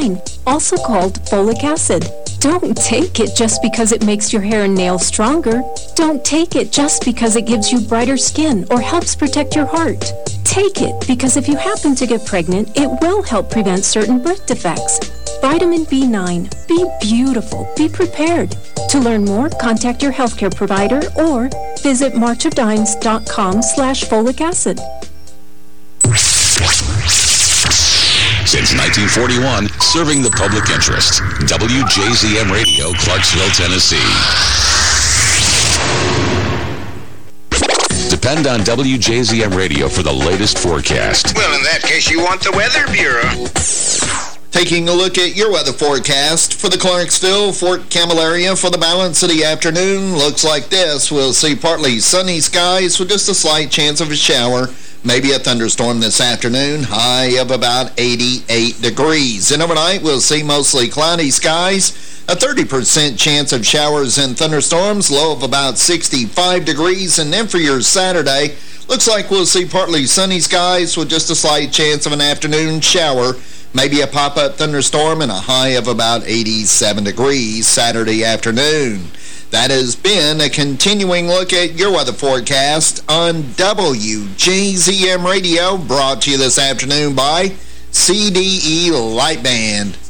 B9, also called folic acid. Don't take it just because it makes your hair and nails stronger. Don't take it just because it gives you brighter skin or helps protect your heart. Take it because if you happen to get pregnant, it will help prevent certain birth defects. Vitamin B9. Be beautiful. Be prepared. To learn more, contact your healthcare provider or visit marchofdimes.com slash folic acid. Since 1941, serving the public interest. WJZM Radio, Clarksville, Tennessee. Depend on WJZM Radio for the latest forecast. Well, in that case, you want the Weather Bureau. Taking a look at your weather forecast for the Clarksville, Fort Campbell area for the balance of the afternoon. Looks like this. We'll see partly sunny skies with just a slight chance of a shower. Maybe a thunderstorm this afternoon. High of about 88 degrees. And overnight, we'll see mostly cloudy skies. A 30% chance of showers and thunderstorms. Low of about 65 degrees. And then for your Saturday, looks like we'll see partly sunny skies with just a slight chance of an afternoon shower. Maybe a pop-up thunderstorm and a high of about 87 degrees Saturday afternoon. That has been a continuing look at your weather forecast on WJZM Radio, brought to you this afternoon by CDE Lightband.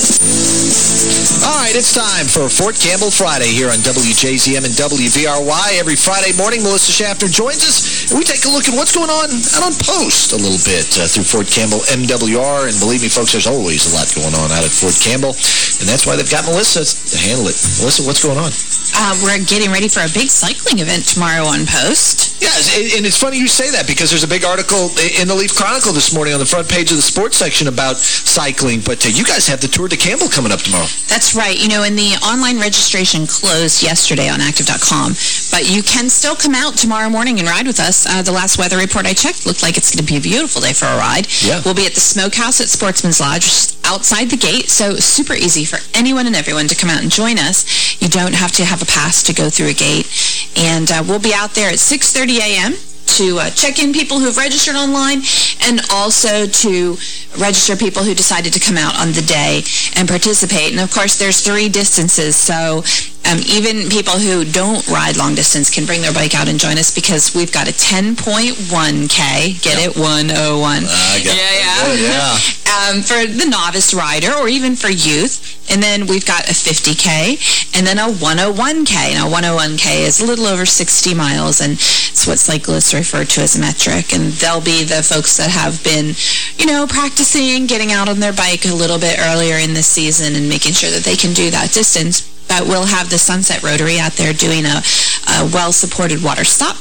All right, it's time for Fort Campbell Friday here on WJZM and WVRY. Every Friday morning, Melissa Shafter joins us, and we take a look at what's going on out on post a little bit uh, through Fort Campbell MWR. And believe me, folks, there's always a lot going on out at Fort Campbell, and that's why they've got Melissa to handle it. Melissa, what's going on? Uh, we're getting ready for a big cycling event tomorrow on Post. Yes, and it's funny you say that because there's a big article in the Leaf Chronicle this morning on the front page of the sports section about cycling, but uh, you guys have the Tour de Campbell coming up tomorrow. That's right. You know, and the online registration closed yesterday on Active.com, but you can still come out tomorrow morning and ride with us. Uh, the last weather report I checked looked like it's going to be a beautiful day for a ride. Yeah. We'll be at the Smokehouse at Sportsman's Lodge, which is outside the gate, so super easy for anyone and everyone to come out and join us. You don't have to have a pass to go through a gate. And uh, we'll be out there at 6.30 a.m. to uh, check in people who've registered online and also to register people who decided to come out on the day and participate. And, of course, there's three distances, so um, even people who don't ride long distance can bring their bike out and join us because we've got a 10.1K. Get it? 101. I got yeah, it. yeah. Yeah. um, for the novice rider or even for youth. And then we've got a 50K and then a 101K. Now, 101K is a little over 60 miles, and it's what cyclists refer to as a metric. And they'll be the folks that have been, you know, practicing getting out on their bike a little bit earlier in the season and making sure that they can do that distance. But we'll have the Sunset Rotary out there doing a, a well-supported water stop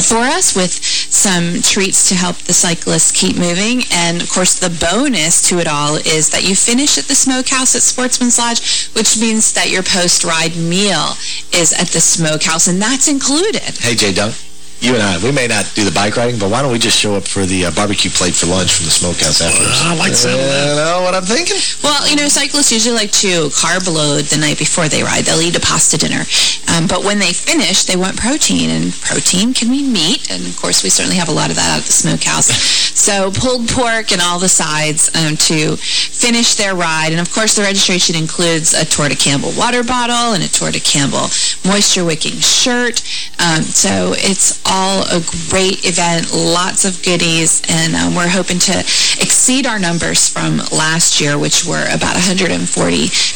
for us with some treats to help the cyclists keep moving. And, of course, the bonus to it all is that you finish at the Smokehouse at Sportsman's Lodge, which means that your post-ride meal is at the Smokehouse, and that's included. Hey, Jay Dunk. You and I, we may not do the bike riding, but why don't we just show up for the uh, barbecue plate for lunch from the smokehouse afterwards? I like that. You know what I'm thinking? Well, you know, cyclists usually like to carb load the night before they ride. They'll eat a pasta dinner. Um, but when they finish, they want protein, and protein can mean meat. And, of course, we certainly have a lot of that at the smokehouse. So pulled pork and all the sides um, to finish their ride. And, of course, the registration includes a Tour de Campbell water bottle and a Tour de Campbell moisture-wicking shirt. Um, so it's all a great event, lots of goodies, and um, we're hoping to exceed our numbers from last year, which were about 140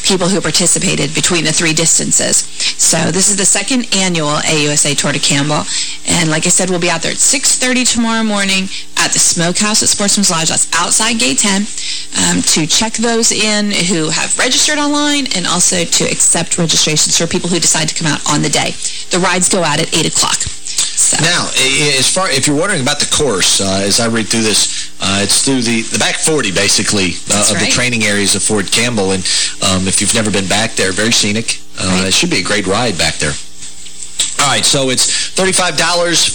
people who participated between the three distances. So this is the second annual AUSA Tour de Campbell, and like I said, we'll be out there at 6.30 tomorrow morning at the Smokehouse at Sportsman's Lodge. That's outside Gate 10 um, to check those in who have registered online and also to accept registrations for people who decide to come out on the day. The rides go out at 8 o'clock. So. Now, as far if you're wondering about the course, uh, as I read through this, uh, it's through the, the back 40, basically, uh, of right. the training areas of Fort Campbell. And um, if you've never been back there, very scenic. Uh, Right. It should be a great ride back there. All right, so it's $35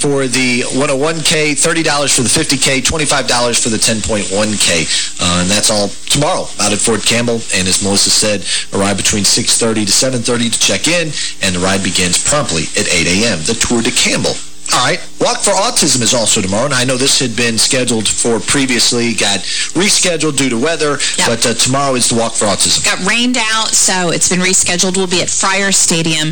for the 101K, $30 for the 50K, $25 for the 10.1K. Uh, and that's all tomorrow out at Fort Campbell. And as Melissa said, arrive between 6.30 to 7.30 to check in, and the ride begins promptly at 8 a.m., the Tour de Campbell. All right, Walk for Autism is also tomorrow, and I know this had been scheduled for previously, got rescheduled due to weather, Yep. but uh, tomorrow is the Walk for Autism. got rained out, so it's been rescheduled. We'll be at Fryar Stadium,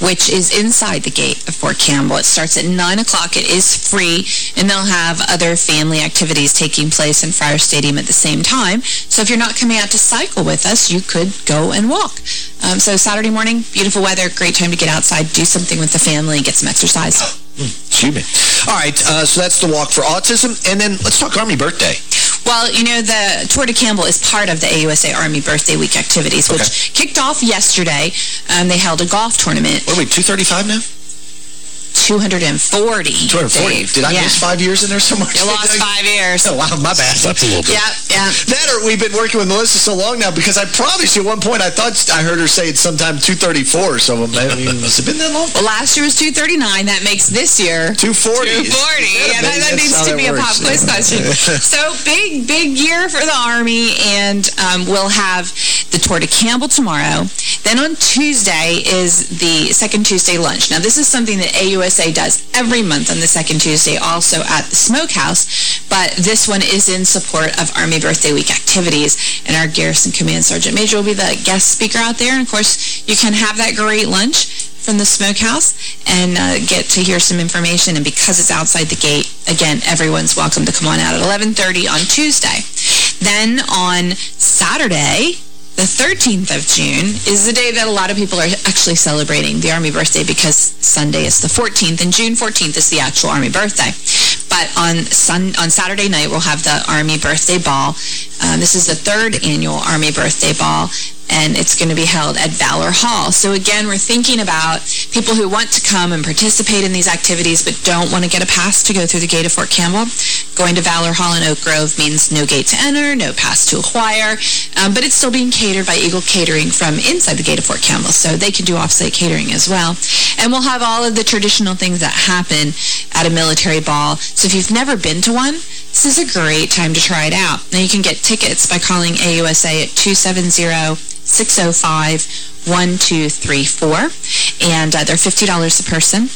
which is inside the gate of Fort Campbell. It starts at 9 o'clock. It is free, and they'll have other family activities taking place in Fryar Stadium at the same time. So if you're not coming out to cycle with us, you could go and walk. Um, so Saturday morning, beautiful weather, great time to get outside, do something with the family, get some exercise. Excuse me. All right, uh, so that's the Walk for Autism, and then let's talk Army Birthday. Well, you know, the Tour de Campbell is part of the AUSA Army Birthday Week activities, which Okay. kicked off yesterday. Um, they held a golf tournament. What are we, 235 now? 240. 240. Dave. Did I yeah. miss five years in there somewhere? You lost five years. Oh, wow, my bad. That's a little bit. Yeah, yeah. That or we've been working with Melissa so long now because I promise you at one point I thought I heard her say it's sometime 234 so I mean, has it been that long? Well, last year was 239. That makes this year 240. 240. Yeah, that, that needs to that be a pop quiz question. so big, big year for the Army, and um, we'll have the Tour de Campbell tomorrow. Then on Tuesday is the second Tuesday lunch. Now, this is something that AUSA does every month on the second Tuesday, also at the Smokehouse, but this one is in support of Army Birthday Week activities, and our Garrison Command Sergeant Major will be the guest speaker out there, and of course, you can have that great lunch from the smokehouse and uh, get to hear some information. And because it's outside the gate, again, everyone's welcome to come on out at 11.30 on Tuesday. Then on Saturday, the 13th of June, is the day that a lot of people are actually celebrating the Army birthday because Sunday is the 14th and June 14th is the actual Army birthday. But on sun on Saturday night, we'll have the Army Birthday Ball. Uh, this is the third annual Army Birthday Ball, and it's going to be held at Valor Hall. So again, we're thinking about people who want to come and participate in these activities but don't want to get a pass to go through the gate of Fort Campbell. Going to Valor Hall in Oak Grove means no gate to enter, no pass to acquire, um, but it's still being catered by Eagle Catering from inside the gate of Fort Campbell, so they can do off-site catering as well. And we'll have all of the traditional things that happen at a military ball. So if you've never been to one, this is a great time to try it out. Now you can get tickets by calling AUSA at 270-605-1234. And uh, they're $50 a person.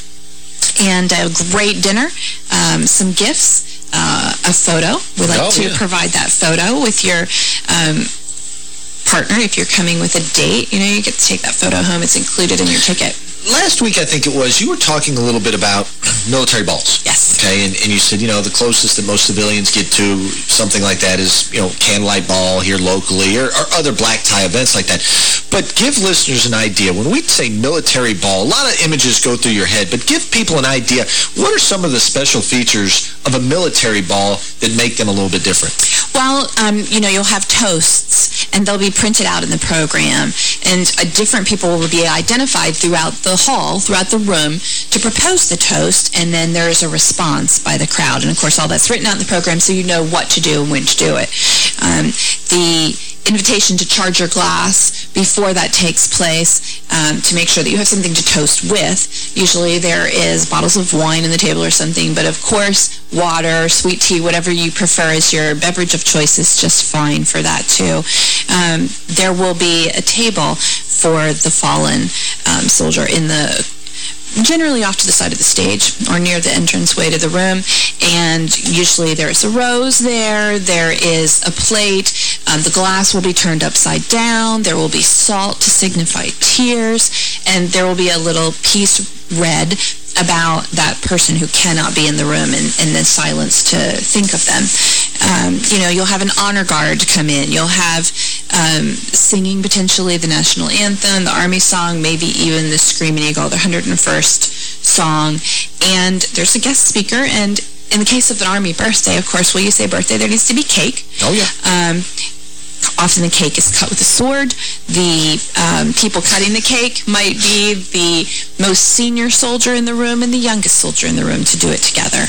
And a great dinner, um, some gifts, uh, a photo. We like Oh, to yeah. provide that photo with your um, partner. If you're coming with a date, you know, you get to take that photo home. It's included in your ticket. Last week, I think it was, you were talking a little bit about military balls. Yes. Okay, and, and you said, you know, the closest that most civilians get to something like that is, you know, candlelight ball here locally or, or other black tie events like that. But give listeners an idea. When we say military ball, a lot of images go through your head, but give people an idea. What are some of the special features of a military ball that make them a little bit different? Well, um, you know, you'll have toasts, and they'll be printed out in the program, and uh, different people will be identified throughout the hall, throughout the room, to propose the toast, and then there's a response by the crowd. And, of course, all that's written out in the program so you know what to do and when to do it. Um, the invitation to charge your glass before that takes place um, to make sure that you have something to toast with. Usually there is bottles of wine on the table or something, but of course water, sweet tea, whatever you prefer as your beverage of choice is just fine for that too. Um, there will be a table for the fallen um, soldier in the generally off to the side of the stage or near the entranceway to the room. And usually there's a rose there. There is a plate. Um, the glass will be turned upside down. There will be salt to signify tears. And there will be a little piece read about that person who cannot be in the room and, and the silence to think of them. Um, you know, you'll have an honor guard come in. You'll have um, singing potentially the national anthem, the Army song, maybe even the Screaming Eagle, the 101st song. And there's a guest speaker. And in the case of an Army birthday, of course, when you say birthday, there needs to be cake. Oh, yeah. Um, often the cake is cut with a sword. The um, people cutting the cake might be the most senior soldier in the room and the youngest soldier in the room to do it together.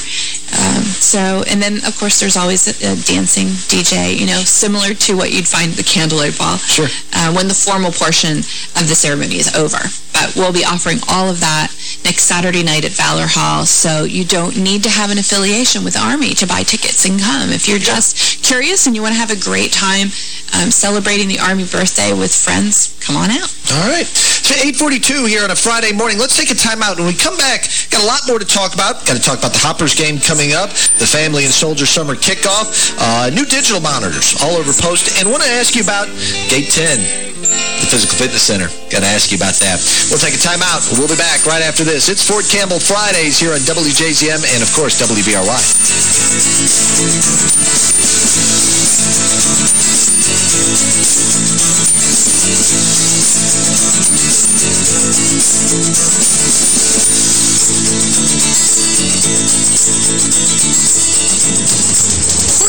Um, so, and then, of course, there's always a, a, dancing DJ, you know, similar to what you'd find at the candlelight ball. Sure. Uh, when the formal portion of the ceremony is over. But we'll be offering all of that next Saturday night at Valor Hall, so you don't need to have an affiliation with Army to buy tickets and come. If you're just curious and you want to have a great time um, celebrating the Army birthday with friends, come on out. All right. So 842 here on a Friday morning. Let's take a time out. When we come back, got a lot more to talk about. Got to talk about the Hoppers game coming up, the Family and Soldier Summer Kickoff, uh, new digital monitors all over post, and want to ask you about Gate 10 the Physical Fitness Center. Got to ask you about that. We'll take a time out. We'll be back right after this. It's Fort Campbell Fridays here on WJZM and, of course, WVRY.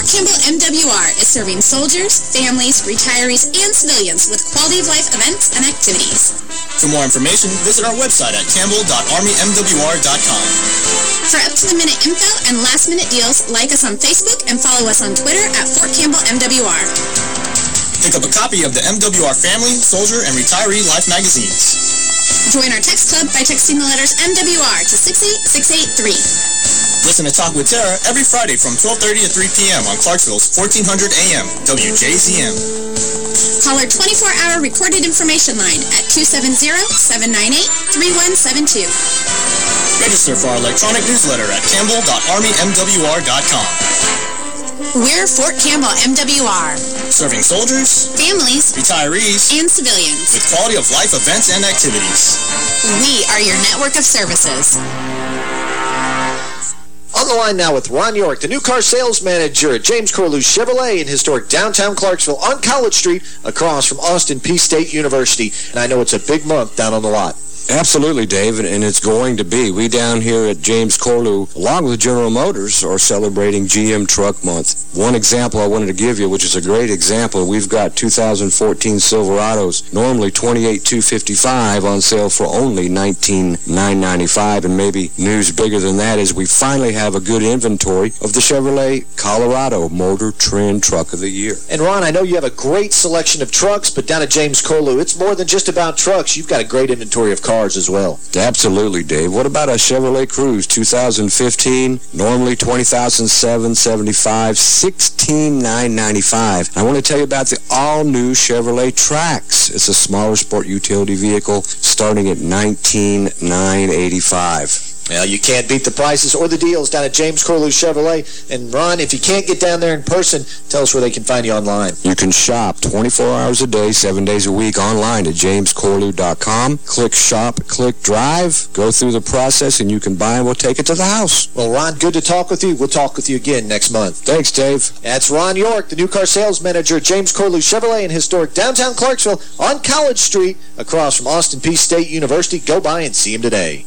Campbell MWR is serving soldiers, families, retirees, and civilians with quality of life events and activities. For more information, visit our website at campbell.armymwr.com. For up-to-the-minute info and last-minute deals, like us on Facebook and follow us on Twitter at Fort Campbell MWR. Pick up a copy of the MWR Family, Soldier, and Retiree Life magazines. Join our text club by texting the letters MWR to 68683. Listen to Talk with Tara every Friday from 12.30 to 3 p.m. on Clarksville's 1400 AM, WJZM. Call our 24-hour recorded information line at 270-798-3172. Register for our electronic newsletter at campbell.armymwr.com. We're Fort Campbell MWR. Serving soldiers, families, retirees, and civilians with quality of life events and activities. We are your network of services. On the line now with Ron York, the new car sales manager at James Corlew Chevrolet in historic downtown Clarksville on College Street across from Austin Peay State University. And I know it's a big month down on the lot. Absolutely, Dave, and it's going to be. We down here at James Corlew, along with General Motors, are celebrating GM Truck Month. One example I wanted to give you, which is a great example, we've got 2014 Silverados, normally $28,255 on sale for only 19,995, and maybe news bigger than that is we finally have a good inventory of the Chevrolet Colorado Motor Trend Truck of the Year. And Ron, I know you have a great selection of trucks, but down at James Corlew, it's more than just about trucks. You've got a great inventory of cars as well. Absolutely, Dave. What about a Chevrolet Cruze 2015? Normally $20,775, $16,995. I want to tell you about the all-new Chevrolet Trax. It's a smaller sport utility vehicle starting at $19,985. Well, you can't beat the prices or the deals down at James Corlew Chevrolet. And, Ron, if you can't get down there in person, tell us where they can find you online. You can shop 24 hours a day, 7 days a week online at jamescorlew.com. Click Shop, click Drive, go through the process, and you can buy and we'll take it to the house. Well, Ron, good to talk with you. We'll talk with you again next month. Thanks, Dave. That's Ron York, the new car sales manager at James Corlew Chevrolet in historic downtown Clarksville on College Street across from Austin Peay State University. Go by and see him today.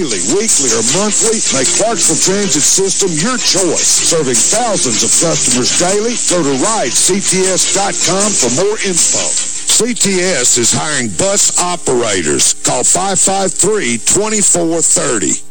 Daily, weekly, or monthly, make Clarksville Transit System your choice. Serving thousands of customers daily, go to ridects.com for more info. CTS is hiring bus operators. Call 553-2430.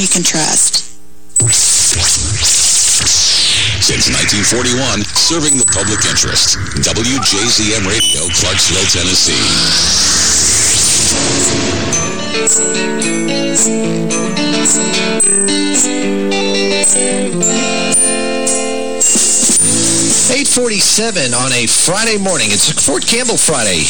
you can trust. Since 1941, serving the public interest. WJZM Radio, Clarksville, Tennessee. Eight forty-seven on a Friday morning. It's Fort Campbell Friday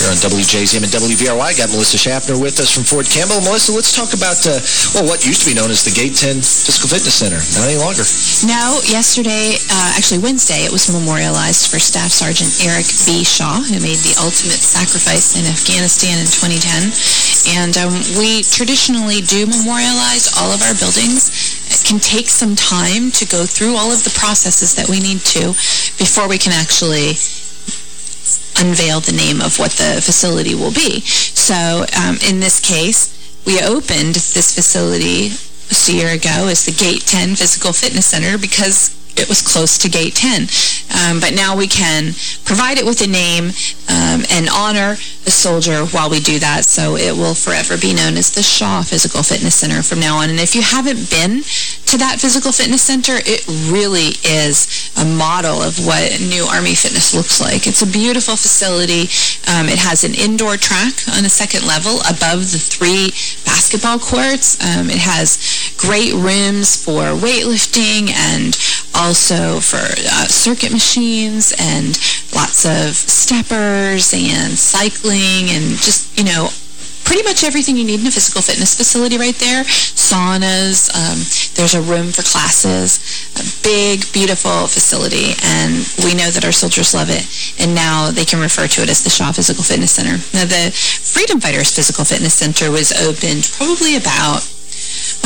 here on WJZM and WVRY. Got Melissa Schaffner with us from Fort Campbell. Melissa, let's talk about, uh, well, what used to be known as the Gate 10 Physical Fitness Center. Not any longer. No, yesterday, uh, actually Wednesday, it was memorialized for Staff Sergeant Eric B. Shaw, who made the ultimate sacrifice in Afghanistan in 2010. And um, we traditionally do memorialize all of our buildings. It can take some time to go through all of the processes that we need to before we can actually unveil the name of what the facility will be. So um, in this case, we opened this facility a year ago as the Gate 10 Physical Fitness Center because it was close to Gate 10. Um, but now we can provide it with a name um, and honor a soldier while we do that. So it will forever be known as the Shaw Physical Fitness Center from now on. And if you haven't been to that physical fitness center, it really is a model of what new Army fitness looks like. It's a beautiful facility. Um, it has an indoor track on the second level above the three basketball courts. Um, it has great rooms for weightlifting and also for uh, circuit machines and lots of steppers and cycling and just, you know, pretty much everything you need in a physical fitness facility right there. Saunas, um, there's a room for classes, a big, beautiful facility, and we know that our soldiers love it, and now they can refer to it as the Shaw Physical Fitness Center. Now, the Freedom Fighters Physical Fitness Center was opened probably about,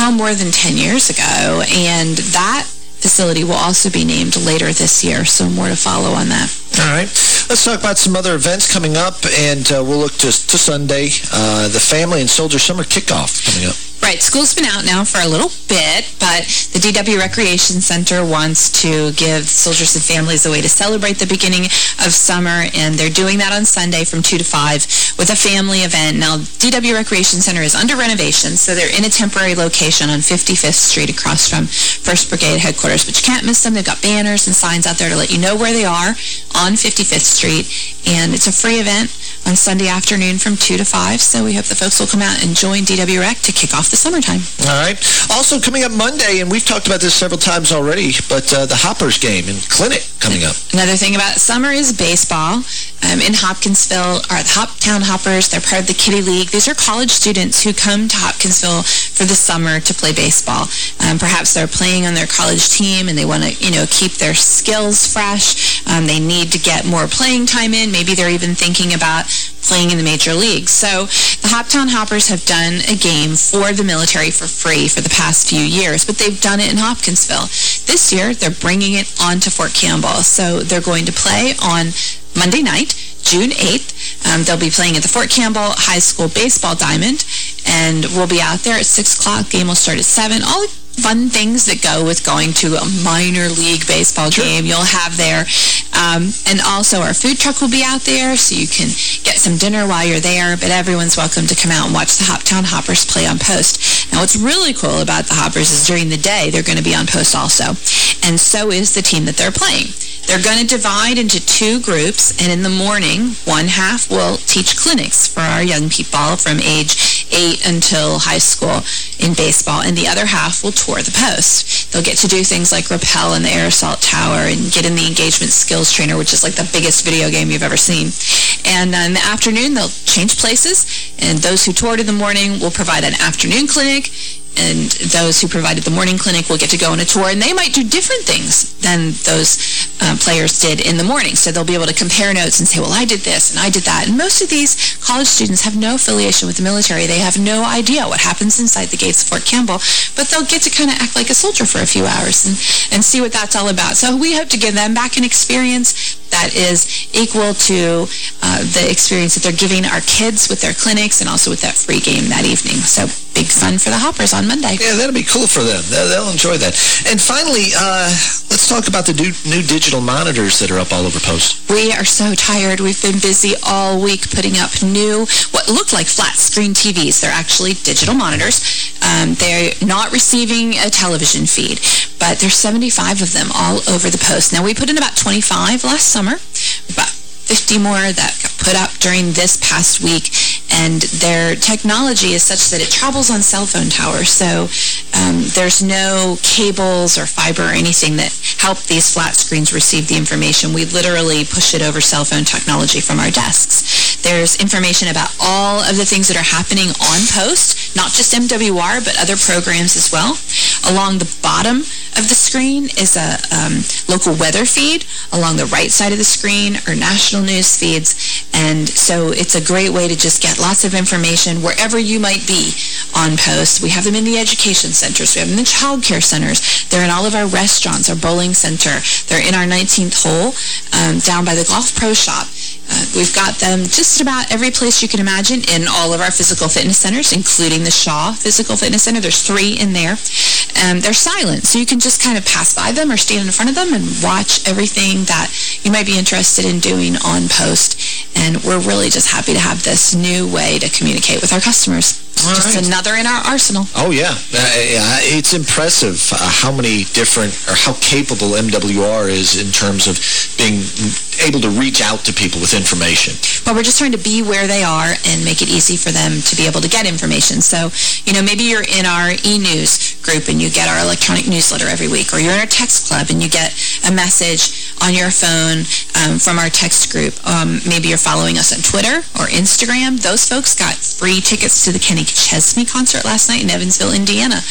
well, more than 10 years ago, and that facility will also be named later this year, so more to follow on that. All right. Let's talk about some other events coming up, and uh, we'll look to, to Sunday, uh, the Family and Soldier Summer Kickoff coming up. Right. School's been out now for a little bit, but the DW Recreation Center wants to give soldiers and families a way to celebrate the beginning of summer, and they're doing that on Sunday from 2 to 5 with a family event. Now, DW Recreation Center is under renovation, so they're in a temporary location on 55th Street across from 1st Brigade headquarters, but you can't miss them. They've got banners and signs out there to let you know where they are on 55th Street, and it's a free event on Sunday afternoon from 2 to 5, so we hope the folks will come out and join DW Rec to kick off the summertime. All right. Also coming up Monday, and we've talked about this several times already, but uh, the Hoppers game and clinic coming up. Another thing about summer is baseball. Um, in Hopkinsville are the Hoptown Hoppers. They're part of the Kitty League. These are college students who come to Hopkinsville for the summer to play baseball. Um, perhaps they're playing on their college team and they want to, you know, keep their skills fresh. Um, they need to get more playing time in. Maybe they're even thinking about playing in the major leagues. So the Hoptown Hoppers have done a game for the military for free for the past few years, but they've done it in Hopkinsville. This year, they're bringing it on to Fort Campbell. So they're going to play on Monday night, June 8th. Um, they'll be playing at the Fort Campbell High School Baseball Diamond, and we'll be out there at 6 o'clock. Game will start at 7. All fun things that go with going to a minor league baseball sure. game you'll have there. Um, and also our food truck will be out there so you can get some dinner while you're there, but everyone's welcome to come out and watch the Hoptown Hoppers play on post. Now, what's really cool about the Hoppers is during the day, they're going to be on post also. And so is the team that they're playing. They're going to divide into two groups, and in the morning, one half will teach clinics for our young people from age 8 until high school in baseball, and the other half will tour the post. They'll get to do things like rappel in the air assault tower and get in the engagement skills trainer, which is like the biggest video game you've ever seen. And uh, in the afternoon, they'll change places, and those who toured in the morning will provide an afternoon clinic, and those who provided the morning clinic will get to go on a tour, and they might do different things than those um, players did in the morning. So they'll be able to compare notes and say, well, I did this and I did that. And most of these college students have no affiliation with the military. They have no idea what happens inside the gates of Fort Campbell, but they'll get to kind of act like a soldier for a few hours and, and see what that's all about. So we hope to give them back an experience that is equal to uh, the experience that they're giving our kids with their clinics and also with that free game that evening. So big fun for the Hoppers on Monday. Yeah, that'll be cool for them. They'll enjoy that. And finally, uh, let's talk about the new digital monitors that are up all over Post. We are so tired. We've been busy all week putting up new, what look like flat screen TVs. They're actually digital monitors. Um, they're not receiving a television feed, but there's 75 of them all over the Post. Now, we put in about 25 last summer, about 50 more that got put up during this past week and their technology is such that it travels on cell phone towers, so um, there's no cables or fiber or anything that help these flat screens receive the information. We literally push it over cell phone technology from our desks. There's information about all of the things that are happening on post, not just MWR, but other programs as well. Along the bottom of the screen is a um, local weather feed. Along the right side of the screen are national news feeds. And so it's a great way to just get lots of information wherever you might be on post. We have them in the education centers. We have them in the child care centers. They're in all of our restaurants, our bowling center. They're in our 19th hole um, down by the Golf Pro Shop. Uh, we've got them just about every place you can imagine in all of our physical fitness centers, including the Shaw Physical Fitness Center. There's three in there. Um, they're silent, so you can just kind of pass by them or stand in front of them and watch everything that you might be interested in doing on post. And we're really just happy to have this new way to communicate with our customers. All just right. another in our arsenal. Oh, yeah. Uh, it's impressive uh, how many different, or how capable MWR is in terms of being able to reach out to people with information. But we're just trying to be where they are and make it easy for them to be able to get information. So, you know, maybe you're in our e-news group and you get our electronic newsletter every week, or you're in our text club and you get a message on your phone um, from our text group. Um, maybe you're following us on Twitter or Instagram. Those folks got free tickets to the Kenny Chesney concert last night in Evansville, Indiana.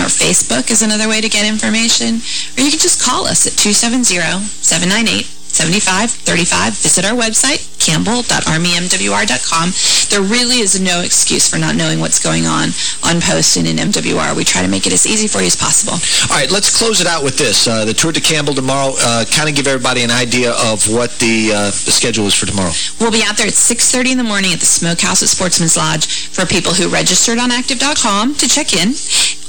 Our Facebook is another way to get information. Or you can just call us at 270-798 7535. Visit our website, campbell.armymwr.com. There really is no excuse for not knowing what's going on on post and in MWR. We try to make it as easy for you as possible. All right, let's close it out with this. Uh, the Tour de Campbell tomorrow, uh, kind of give everybody an idea of what the, uh, the schedule is for tomorrow. We'll be out there at 6.30 in the morning at the Smokehouse at Sportsman's Lodge for people who registered on active.com to check in.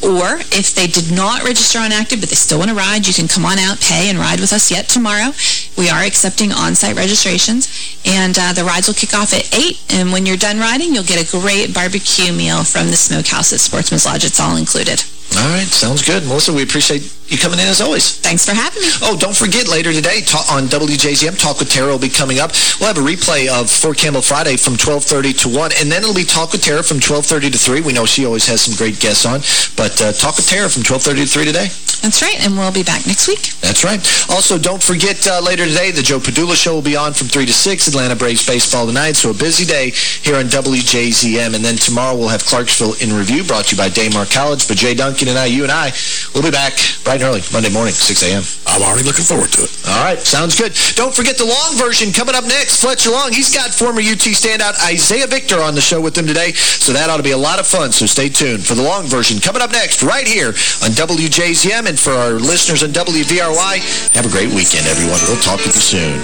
Or if they did not register on Active, but they still want to ride, you can come on out, pay, and ride with us yet tomorrow. We are accepting on-site registrations, and uh, the rides will kick off at 8, and when you're done riding, you'll get a great barbecue meal from the Smokehouse at Sportsman's Lodge. It's all included. All right, sounds good. Melissa, we appreciate you coming in as always. Thanks for having me. Oh, don't forget, later today talk, on WJZM, Talk with Tara will be coming up. We'll have a replay of Fort Campbell Friday from 1230 to 1, and then it'll be Talk with Tara from 1230 to 3. We know she always has some great guests on, but uh, Talk with Tara from 1230 to 3 today. That's right, and we'll be back next week. That's right. Also, don't forget uh, later today, the Joe Padula Show will be on from 3 to 6, Atlanta Braves baseball tonight, so a busy day here on WJZM. And then tomorrow we'll have Clarksville in Review, brought to you by Daymar College. But Jay Duncan and I, you and I, we'll be back bright and early Monday morning, 6 a.m. I'm already looking forward to it. All right, sounds good. Don't forget the long version coming up next. Fletcher Long, he's got former UT standout Isaiah Victor on the show with him today, so that ought to be a lot of fun, so stay tuned for the long version coming up next right here on WJZM. And for our listeners on WVRY, have a great weekend, everyone. We'll talk with you soon.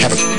Have a good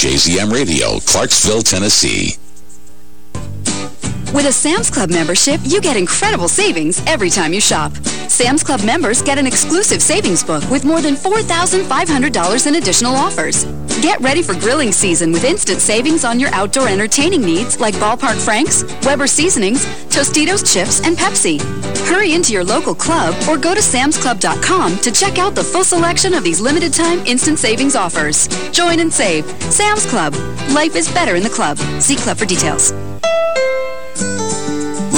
WJZM Radio, Clarksville, Tennessee. With a Sam's Club membership, you get incredible savings every time you shop. Sam's Club members get an exclusive savings book with more than $4,500 in additional offers. Get ready for grilling season with instant savings on your outdoor entertaining needs like Ballpark Franks, Weber Seasonings, Tostitos Chips, and Pepsi. Hurry into your local club or go to samsclub.com to check out the full selection of these limited-time instant savings offers. Join and save. Sam's Club. Life is better in the club. See Club for details.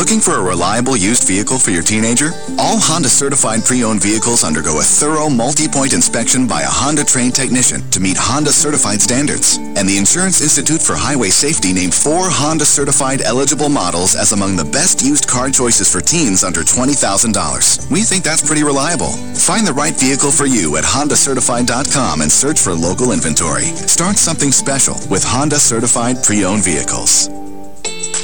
Looking for a reliable used vehicle for your teenager? All Honda-certified pre-owned vehicles undergo a thorough multi-point inspection by a Honda-trained technician to meet Honda-certified standards. And the Insurance Institute for Highway Safety named four Honda-certified eligible models as among the best used car choices for teens under $20,000. We think that's pretty reliable. Find the right vehicle for you at HondaCertified.com and search for local inventory. Start something special with Honda-certified pre-owned vehicles.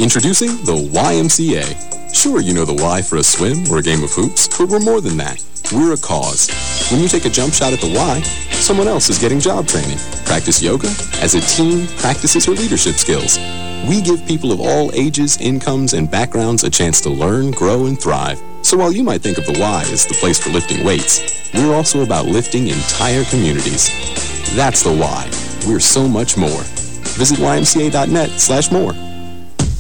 Introducing the YMCA. Sure, you know the Y for a swim or a game of hoops, but we're more than that. We're a cause. When you take a jump shot at the Y, someone else is getting job training. Practice yoga as a team practices her leadership skills. We give people of all ages, incomes, and backgrounds a chance to learn, grow, and thrive. So while you might think of the Y as the place for lifting weights, we're also about lifting entire communities. That's the Y. We're so much more. Visit ymca.net slash more.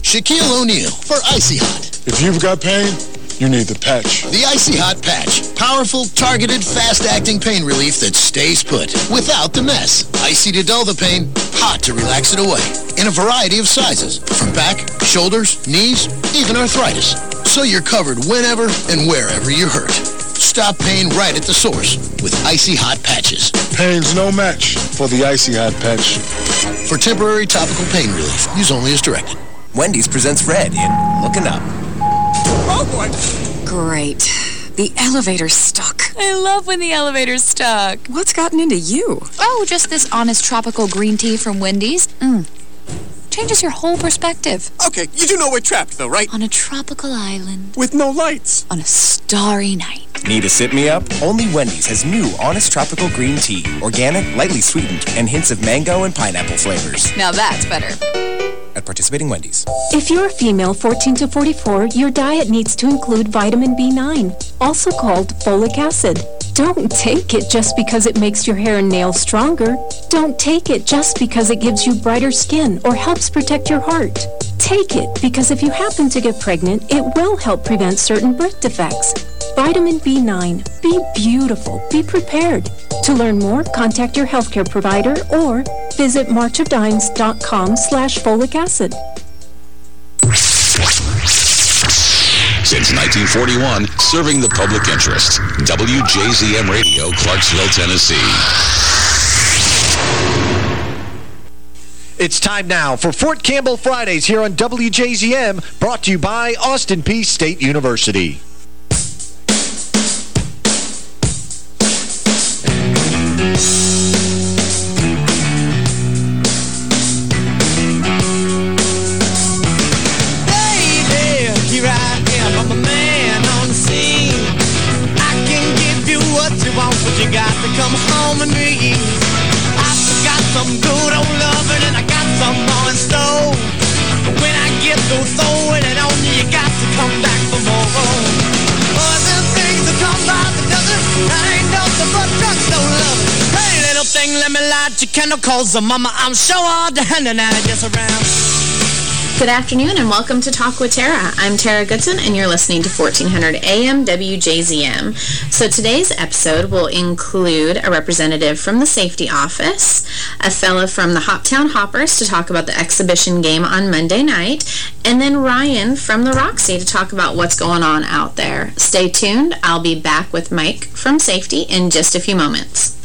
Shaquille O'Neal for Icy Hot. If you've got pain, you need the patch. The Icy Hot Patch. Powerful, targeted, fast-acting pain relief that stays put without the mess. Icy to dull the pain, hot to relax it away. In a variety of sizes, from back, shoulders, knees, even arthritis. So you're covered whenever and wherever you're hurt. Stop pain right at the source with Icy Hot Patches. Pain's no match for the Icy Hot Patch. For temporary topical pain relief, use only as directed. Wendy's presents Red in Looking Up. Oh, boy. Great. The elevator's stuck. I love when the elevator's stuck. What's gotten into you? Oh, just this honest tropical green tea from Wendy's. Mm. Changes your whole perspective. Okay, you do know we're trapped, though, right? On a tropical island. With no lights. On a starry night. Need to sit me up? Only Wendy's has new Honest Tropical Green Tea. Organic, lightly sweetened, and hints of mango and pineapple flavors. Now that's better at participating Wendy's. If you're a female 14 to 44, your diet needs to include vitamin B9, also called folic acid. Don't take it just because it makes your hair and nails stronger. Don't take it just because it gives you brighter skin or helps protect your heart. Take it because if you happen to get pregnant, it will help prevent certain birth defects. Vitamin B9. Be beautiful. Be prepared. To learn more, contact your healthcare provider or visit marchofdimes.com slash folic acid. Since 1941, serving the public interest. WJZM Radio, Clarksville, Tennessee. It's time now for Fort Campbell Fridays here on WJZM, brought to you by Austin Peay State University. Cause uh, mama, I'm sure to handle now, just around. Good afternoon and welcome to Talk with Tara. I'm Tara Goodson and you're listening to 1400 AM WJZM. So today's episode will include a representative from the safety office, a fellow from the Hoptown Hoppers to talk about the exhibition game on Monday night, and then Ryan from the Roxy to talk about what's going on out there. Stay tuned. I'll be back with Mike from safety in just a few moments.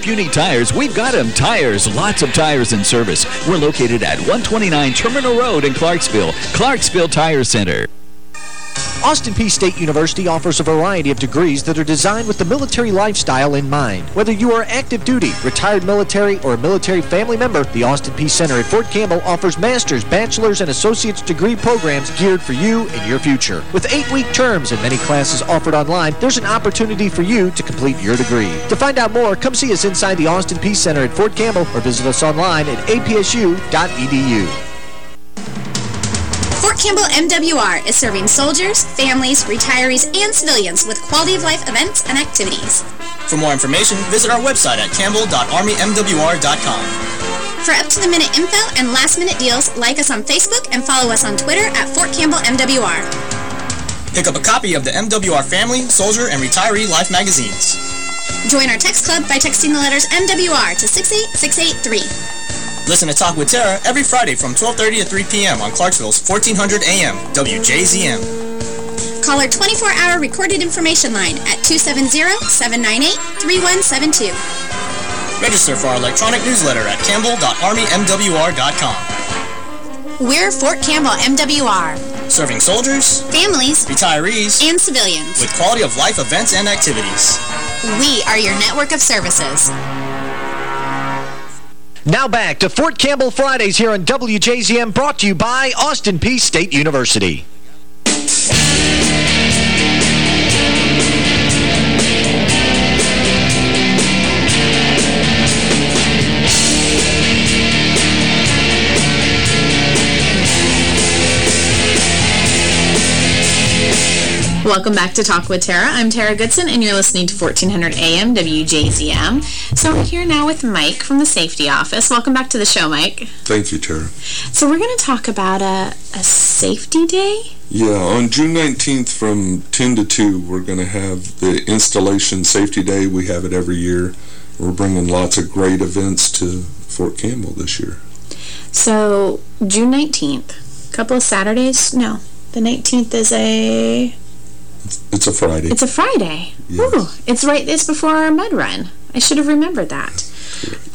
If you need tires, we've got them. Tires, lots of tires in service. We're located at 129 Terminal Road in Clarksville. Clarksville Tire Center. Austin Peay State University offers a variety of degrees that are designed with the military lifestyle in mind. Whether you are active duty, retired military, or a military family member, the Austin Peay Center at Fort Campbell offers master's, bachelor's, and associate's degree programs geared for you and your future. With eight-week terms and many classes offered online, there's an opportunity for you to complete your degree. To find out more, come see us inside the Austin Peay Center at Fort Campbell or visit us online at apsu.edu. Campbell MWR is serving soldiers, families, retirees, and civilians with quality of life events and activities. For more information, visit our website at campbell.armymwr.com. For up-to-the-minute info and last-minute deals, like us on Facebook and follow us on Twitter at Fort Campbell MWR. Pick up a copy of the MWR Family, Soldier, and Retiree Life magazines. Join our text club by texting the letters MWR to 68683. Listen to Talk with Tara every Friday from 12.30 to 3 p.m. on Clarksville's 1400 AM, WJZM. Call our 24-hour recorded information line at 270-798-3172. Register for our electronic newsletter at campbell.armymwr.com. We're Fort Campbell MWR, Serving soldiers, families, retirees, and civilians. with quality of life events and activities. We are your network of services. Now back to Fort Campbell Fridays here on WJZM, brought to you by Austin Peay State University. Welcome back to Talk with Tara. I'm Tara Goodson, and you're listening to 1400 AM WJZM. So I'm here now with Mike from the safety office. Welcome back to the show, Mike. Thank you, Tara. So we're going to talk about a, a safety day? Yeah, on June 19th from 10 to 2, we're going to have the Installation Safety Day. We have it every year. We're bringing lots of great events to Fort Campbell this year. So June 19th, a couple of Saturdays? No, the 19th is a... It's a Friday. It's a Friday. Ooh, it's right, it's before our mud run. I should have remembered that.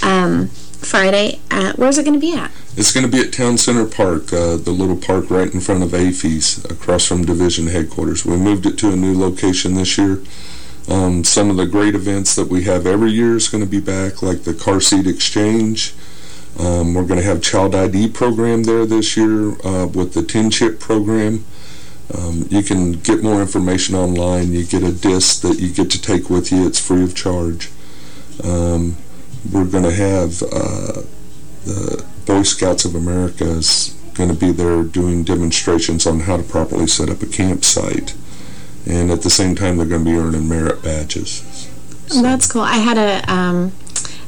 Um, Friday, at, where's it going to be at? It's going to be at Town Center Park, uh, the little park right in front of AAFES, across from Division Headquarters. We moved it to a new location this year. Um, some of the great events that we have every year is going to be back, like the car seat exchange. Um, we're going to have child ID program there this year uh, with the 10-chip program. Um, you can get more information online. You get a disc that you get to take with you. It's free of charge. Um, we're going to have uh, the Boy Scouts of America is going to be there doing demonstrations on how to properly set up a campsite. And at the same time, they're going to be earning merit badges. So. That's cool. I had a... Um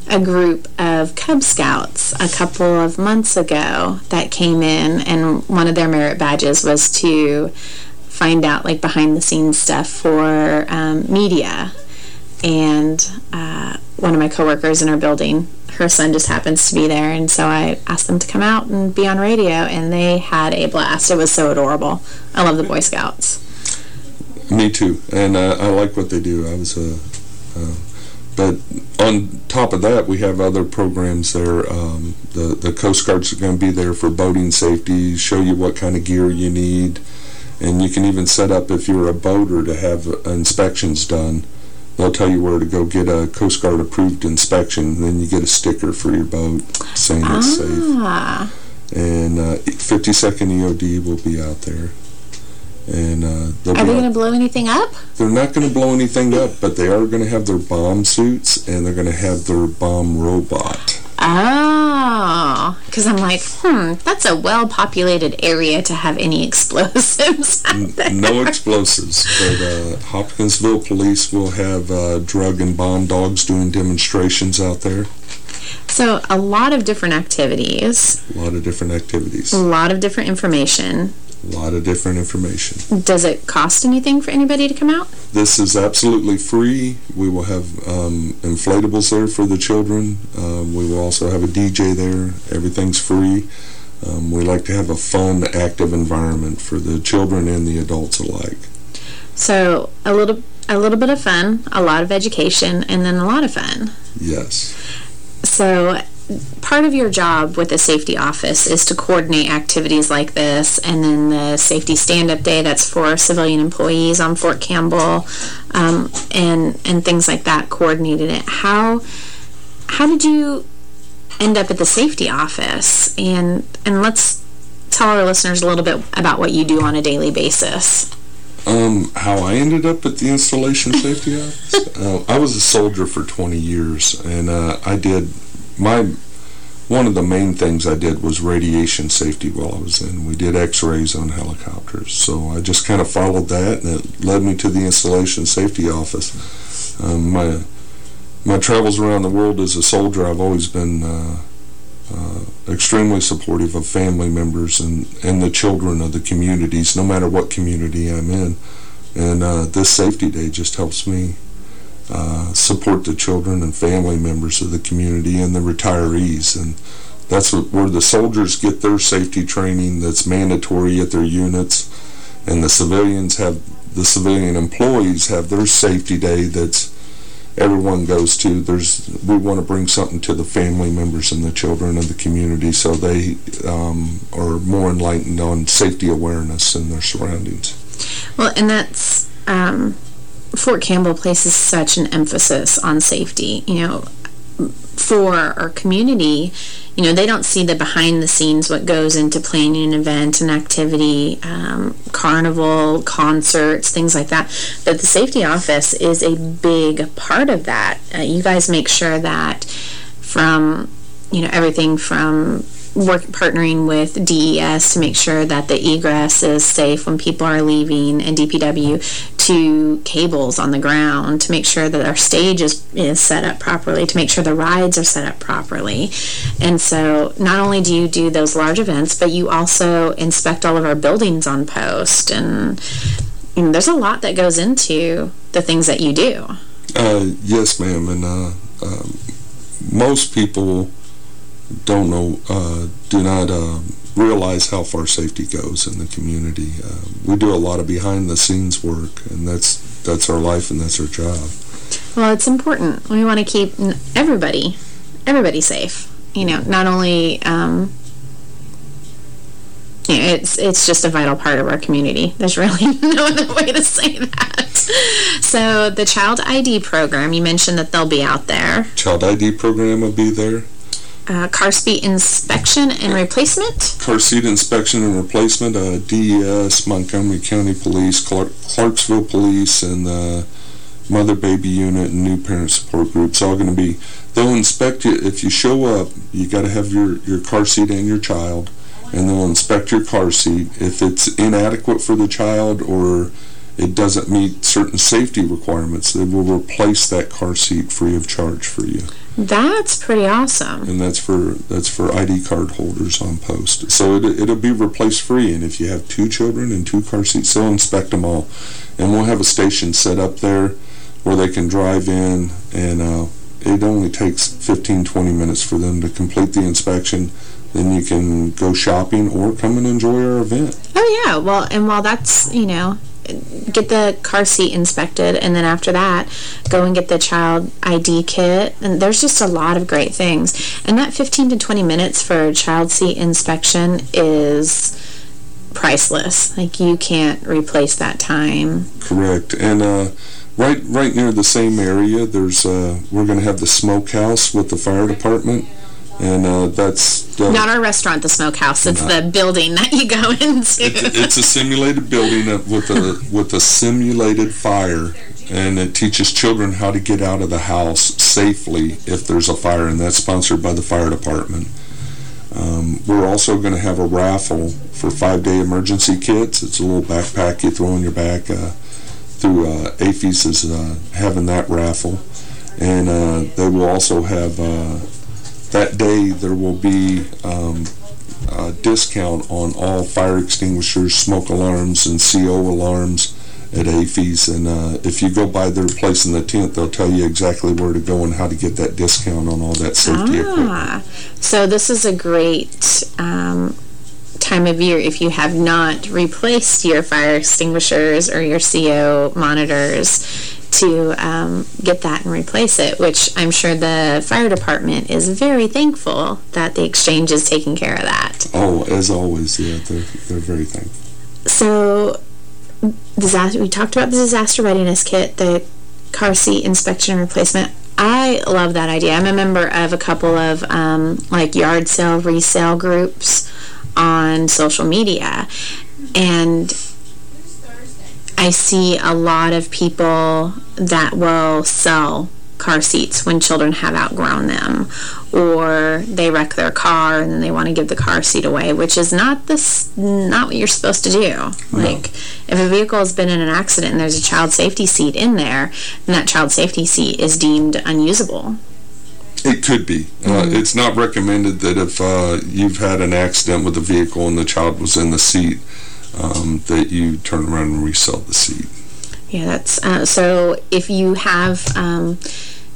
a group of Cub Scouts a couple of months ago that came in, and one of their merit badges was to find out like behind the scenes stuff for um, media. And uh, one of my coworkers in our building, her son just happens to be there, and so I asked them to come out and be on radio, and they had a blast. It was so adorable. I love the Boy Scouts. Me too, and uh, I like what they do. I was a... Uh, but on top of that, we have other programs there. Um, the, the Coast Guard's are going to be there for boating safety, show you what kind of gear you need. And you can even set up, if you're a boater, to have inspections done. They'll tell you where to go get a Coast Guard approved inspection, and then you get a sticker for your boat saying ah. it's safe. And uh, 52nd EOD will be out there. And uh, Are they going to blow anything up? They're not going to blow anything up, but they are going to have their bomb suits, and they're going to have their bomb robot. Oh, because I'm like, hmm, that's a well-populated area to have any explosives No explosives, but uh, Hopkinsville Police will have uh, drug and bomb dogs doing demonstrations out there. So a lot of different activities. A lot of different activities. A lot of different information. A lot of different information. Does it cost anything for anybody to come out? This is absolutely free. We will have um, inflatables there for the children. Um, we will also have a DJ there. Everything's free. Um, we like to have a fun, active environment for the children and the adults alike. So a little, a little bit of fun, a lot of education, and then a lot of fun. Yes. So part of your job with the safety office is to coordinate activities like this and then the safety stand-up day that's for civilian employees on Fort Campbell um, and and things like that coordinated it. How how did you end up at the safety office? And and let's tell our listeners a little bit about what you do on a daily basis. Um, how I ended up at the installation safety office? Uh, I was a soldier for 20 years, and uh, I did my one of the main things I did was radiation safety while I was in. We did x-rays on helicopters. So I just kind of followed that, and it led me to the installation safety office. Um, my my travels around the world as a soldier, I've always been uh, uh, extremely supportive of family members and, and the children of the communities, no matter what community I'm in. And uh, this safety day just helps me uh, support the children and family members of the community and the retirees. And that's what, where the soldiers get their safety training that's mandatory at their units. And the civilians have, the civilian employees have their safety day that's everyone goes to. There's We want to bring something to the family members and the children of the community so they um, are more enlightened on safety awareness in their surroundings. Well, and that's... Um Fort Campbell places such an emphasis on safety. You know, for our community, you know, they don't see the behind the scenes, what goes into planning an event, an activity, um, carnival, concerts, things like that. But the safety office is a big part of that. Uh, you guys make sure that from, you know, everything from work partnering with DES to make sure that the egress is safe when people are leaving and DPW to cables on the ground to make sure that our stage is, is set up properly, to make sure the rides are set up properly. And so not only do you do those large events, but you also inspect all of our buildings on post. And, and there's a lot that goes into the things that you do. Uh, yes, ma'am. And uh, uh, most people don't know, uh, do not uh, realize how far safety goes in the community. Uh, we do a lot of behind-the-scenes work, and that's that's our life and that's our job. Well, it's important. We want to keep everybody, everybody safe. You know, not only um, Yeah, it's it's just a vital part of our community. There's really no other way to say that. So the Child ID program, you mentioned that they'll be out there. Child ID program will be there. Uh, car seat inspection and replacement. Car seat inspection and replacement, uh, DES, Montgomery County Police, Clark Clarksville Police, and the Mother Baby Unit and New Parent Support Groups all going to be, they'll inspect you. If you show up, you got to have your, your car seat and your child, and they'll inspect your car seat. If it's inadequate for the child or it doesn't meet certain safety requirements, they will replace that car seat free of charge for you. That's pretty awesome. And that's for that's for ID card holders on post. So it, it'll be replaced free. And if you have two children and two car seats, they'll inspect them all. And we'll have a station set up there where they can drive in and uh, it only takes 15, 20 minutes for them to complete the inspection. Then you can go shopping or come and enjoy our event. Oh, yeah. Well, and while that's, you know, get the car seat inspected, and then after that, go and get the child ID kit. And there's just a lot of great things. And that 15 to 20 minutes for a child seat inspection is priceless. Like, you can't replace that time. Correct. And, uh, right right near the same area, there's uh, we're going to have the smokehouse with the fire department. And uh, that's... Not our restaurant, the smokehouse. It's the building that you go into. It, it's a simulated building with a, with a simulated fire. And it teaches children how to get out of the house safely if there's a fire. And that's sponsored by the fire department. Um, we're also going to have a raffle for five-day emergency kits. It's a little backpack you throw on your back. Uh, through uh, is uh, having that raffle. And uh, they will also have uh, that day there will be um, a discount on all fire extinguishers, smoke alarms, and CO alarms at AAFES. And uh, if you go by their place in the tent, they'll tell you exactly where to go and how to get that discount on all that safety ah, equipment. So this is a great um, time of year if you have not replaced your fire extinguishers or your CO monitors to um, get that and replace it, which I'm sure the fire department is very thankful that the exchange is taking care of that. Oh, as always, yeah, they're, they're very thankful. So, disaster, we talked about the disaster readiness kit, the car seat inspection and replacement. I love that idea. I'm a member of a couple of um, like yard sale resale groups on social media, and I see a lot of people that will sell car seats when children have outgrown them or they wreck their car and then they want to give the car seat away which is not this not what you're supposed to do no. like if a vehicle has been in an accident and there's a child safety seat in there then that child safety seat is deemed unusable it could be. Mm -hmm. uh, mm-hmm. it's not recommended that if uh, you've had an accident with a vehicle and the child was in the seat, um, that you turn around and resell the seat. Yeah, that's uh, so if you have, um,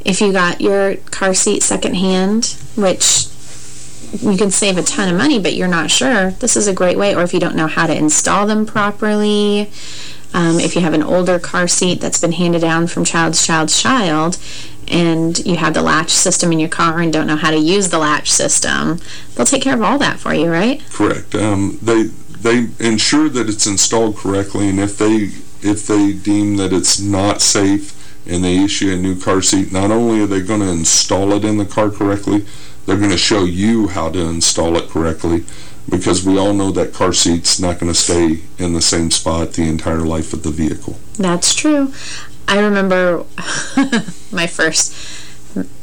if you got your car seat secondhand, which you can save a ton of money, but you're not sure, this is a great way. Or if you don't know how to install them properly, um, if you have an older car seat that's been handed down from child's child's child, and you have the latch system in your car and don't know how to use the latch system, they'll take care of all that for you, right? Correct. Um, they they ensure that it's installed correctly, and if they if they deem that it's not safe and they issue a new car seat, not only are they going to install it in the car correctly, they're going to show you how to install it correctly because we all know that car seat's not going to stay in the same spot the entire life of the vehicle. That's true. I remember my first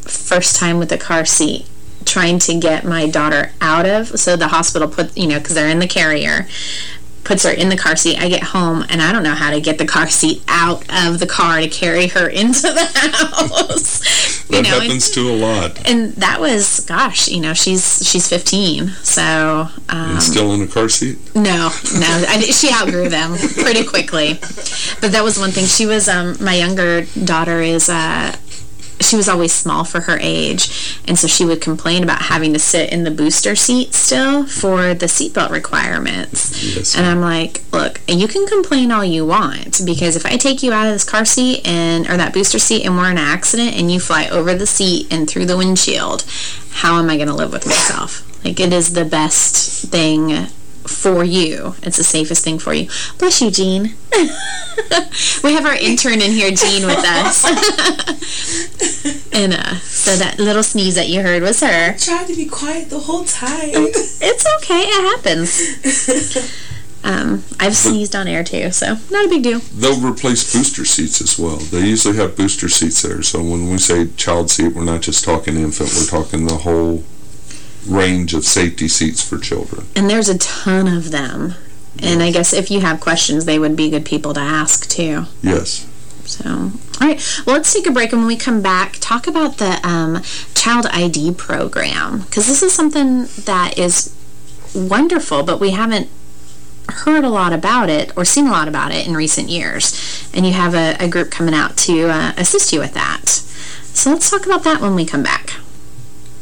first time with a car seat trying to get my daughter out of. So the hospital put, you know, because they're in the carrier, puts her in the car seat. I get home, and I don't know how to get the car seat out of the car to carry her into the house. that know, happens to a lot. And that was, gosh, you know, she's she's 15, so... Um, still in a car seat? No, no. I, she outgrew them pretty quickly. But that was one thing. She was, um, my younger daughter is... Uh, she was always small for her age, and so she would complain about having to sit in the booster seat still for the seatbelt requirements. Yes. And I'm like, look, you can complain all you want, because if I take you out of this car seat and or that booster seat and we're in an accident and you fly over the seat and through the windshield, how am I going to live with myself? Like, it is the best thing for you. It's the safest thing for you. Bless you, Jean. we have our intern in here, Jean, with us. and uh, so that little sneeze that you heard was her. I tried to be quiet the whole time. It's okay. It happens. Um, I've sneezed on air too, so not a big deal. They'll replace booster seats as well. They usually have booster seats there, so when we say child seat, we're not just talking infant, we're talking the whole range of safety seats for children. And there's a ton of them. And I guess if you have questions, they would be good people to ask too. Yes. So, all right. Well, let's take a break. And when we come back, talk about the um, Child ID program. Because this is something that is wonderful, but we haven't heard a lot about it or seen a lot about it in recent years. And you have a, a group coming out to uh, assist you with that. So let's talk about that when we come back.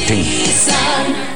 15.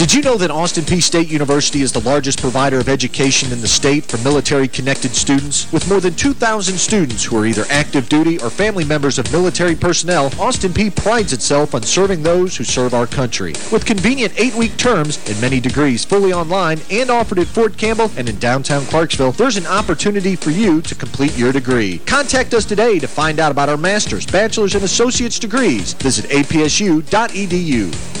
Did you know that Austin Peay State University is the largest provider of education in the state for military-connected students? With more than 2,000 students who are either active duty or family members of military personnel, Austin Peay prides itself on serving those who serve our country. With convenient eight-week terms and many degrees fully online and offered at Fort Campbell and in downtown Clarksville, there's an opportunity for you to complete your degree. Contact us today to find out about our master's, bachelor's, and associate's degrees. Visit apsu.edu.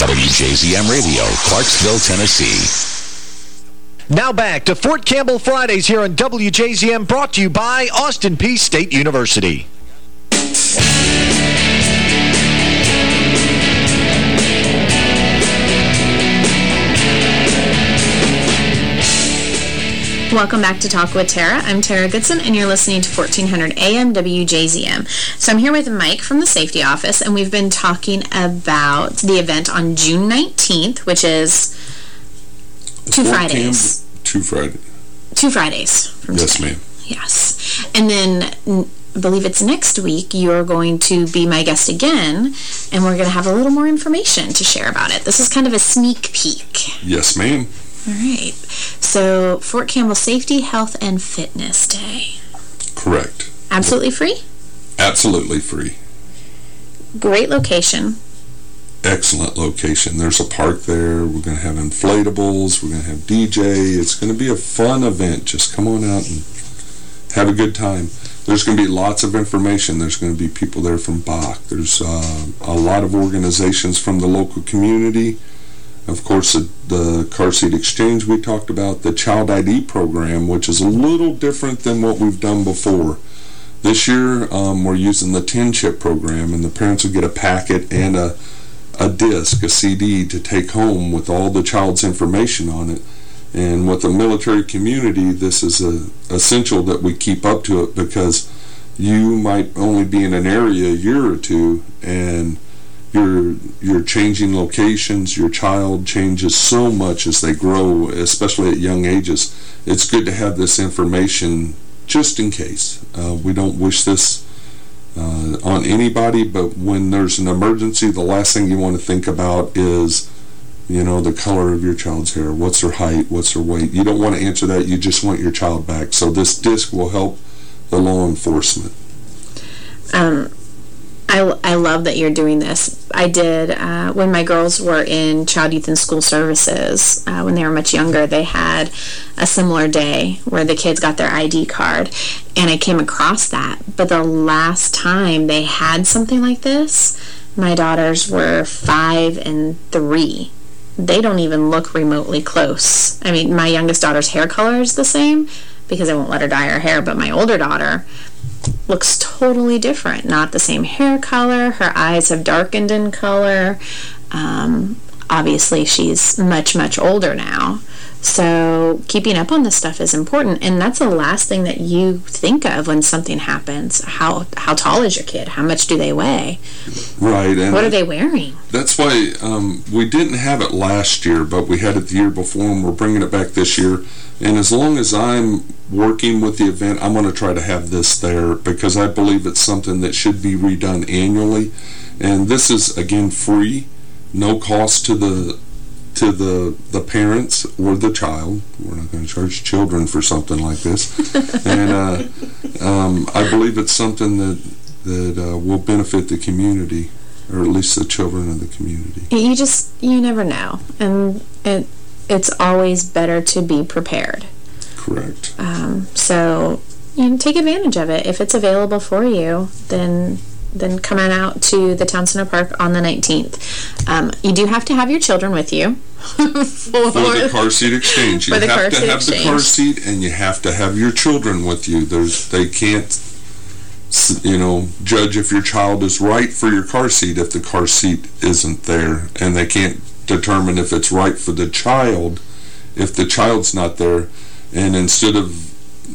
WJZM Radio, Clarksville, Tennessee. Now back to Fort Campbell Fridays here on WJZM, brought to you by Austin Peay State University. Welcome back to Talk with Tara. I'm Tara Goodson, and you're listening to 1400 AM WJZM. So I'm here with Mike from the safety office, and we've been talking about the event on June 19th, which is two Fridays. Two Fridays. Two Fridays from Yes, ma'am. Yes. And then, I believe it's next week, you're going to be my guest again, and we're going to have a little more information to share about it. This is kind of a sneak peek. Yes, ma'am. All right. So, Fort Campbell Safety, Health, and Fitness Day. Correct. Absolutely free. Absolutely free. Great location. excellent location. There's a park there. We're going to have inflatables. We're going to have DJ. It's going to be a fun event. Just come on out and have a good time. There's going to be lots of information. There's going to be people there from Bach. There's uh, a lot of organizations from the local community. Of course, the, the car seat exchange we talked about, the child ID program, which is a little different than what we've done before. This year, um, we're using the 10-chip program, and the parents will get a packet and a, a disc, a CD, to take home with all the child's information on it. And with the military community, this is a, essential that we keep up to it because you might only be in an area a year or two, and you're, you're changing locations. Your child changes so much as they grow, especially at young ages. It's good to have this information just in case. Uh, we don't wish this uh, on anybody, but when there's an emergency, the last thing you want to think about is, you know, the color of your child's hair. What's their height? What's their weight? You don't want to answer that. You just want your child back. So this disc will help the law enforcement. Um, I, I love that you're doing this. I did, uh, when my girls were in Child, Youth, and School Services, uh, when they were much younger, they had a similar day where the kids got their ID card, and I came across that. But the last time they had something like this, my daughters were five and three. They don't even look remotely close. I mean, my youngest daughter's hair color is the same because I won't let her dye her hair, but my older daughter, looks totally different. Not the same hair color. Her eyes have darkened in color. Um, obviously, she's much, much older now. So keeping up on this stuff is important, and that's the last thing that you think of when something happens. How how tall is your kid? How much do they weigh? Right. And what are they wearing? That's why um, we didn't have it last year, but we had it the year before, and we're bringing it back this year. And as long as I'm working with the event, I'm going to try to have this there because I believe it's something that should be redone annually. And this is, again, free, no cost to the to the the parents or the child. We're not going to charge children for something like this. and uh, um, I believe it's something that, that uh, will benefit the community, or at least the children of the community. You just, you never know. And it it's always better to be prepared. Correct. Um, so, you know, take advantage of it. If it's available for you, then then come on out to the Town Center Park on the 19th. Um, you do have to have your children with you. for, for, the car seat exchange. You have to have exchange. the car seat and you have to have your children with you. There's They can't, you know, judge if your child is right for your car seat if the car seat isn't there. And they can't determine if it's right for the child if the child's not there. And instead of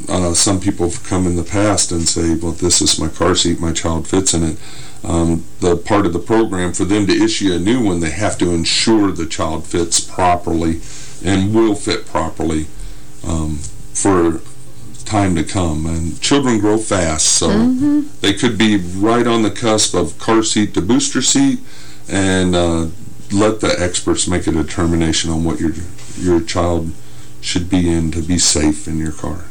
uh, some people have come in the past and say, well, this is my car seat, my child fits in it. Um, the part of the program, for them to issue a new one, they have to ensure the child fits properly and will fit properly um, for time to come. And children grow fast, so mm -hmm. they could be right on the cusp of car seat to booster seat, and uh, let the experts make a determination on what your your child should be in to be safe in your car.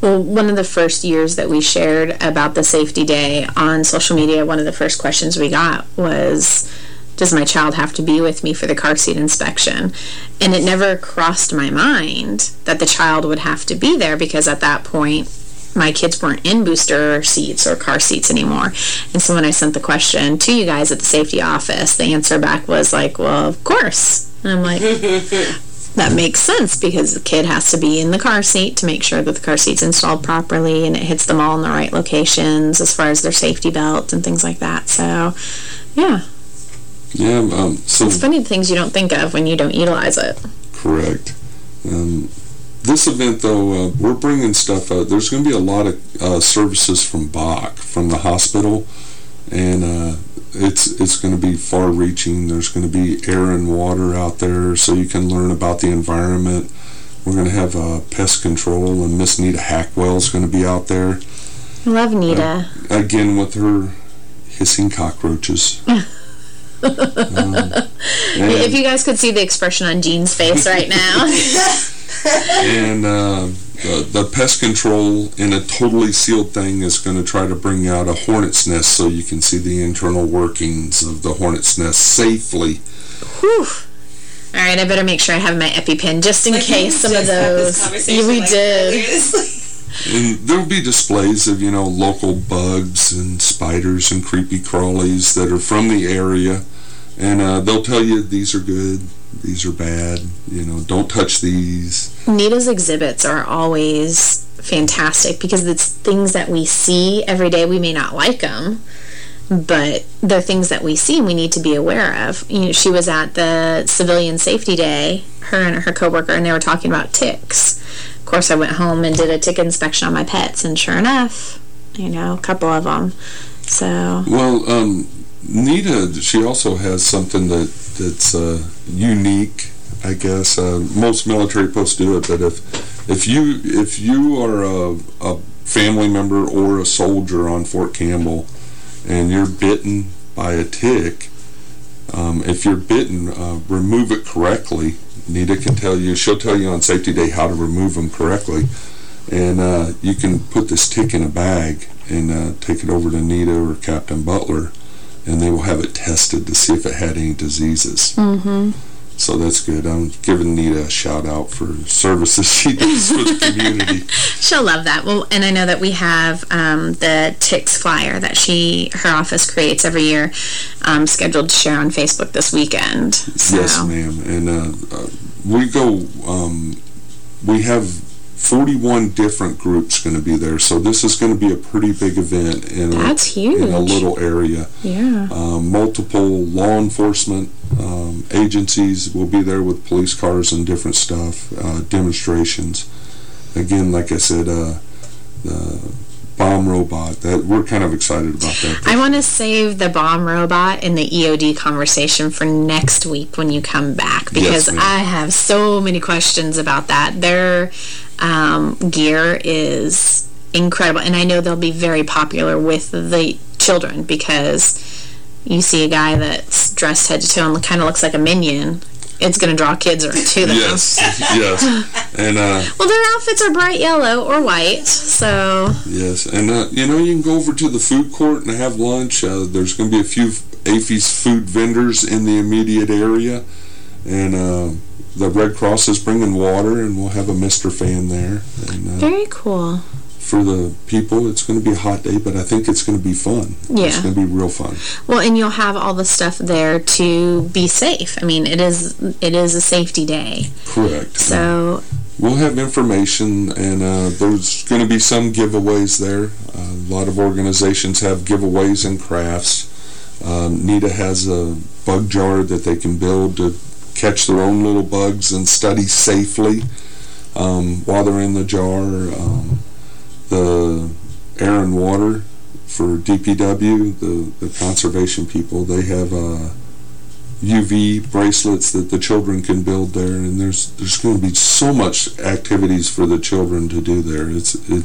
Well, one of the first years that we shared about the safety day on social media, one of the first questions we got was, does my child have to be with me for the car seat inspection? And it never crossed my mind that the child would have to be there because at that point, my kids weren't in booster seats or car seats anymore. And so when I sent the question to you guys at the safety office, the answer back was like, well, of course. And I'm like, that makes sense because the kid has to be in the car seat to make sure that the car seat's installed properly and it hits them all in the right locations as far as their safety belt and things like that. So, yeah. Yeah, um, so... It's funny the things you don't think of when you don't utilize it. Correct. Um, this event, though, uh, we're bringing stuff out. There's going to be a lot of uh, services from Bach, from the hospital, and uh, it's it's going to be far-reaching. There's going to be air and water out there so you can learn about the environment. We're going to have uh, pest control, and Miss Nita Hackwell is going to be out there. I love Nita. Uh, again, with her hissing cockroaches. um, if you guys could see the expression on Jean's face right now. and uh, the, the pest control in a totally sealed thing is going to try to bring out a hornet's nest so you can see the internal workings of the hornet's nest safely. Whew. All right, I better make sure I have my EpiPen just in Like, case some of just had this those. conversation, we like, did. And there'll be displays of, you know, local bugs and spiders and creepy crawlies that are from the area. And uh, they'll tell you these are good, these are bad, you know, don't touch these. Nita's exhibits are always fantastic because it's things that we see every day. We may not like them, but they're things that we see and we need to be aware of. You know, she was at the Civilian Safety Day, her and her coworker, and they were talking about ticks. Course, I went home and did a tick inspection on my pets, and sure enough, you know, a couple of them. So, Well, um, Nita, she also has something that that's uh, unique, I guess. Uh, most military posts do it, but if if you if you are a, a family member or a soldier on Fort Campbell and you're bitten by a tick, um, if you're bitten, uh, remove it correctly. Nita can tell you, she'll tell you on safety day how to remove them correctly. And uh, you can put this tick in a bag and uh, take it over to Nita or Captain Butler, and they will have it tested to see if it had any diseases. mm-hmm. So that's good. I'm giving Nita a shout out for services she does for the community. She'll love that. Well, and I know that we have um, the Ticks flyer that she, her office creates every year, um, scheduled to share on Facebook this weekend. So. Yes, ma'am. And uh, uh, we go, um, we have 41 different groups going to be there, so this is going to be a pretty big event in, That's a, in a little area. Yeah. Um, multiple law enforcement um, agencies will be there with police cars and different stuff, uh, demonstrations. Again, like I said, uh, the bomb robot, that we're kind of excited about that. I want to save the bomb robot and the EOD conversation for next week when you come back because ma'am. I have so many questions about that. Their um, gear is incredible, and I know they'll be very popular with the children because you see a guy that's dressed head to toe and kind of looks like a minion. It's going to draw kids to them. Yes, yes. And, uh, Well, their outfits are bright yellow or white, so Yes, and uh, you know, you can go over to the food court and have lunch. Uh, there's going to be a few AFI's food vendors in the immediate area, and uh, the Red Cross is bringing water, and we'll have a Mr. Fan there. And uh, very cool. for the people, it's going to be a hot day, but I think it's going to be fun. Yeah. It's going to be real fun. Well, and you'll have all the stuff there to be safe. I mean, it is it is a safety day. Correct. So, We'll have information, and uh, there's going to be some giveaways there. Uh, a lot of organizations have giveaways and crafts. Um, Nita has a bug jar that they can build to catch their own little bugs and study safely um, while they're in the jar. Um, the air and water for DPW, the, the conservation people, they have uh, UV bracelets that the children can build there, and there's there's going to be so much activities for the children to do there. It's it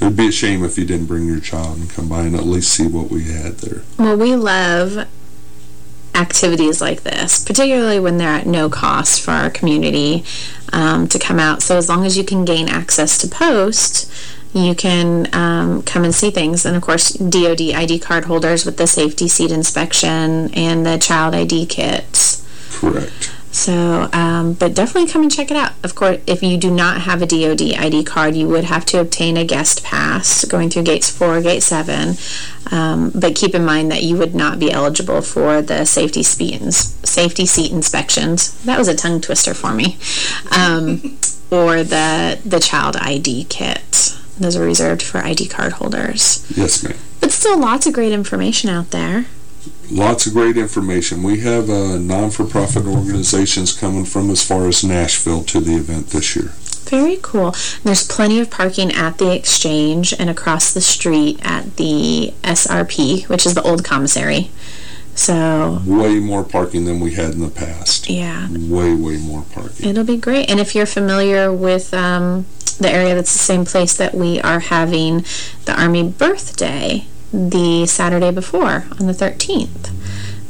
it would be a shame if you didn't bring your child and come by and at least see what we had there. well, we love activities like this, particularly when they're at no cost for our community um, to come out. So as long as you can gain access to post, you can um, come and see things. And of course, DOD ID card holders with the safety seat inspection and the child ID kits. Correct. So, um, but definitely come and check it out. Of course, if you do not have a DOD ID card, you would have to obtain a guest pass going through gates 4 or gate 7. Um, but keep in mind that you would not be eligible for the safety, seat safety seat inspections. That was a tongue twister for me. Um, or the, the child ID kit. Those are reserved for ID card holders. Yes, ma'am. But still lots of great information out there. Lots of great information. We have uh, non-for-profit organizations coming from as far as Nashville to the event this year. Very cool. There's plenty of parking at the exchange and across the street at the SRP, which is the old commissary. So, Way more parking than we had in the past. yeah, Way, way more parking. it'll be great. And if you're familiar with um, the area, that's the same place that we are having the Army birthday the Saturday before on the 13th.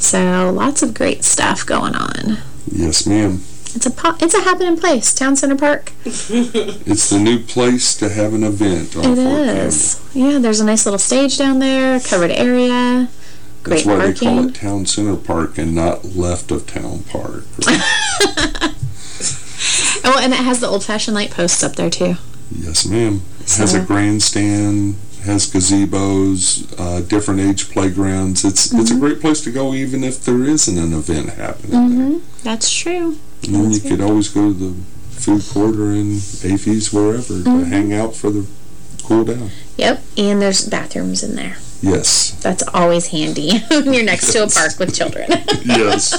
So, lots of great stuff going on. Yes, ma'am. It's a it's a happening place, Town Center Park. It's the new place to have an event on It Fort is. Yeah, there's a nice little stage down there, covered area, great That's why parking. they call it Town Center Park and not left of Town Park. Oh, and it has the old-fashioned light posts up there too. yes, ma'am. It has a grandstand, has gazebos, uh, different age playgrounds. It's it's Mm-hmm. a great place to go even if there isn't an event happening. Mm-hmm. That's true. And then you That's could always go to the food court or in AAFES, wherever, Mm-hmm. to hang out for the cool down. Yep, and there's bathrooms in there. Yes. That's always handy when you're next to a park with children. Yes.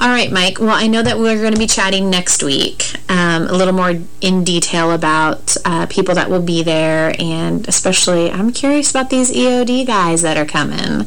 All right, Mike. Well, I know that we're going to be chatting next week um, a little more in detail about uh, people that will be there, and especially I'm curious about these EOD guys that are coming.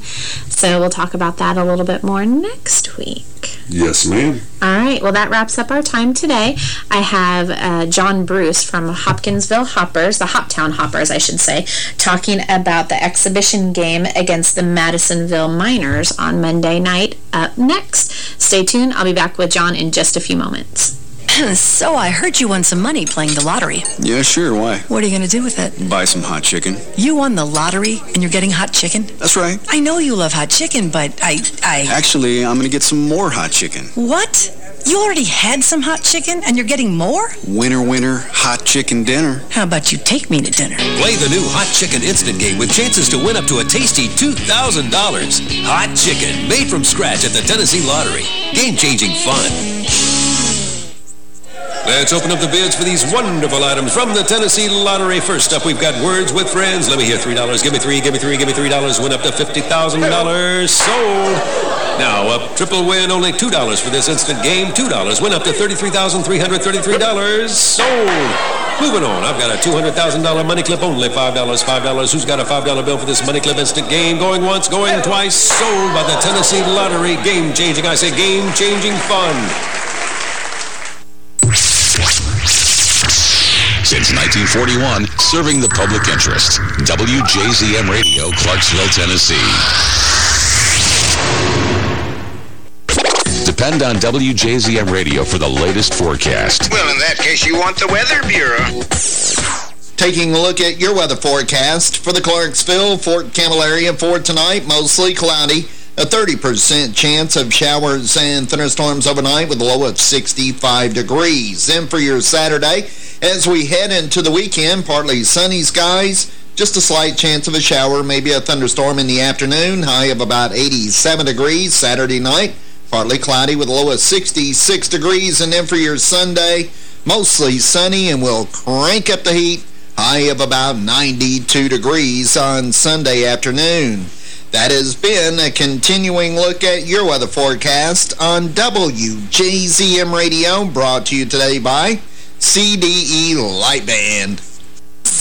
So we'll talk about that a little bit more next week. Yes, ma'am. All right, well, that wraps up our time today. I have uh, John Bruce from Hopkinsville Hoppers, the Hoptown Hoppers, I should say, talking about the exhibition game against the Madisonville Miners on Monday night up next. Stay tuned. I'll be back with John in just a few moments. so I heard you won some money playing the lottery. Yeah, sure. Why? What are you going to do with it? Buy some hot chicken. You won the lottery and you're getting hot chicken? That's right. I know you love hot chicken, but I... I... Actually, I'm going to get some more hot chicken. What? You already had some hot chicken and you're getting more? Winner, winner, hot chicken dinner. How about you take me to dinner? Play the new Hot Chicken Instant Game with chances to win up to a tasty $2,000. Hot Chicken, made from scratch at the Tennessee Lottery. Game-changing fun. Let's open up the bids for these wonderful items from the Tennessee Lottery. First up, we've got Words with Friends. Let me hear $3. Give me 3 give me 3 give me $3. Win up to $50,000. Sold. Now, up triple win, only $2 for this instant game. $2. Win up to $33,333. Sold. Moving on, I've got a $200,000 money clip, only $5, $5. Who's got a $5 bill for this money clip instant game? Going once, going twice. Sold by the Tennessee Lottery. Game-changing, I say game-changing fun. Since 1941, serving the public interest. WJZM Radio, Clarksville, Tennessee. Depend on WJZM Radio for the latest forecast. Well, in that case, you want the Weather Bureau. Taking a look at your weather forecast for the Clarksville, Fort Campbell area for tonight, mostly cloudy. A 30% chance of showers and thunderstorms overnight with a low of 65 degrees. Then for your Saturday, as we head into the weekend, partly sunny skies, just a slight chance of a shower, maybe a thunderstorm in the afternoon, high of about 87 degrees Saturday night. Partly cloudy with a low of 66 degrees. And then for your Sunday, mostly sunny and we'll crank up the heat, high of about 92 degrees on Sunday afternoon. That has been a continuing look at your weather forecast on WJZM Radio, brought to you today by CDE Lightband.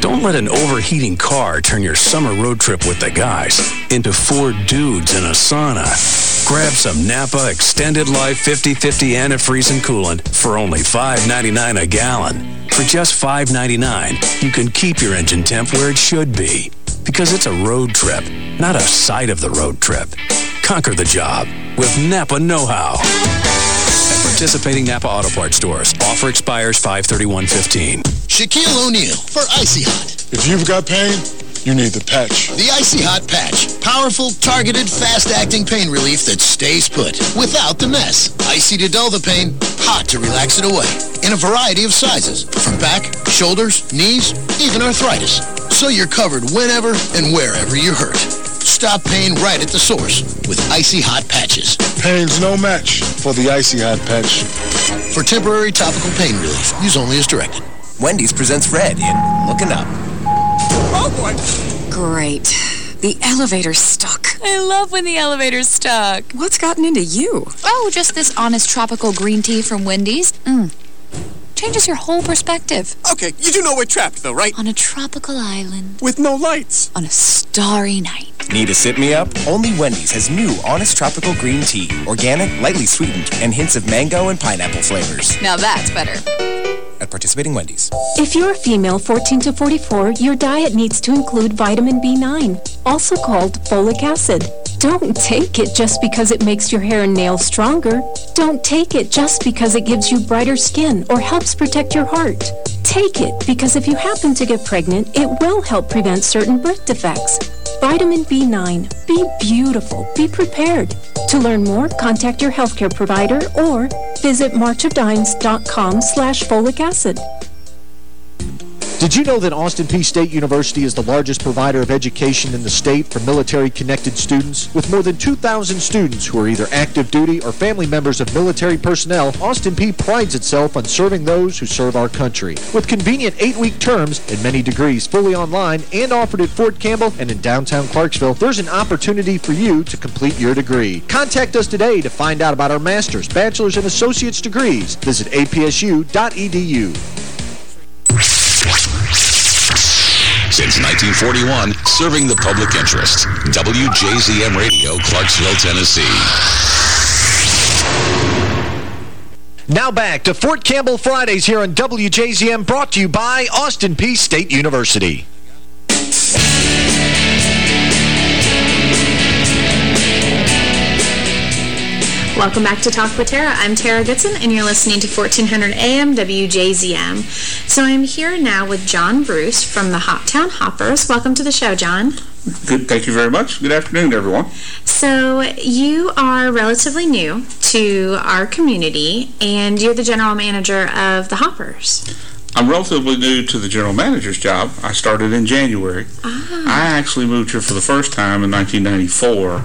Don't let an overheating car turn your summer road trip with the guys into four dudes in a sauna. Grab some Napa Extended Life 50-50 antifreeze and coolant for only $5.99 a gallon. For just $5.99, you can keep your engine temp where it should be. Because it's a road trip, not a side of the road trip. Conquer the job with Napa Know-How. At participating Napa Auto Parts stores. Offer expires 531.15. Shaquille O'Neal for Icy Hot. If you've got pain, you need the patch. The Icy Hot Patch. Powerful, targeted, fast-acting pain relief that stays put without the mess. Icy to dull the pain, hot to relax it away. In a variety of sizes, from back, shoulders, knees, even arthritis. So you're covered whenever and wherever you're hurt. Stop pain right at the source with Icy Hot Patches. Pain's no match for the Icy Hot Patch. For temporary topical pain relief, use only as directed. Wendy's presents Red in Looking Up. Oh, boy. Great. The elevator's stuck. I love when the elevator's stuck. What's gotten into you? Oh, just this honest tropical green tea from Wendy's. Mm. Changes your whole perspective. Okay, you do know we're trapped, though, right? On a tropical island. With no lights. On a starry night. Need a sit-me-up? Only Wendy's has new Honest Tropical Green Tea. Organic, lightly sweetened, and hints of mango and pineapple flavors. Now that's better. At participating Wendy's. If you're a female 14 to 44, your diet needs to include vitamin B9, also called folic acid. Don't take it just because it makes your hair and nails stronger. Don't take it just because it gives you brighter skin or helps protect your heart. Take it because if you happen to get pregnant, it will help prevent certain birth defects. Vitamin B9. Be beautiful. Be prepared. To learn more, contact your healthcare provider or visit marchofdimes.com slash folic acid. Did you know that Austin Peay State University is the largest provider of education in the state for military-connected students? With more than 2,000 students who are either active duty or family members of military personnel, Austin Peay prides itself on serving those who serve our country. With convenient eight-week terms and many degrees fully online and offered at Fort Campbell and in downtown Clarksville, there's an opportunity for you to complete your degree. Contact us today to find out about our master's, bachelor's, and associate's degrees. Visit apsu.edu. 1941, serving the public interest. WJZM Radio, Clarksville, Tennessee. Now back to Fort Campbell Fridays here on WJZM, brought to you by Austin Peay State University. Welcome back to Talk with Tara. I'm Tara Goodson, and you're listening to 1400 AM WJZM. So I'm here now with John Bruce from the Hoptown Hoppers. Welcome to the show, John. Good. Thank you very much. Good afternoon, everyone. So you are relatively new to our community, and you're the general manager of the Hoppers. I'm relatively new to the general manager's job. I started in January. Ah. I actually moved here for the first time in 1994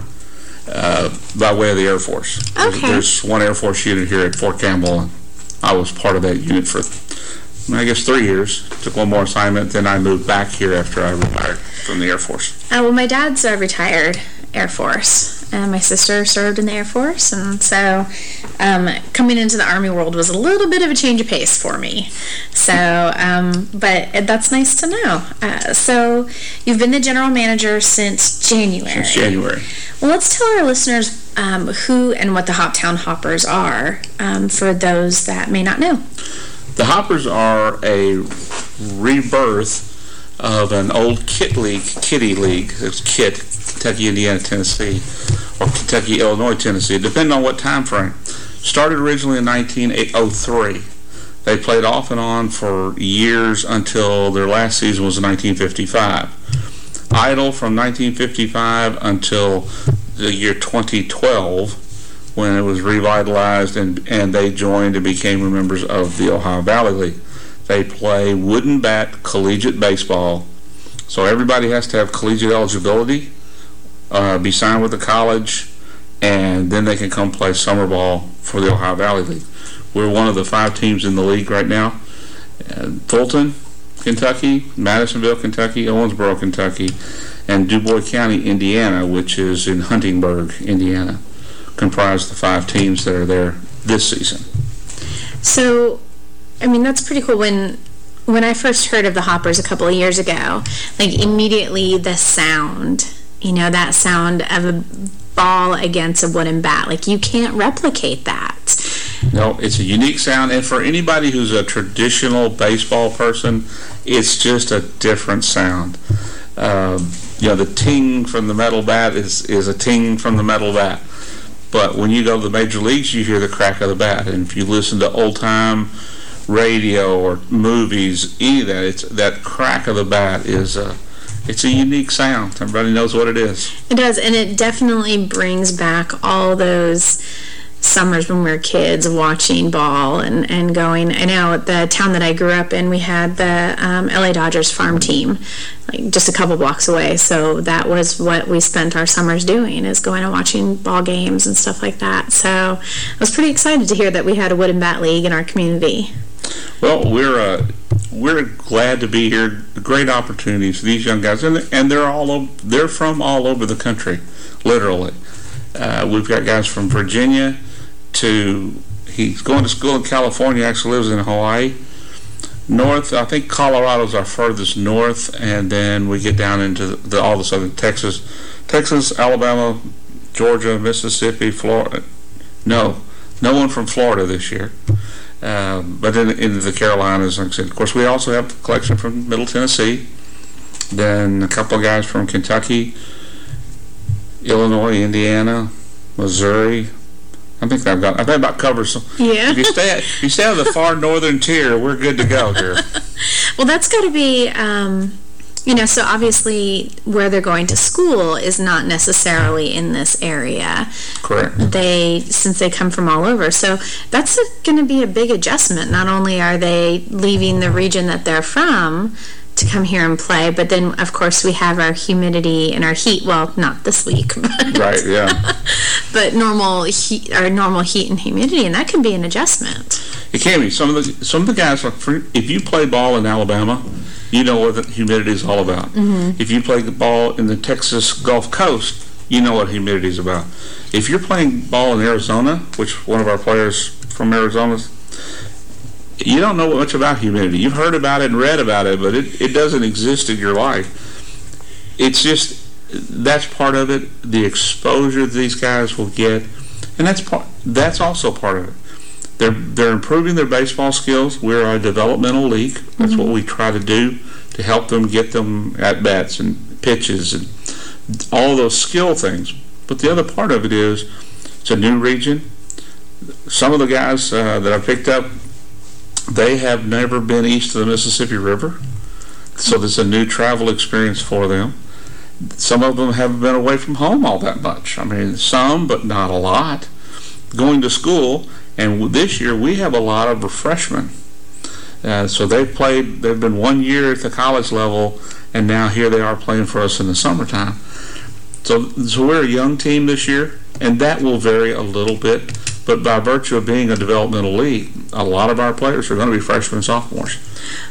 uh, by way of the Air Force. There's, Okay. there's one Air Force unit here at Fort Campbell, and I was part of that unit for, I guess, three years. Took one more assignment, then I moved back here after I retired from the Air Force. Uh, well, my dad's a retired Air Force, and my sister served in the Air Force, and so um, coming into the Army world was a little bit of a change of pace for me. So, um, but that's nice to know. Uh, so, you've been the general manager since January. Since January. Well, let's tell our listeners um, who and what the Hoptown Hoppers are um, for those that may not know. The Hoppers are a rebirth of an old Kit League, Kitty League. It's Kit, Kentucky, Indiana, Tennessee, or Kentucky, Illinois, Tennessee, depending on what time frame. Started originally in 1903. They played off and on for years until their last season was in 1955. Idle from 1955 until the year 2012 when it was revitalized and, and they joined and became members of the Ohio Valley League. They play wooden bat collegiate baseball, so everybody has to have collegiate eligibility, uh, be signed with the college, and then they can come play summer ball for the Ohio Valley League. We're one of the five teams in the league right now. And Fulton, Kentucky, Madisonville, Kentucky, Owensboro, Kentucky, and DuBois County, Indiana, which is in Huntingburg, Indiana, comprise the five teams that are there this season. So, I mean, that's pretty cool. When when I first heard of the Hoppers a couple of years ago, like immediately the sound, you know, that sound of a ball against a wooden bat, like you can't replicate that. No, it's a unique sound, and for anybody who's a traditional baseball person, it's just a different sound. Um, you know, the ting from the metal bat is, is a ting from the metal bat. But when you go to the major leagues, you hear the crack of the bat. And if you listen to old-time radio or movies, that, it's, that crack of the bat is a, it's a unique sound. Everybody knows what it is. It does, and it definitely brings back all those summers when we were kids watching ball and, and going. I know at the town that I grew up in, we had the um, LA Dodgers farm team, like just a couple blocks away. So that was what we spent our summers doing, is going and watching ball games and stuff like that. So I was pretty excited to hear that we had a wooden bat league in our community. Well, we're uh, we're glad to be here. Great opportunities these young guys, and and they're all over, they're from all over the country, literally. Uh, we've got guys from Virginia to he's going to school in California. Actually lives in Hawaii. North, I think Colorado's our furthest north, and then we get down into the, the, all the southern Texas, Texas, Alabama, Georgia, Mississippi, Florida. No, no one from Florida this year. Um, but in, in the Carolinas, like I said, of course, we also have a collection from Middle Tennessee. Then a couple of guys from Kentucky, Illinois, Indiana, Missouri. I think I've got. I think about covers. Some, Yeah. If you stay, if you stay on the far northern tier, we're good to go here. Well, that's got to be, um, you know, so obviously where they're going to school is not necessarily in this area. Correct. They, since they come from all over. So that's going to be a big adjustment. Not only are they leaving the region that they're from to come here and play, but then, of course, we have our humidity and our heat. Well, not this week, but, Right. Yeah. but normal heat, our normal heat and humidity, and that can be an adjustment. It can be. Some of the some of the guys, for, if you play ball in Alabama, you know what the humidity is all about. Mhm. If you play the ball in the Texas Gulf Coast, you know what humidity is about. If you're playing ball in Arizona, which one of our players from Arizona, you don't know much about humidity. You've heard about it and read about it, but it, it doesn't exist in your life. It's just that's part of it. The exposure these guys will get, and that's part. That's also part of it. They're they're improving their baseball skills. We're a developmental league. That's what we try to do to help them get them at bats and pitches and all those skill things. But the other part of it is it's a new region. Some of the guys uh, that I picked up, they have never been east of the Mississippi River, so there's a new travel experience for them. Some of them haven't been away from home all that much. I mean, some, but not a lot. Going to school, and this year we have a lot of freshmen. Uh, so they've played, they've been one year at the college level, and now here they are playing for us in the summertime. So, so we're a young team this year, and that will vary a little bit. But by virtue of being a developmental league, a lot of our players are going to be freshmen and sophomores.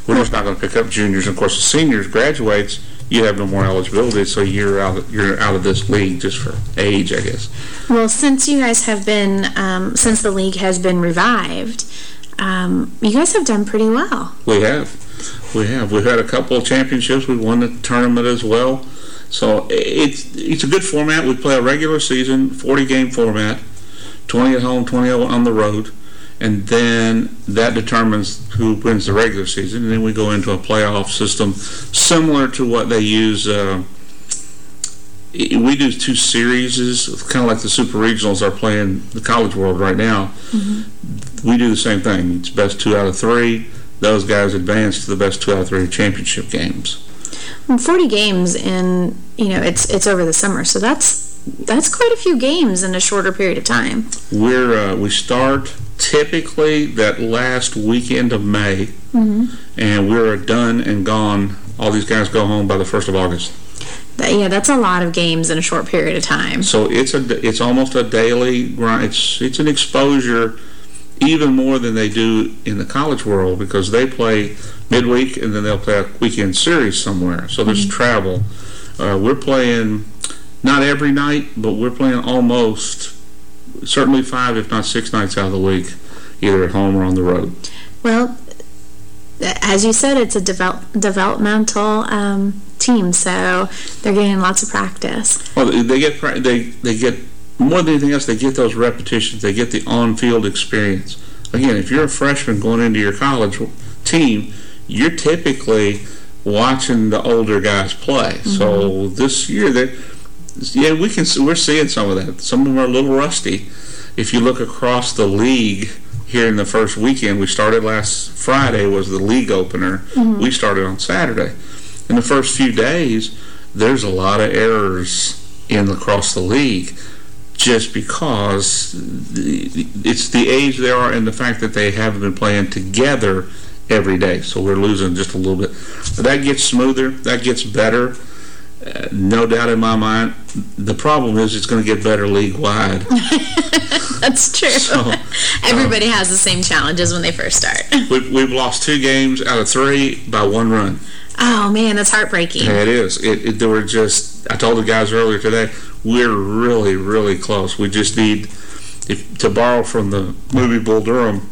We're just not going to pick up juniors. And of course, the seniors graduates, you have no more eligibility, so you're out. You're out of this league just for age, I guess. Well, since you guys have been, um, since the league has been revived, um, you guys have done pretty well. We have. We have. We've had a couple of championships. We've won the tournament as well. So it's it's a good format. We play a regular season, 40-game format, 20 at home, 20 on the road, and then that determines who wins the regular season. And then we go into a playoff system similar to what they use. Uh, we do two series, kind of like the super regionals are playing the college world right now. We do the same thing. It's best two out of three. Those guys advance to the best two out of three championship games. Well, 40 games in, you know, it's it's over the summer, so that's that's quite a few games in a shorter period of time. We're uh, we start typically that last weekend of May, Mm-hmm. and we're done and gone. All these guys go home by the first of August. Yeah, that's a lot of games in a short period of time. So it's a it's almost a daily grind. It's it's an exposure even more than they do in the college world because they play midweek and then they'll play a weekend series somewhere. So there's travel. Uh, we're playing not every night, but we're playing almost certainly five, if not six nights out of the week, either at home or on the road. Well, as you said, it's a develop, developmental um, team, so they're getting lots of practice. Well, they- get pra- they they get more than anything else. They get those repetitions. They get the on-field experience. Again, if you're a freshman going into your college team, you're typically watching the older guys play. So this year, they yeah, we can we're seeing some of that. Some of them are a little rusty. If you look across the league here in the first weekend, we started last Friday was the league opener. Mhm. We started on Saturday. In the first few days, there's a lot of errors in across the league just because it's the age they are and the fact that they haven't been playing together every day. So we're losing just a little bit. But that gets smoother. That gets better. Uh, no doubt in my mind. The problem is it's going to get better league-wide. That's true. So, Everybody has the same challenges when they first start. we, we've lost two games out of three by one run. Oh, man, that's heartbreaking. Yeah, it is. It, it, there were just, I told the guys earlier today, we're really, really close. We just need, if, to borrow from the movie Bull Durham,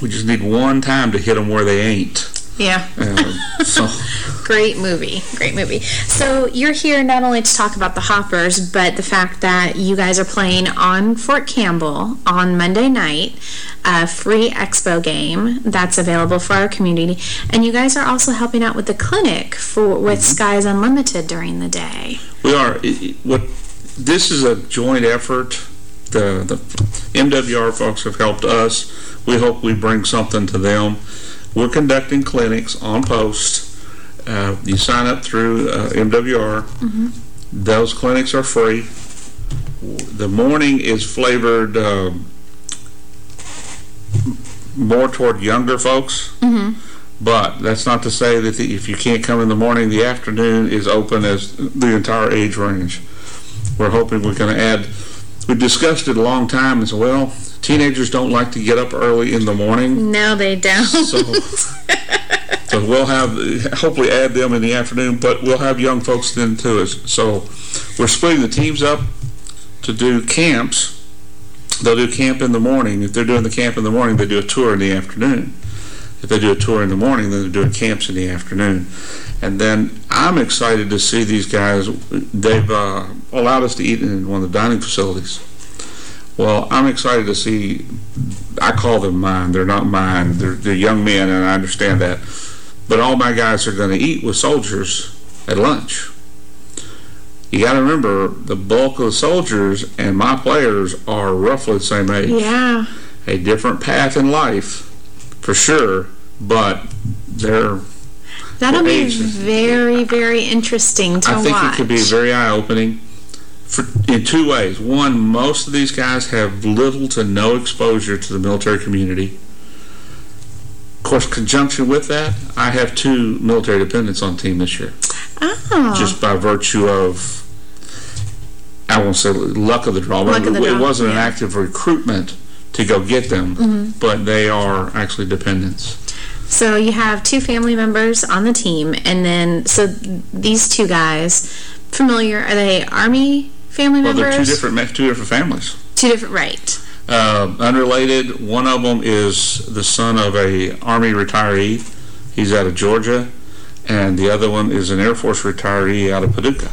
we just need one time to hit them where they ain't. Yeah. Um, so, Great movie. Great movie. So you're here not only to talk about the Hoppers, but the fact that you guys are playing on Fort Campbell on Monday night, a free expo game that's available for our community. And you guys are also helping out with the clinic for with Skies Unlimited during the day. we are, what, this is a joint effort. The, the MWR folks have helped us. We hope we bring something to them. We're conducting clinics on post. Uh, you sign up through uh, MWR. Those clinics are free. The morning is flavored um, more toward younger folks. But that's not to say that the, if you can't come in the morning, the afternoon is open as the entire age range. We're hoping we're going to add, we discussed it a long time as well. Teenagers don't like to get up early in the morning. No, they don't. So, so we'll have, hopefully add them in the afternoon, but we'll have young folks then too. So we're splitting the teams up to do camps. They'll do camp in the morning. If they're doing the camp in the morning, they do a tour in the afternoon. If they do a tour in the morning, then they're doing camps in the afternoon. And then I'm excited to see these guys. They've uh, allowed us to eat in one of the dining facilities. Well, I'm excited to see, I call them mine. They're not mine. They're, they're young men, and I understand that. But all my guys are going to eat with soldiers at lunch. You got to remember, the bulk of the soldiers and my players are roughly the same age. Yeah. A different path in life, for sure, but they're That'll be very, very interesting to I think watch. it could be very eye-opening for in two ways. One, most of these guys have little to no exposure to the military community. Of course, conjunction with that, I have two military dependents on team this year, Oh. just by virtue of, I won't say luck of the draw, Luck but of the it draw, wasn't an active recruitment to go get them, Mhm. but they are actually dependents. So you have two family members on the team, and then, so these two guys, familiar, are they Army family Well, members? they're two different, two different families. Two different, right. Uh, unrelated, one of them is the son of a Army retiree. He's out of Georgia. And the other one is an Air Force retiree out of Paducah.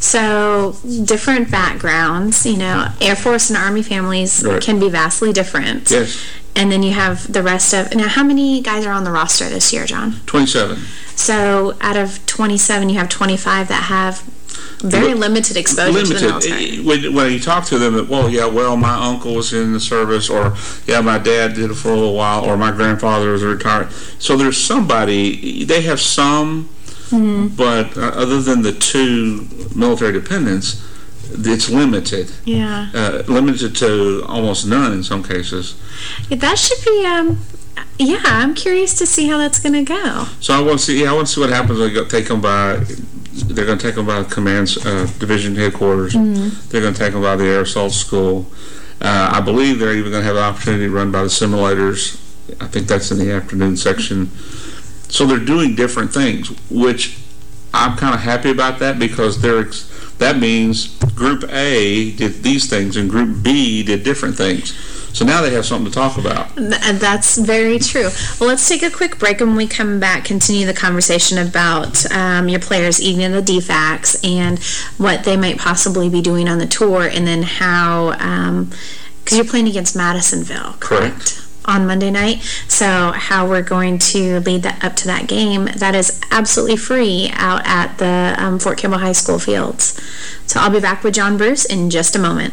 So different backgrounds, you know, Air Force and Army families Right. can be vastly different. Yes, And then you have the rest of, now how many guys are on the roster this year, John? 27. So out of 27, you have 25 that have very Li- limited exposure to the Limited. military. When, when you talk to them, well, yeah, well, my uncle was in the service, or yeah, my dad did it for a little while, or my grandfather was retired. So there's somebody, they have some, Mm-hmm. but uh, other than the two military dependents, it's limited. Yeah. Uh, limited to almost none in some cases. Yeah, That should be, um, yeah, I'm curious to see how that's going to go. So I want to see. Yeah, I want to see what happens. When they them by. They're going to take them by the command uh, division headquarters. Mhm. They're going to take them by the air assault school. Uh, I believe they're even going to have the opportunity to run by the simulators. I think that's in the afternoon section. So they're doing different things, which I'm kind of happy about that because they're ex- that means Group A did these things and Group B did different things. So now they have something to talk about. Th- That's very true. Well, let's take a quick break, and when we come back, continue the conversation about um, your players eating in the DFACs and what they might possibly be doing on the tour, and then how, because you're playing against Madisonville, correct? On Monday night. So how we're going to lead that up to that game that is absolutely free out at the um, Fort Campbell High School fields. So I'll be back with John Bruce in just a moment.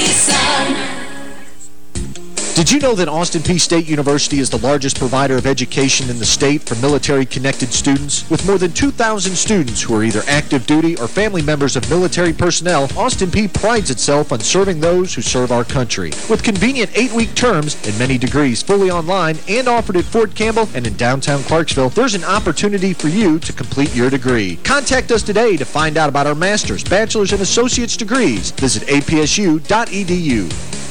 sun. Did you know that Austin Peay State University is the largest provider of education in the state for military-connected students? With more than 2,000 students who are either active duty or family members of military personnel, Austin Peay prides itself on serving those who serve our country. With convenient eight-week terms and many degrees fully online and offered at Fort Campbell and in downtown Clarksville, there's an opportunity for you to complete your degree. Contact us today to find out about our master's, bachelor's, and associate's degrees. Visit apsu.edu.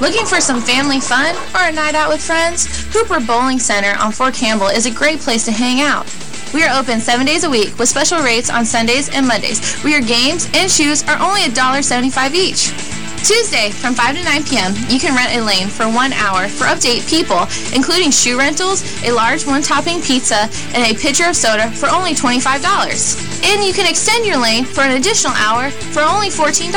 Looking for some family fun or a night out with friends? Hooper Bowling Center on Fort Campbell is a great place to hang out. We are open seven days a week with special rates on Sundays and Mondays, where your games and shoes are only $1.75 each. Tuesday, from 5 to 9 p.m., you can rent a lane for one hour for up to eight people, including shoe rentals, a large one-topping pizza, and a pitcher of soda for only $25. And you can extend your lane for an additional hour for only $14.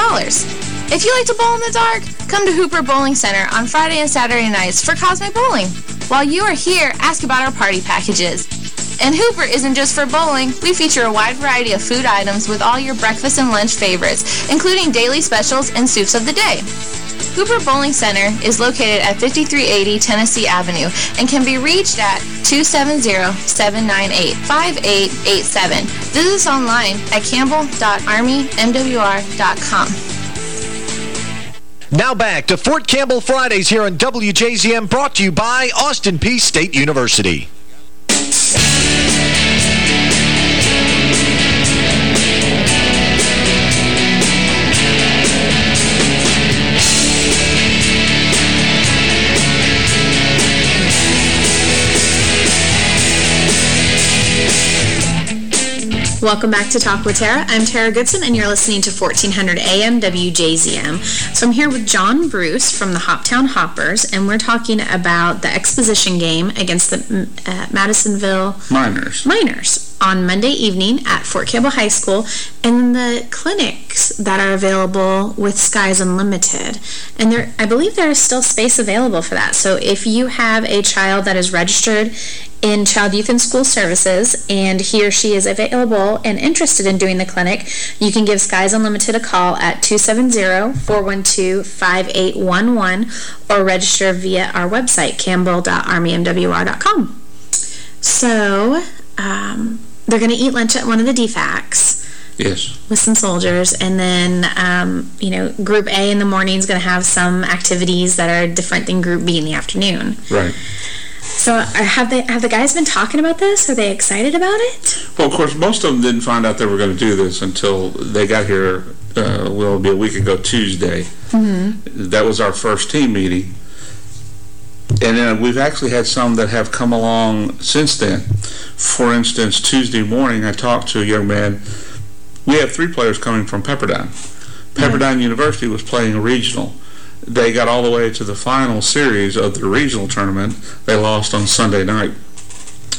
If you like to bowl in the dark, come to Hooper Bowling Center on Friday and Saturday nights for Cosmic Bowling. While you are here, ask about our party packages. And Hooper isn't just for bowling. We feature a wide variety of food items with all your breakfast and lunch favorites, including daily specials and soups of the day. Hooper Bowling Center is located at 5380 Tennessee Avenue and can be reached at 270-798-5887. Visit us online at campbell.armymwr.com. Now back to Fort Campbell Fridays here on WJZM, brought to you by Austin Peay State University. Yeah. Welcome back to Talk with Tara. I'm Tara Goodson, and you're listening to 1400 AM WJZM. So I'm here with John Bruce from the Hoptown Hoppers, and we're talking about the exposition game against the uh, Madisonville Miners. Miners on Monday evening at Fort Campbell High School and the clinics that are available with Skies Unlimited. And there, I believe there is still space available for that. So if you have a child that is registered in Child Youth and School Services and he or she is available and interested in doing the clinic, you can give Skies Unlimited a call at 270-412-5811 or register via our website, campbell.armymwr.com. So, um, they're going to eat lunch at one of the DFACs. Yes. With some soldiers, and then, um, you know, Group A in the morning is going to have some activities that are different than Group B in the afternoon. Right. So uh, have they have the guys been talking about this? Are they excited about it? Well, of course, most of them didn't find out they were going to do this until they got here, uh, well, it'll be a week ago Tuesday. Mm -hmm. That was our first team meeting. And then we've actually had some that have come along since then. For instance, Tuesday morning, I talked to a young man. We have three players coming from Pepperdine. Pepperdine yeah. University was playing a regional they got all the way to the final series of the regional tournament. They lost on Sunday night.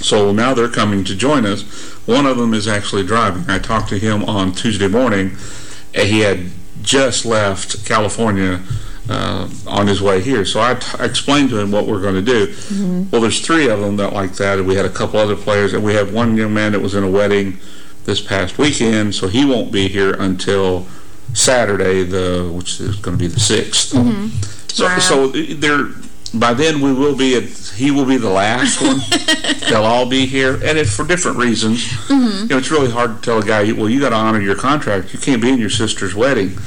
So now they're coming to join us. One of them is actually driving. I talked to him on Tuesday morning. And he had just left California uh, on his way here. So I, I explained to him what we're going to do. Mhm. Well, there's three of them that like that, and we had a couple other players, and we had one young man that was in a wedding this past weekend, so he won't be here until Saturday, the which is going to be the 6th. Mhm. So, Wow. so there, by then we will be, at, he will be the last one. They'll all be here, and it's for different reasons. Mhm. You know, it's really hard to tell a guy, well, you got to honor your contract. You can't be in your sister's wedding.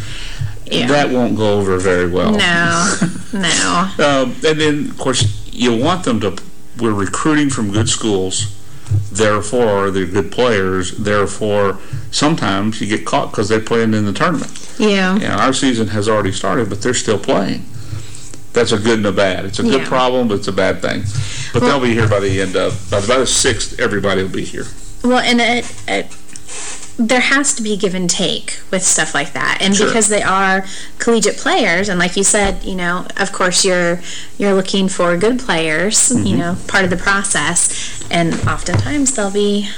Yeah. That won't go over very well. No, no. Um, and then, of course, you want them to, we're recruiting from good schools, therefore they're good players, therefore sometimes you get caught because they're playing in the tournament. Yeah. Yeah, our season has already started, but they're still playing. That's a good and a bad. It's a good Yeah. problem, but it's a bad thing. But Well- they'll be here by the end of, by the, by the 6th, everybody will be here. Well, and it, it, there has to be give and take with stuff like that, and Sure. because they are collegiate players, and like you said, you know, of course you're you're looking for good players, you Mhm. know, part of the process, and oftentimes they'll be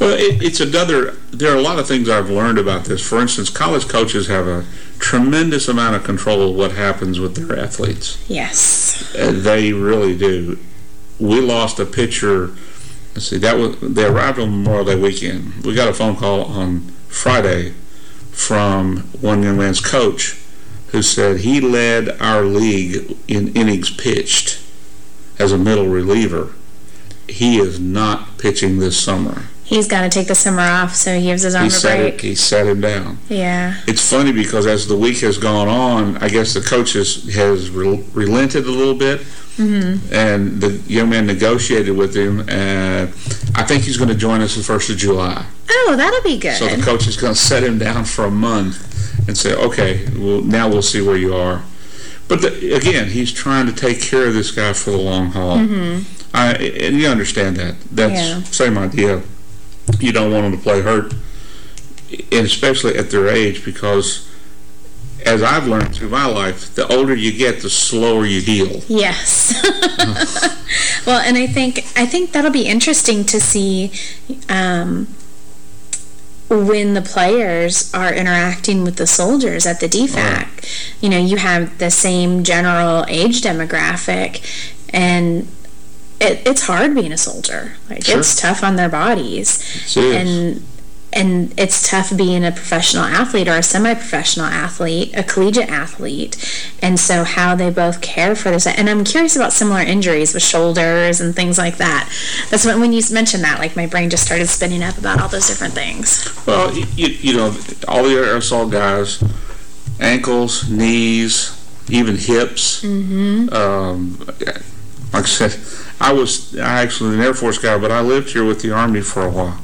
Well, it, it's another, there are a lot of things I've learned about this. For instance, college coaches have a tremendous amount of control of what happens with their athletes. yes, Uh, they really do. We lost a pitcher. Let's see, that was they arrived on Memorial Day weekend. We got a phone call on Friday from one young man's coach who said he led our league in innings pitched as a middle reliever. He is not pitching this summer. he's got to take the summer off, so he gives his arm He a break. it, he sat him down. Yeah, It's funny because as the week has gone on, I guess the coach has, has rel- relented a little bit, hmm and the young man negotiated with him, and I think he's going to join us the 1st of July. Oh, that'll be good. So the coach is going to set him down for a month and say, okay, well, now we'll see where you are. But the, again, he's trying to take care of this guy for the long haul. hmm I, and you understand that. That's Yeah. same idea. You don't want them to play hurt, and especially at their age, because as I've learned through my life, the older you get, the slower you heal. Yes. well, and I think I think that'll be interesting to see um, when the players are interacting with the soldiers at the DFAC. You know, you have the same general age demographic, and it, it's hard being a soldier. Like Sure. it's tough on their bodies, and and it's tough being a professional athlete or a semi-professional athlete, a collegiate athlete, and so how they both care for this. And I'm curious about similar injuries with shoulders and things like that. That's when, when you mentioned that, like my brain just started spinning up about all those different things. Well, you, you know, all the assault guys, ankles, knees, even hips. Mm-hmm. Um, like I said, I was I actually an Air Force guy, but I lived here with the Army for a while.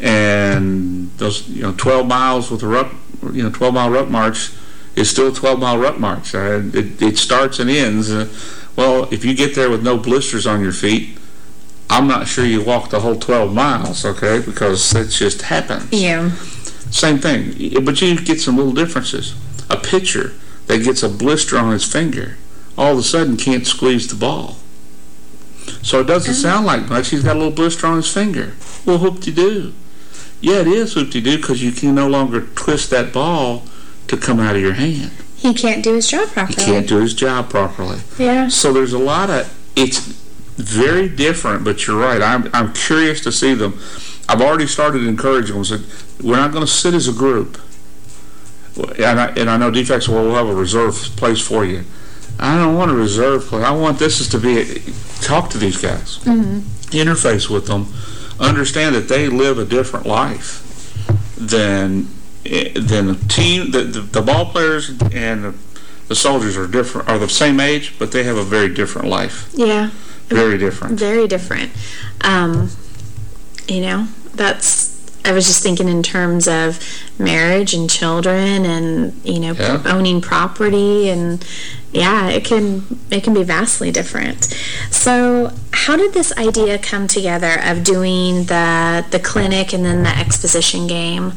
And those, you know, 12 miles with a ruck, you know, 12 mile ruck march is still a 12 mile ruck march. Uh, it, it starts and ends. Uh, well, if you get there with no blisters on your feet, I'm not sure you walk the whole 12 miles, okay? Because it just happens. Yeah. Same thing, but you get some little differences. A pitcher that gets a blister on his finger, all of a sudden can't squeeze the ball. So it doesn't sound like much. He's got a little blister on his finger. Well, whoop-de-doo. Yeah, it is whoop-de-doo because you can no longer twist that ball to come out of your hand. He can't do his job properly. He can't do his job properly. Yeah. So there's a lot of, it's very different, but you're right. I'm, I'm curious to see them. I've already started encouraging them. Said, we're not going to sit as a group. And I, and I know DFACs will have a reserve place for you. I don't want a reserve place. I want this is to be, talk to these guys, Mm-hmm. interface with them, understand that they live a different life than than the team. The, the, the ball players and the, the soldiers are different, are the same age, but they have a very different life. Yeah. Very different. Very different. Um, you know, that's, I was just thinking in terms of marriage and children and, you know, Yeah. owning property and, yeah, it can, it can be vastly different. So how did this idea come together of doing the, the clinic and then the exposition game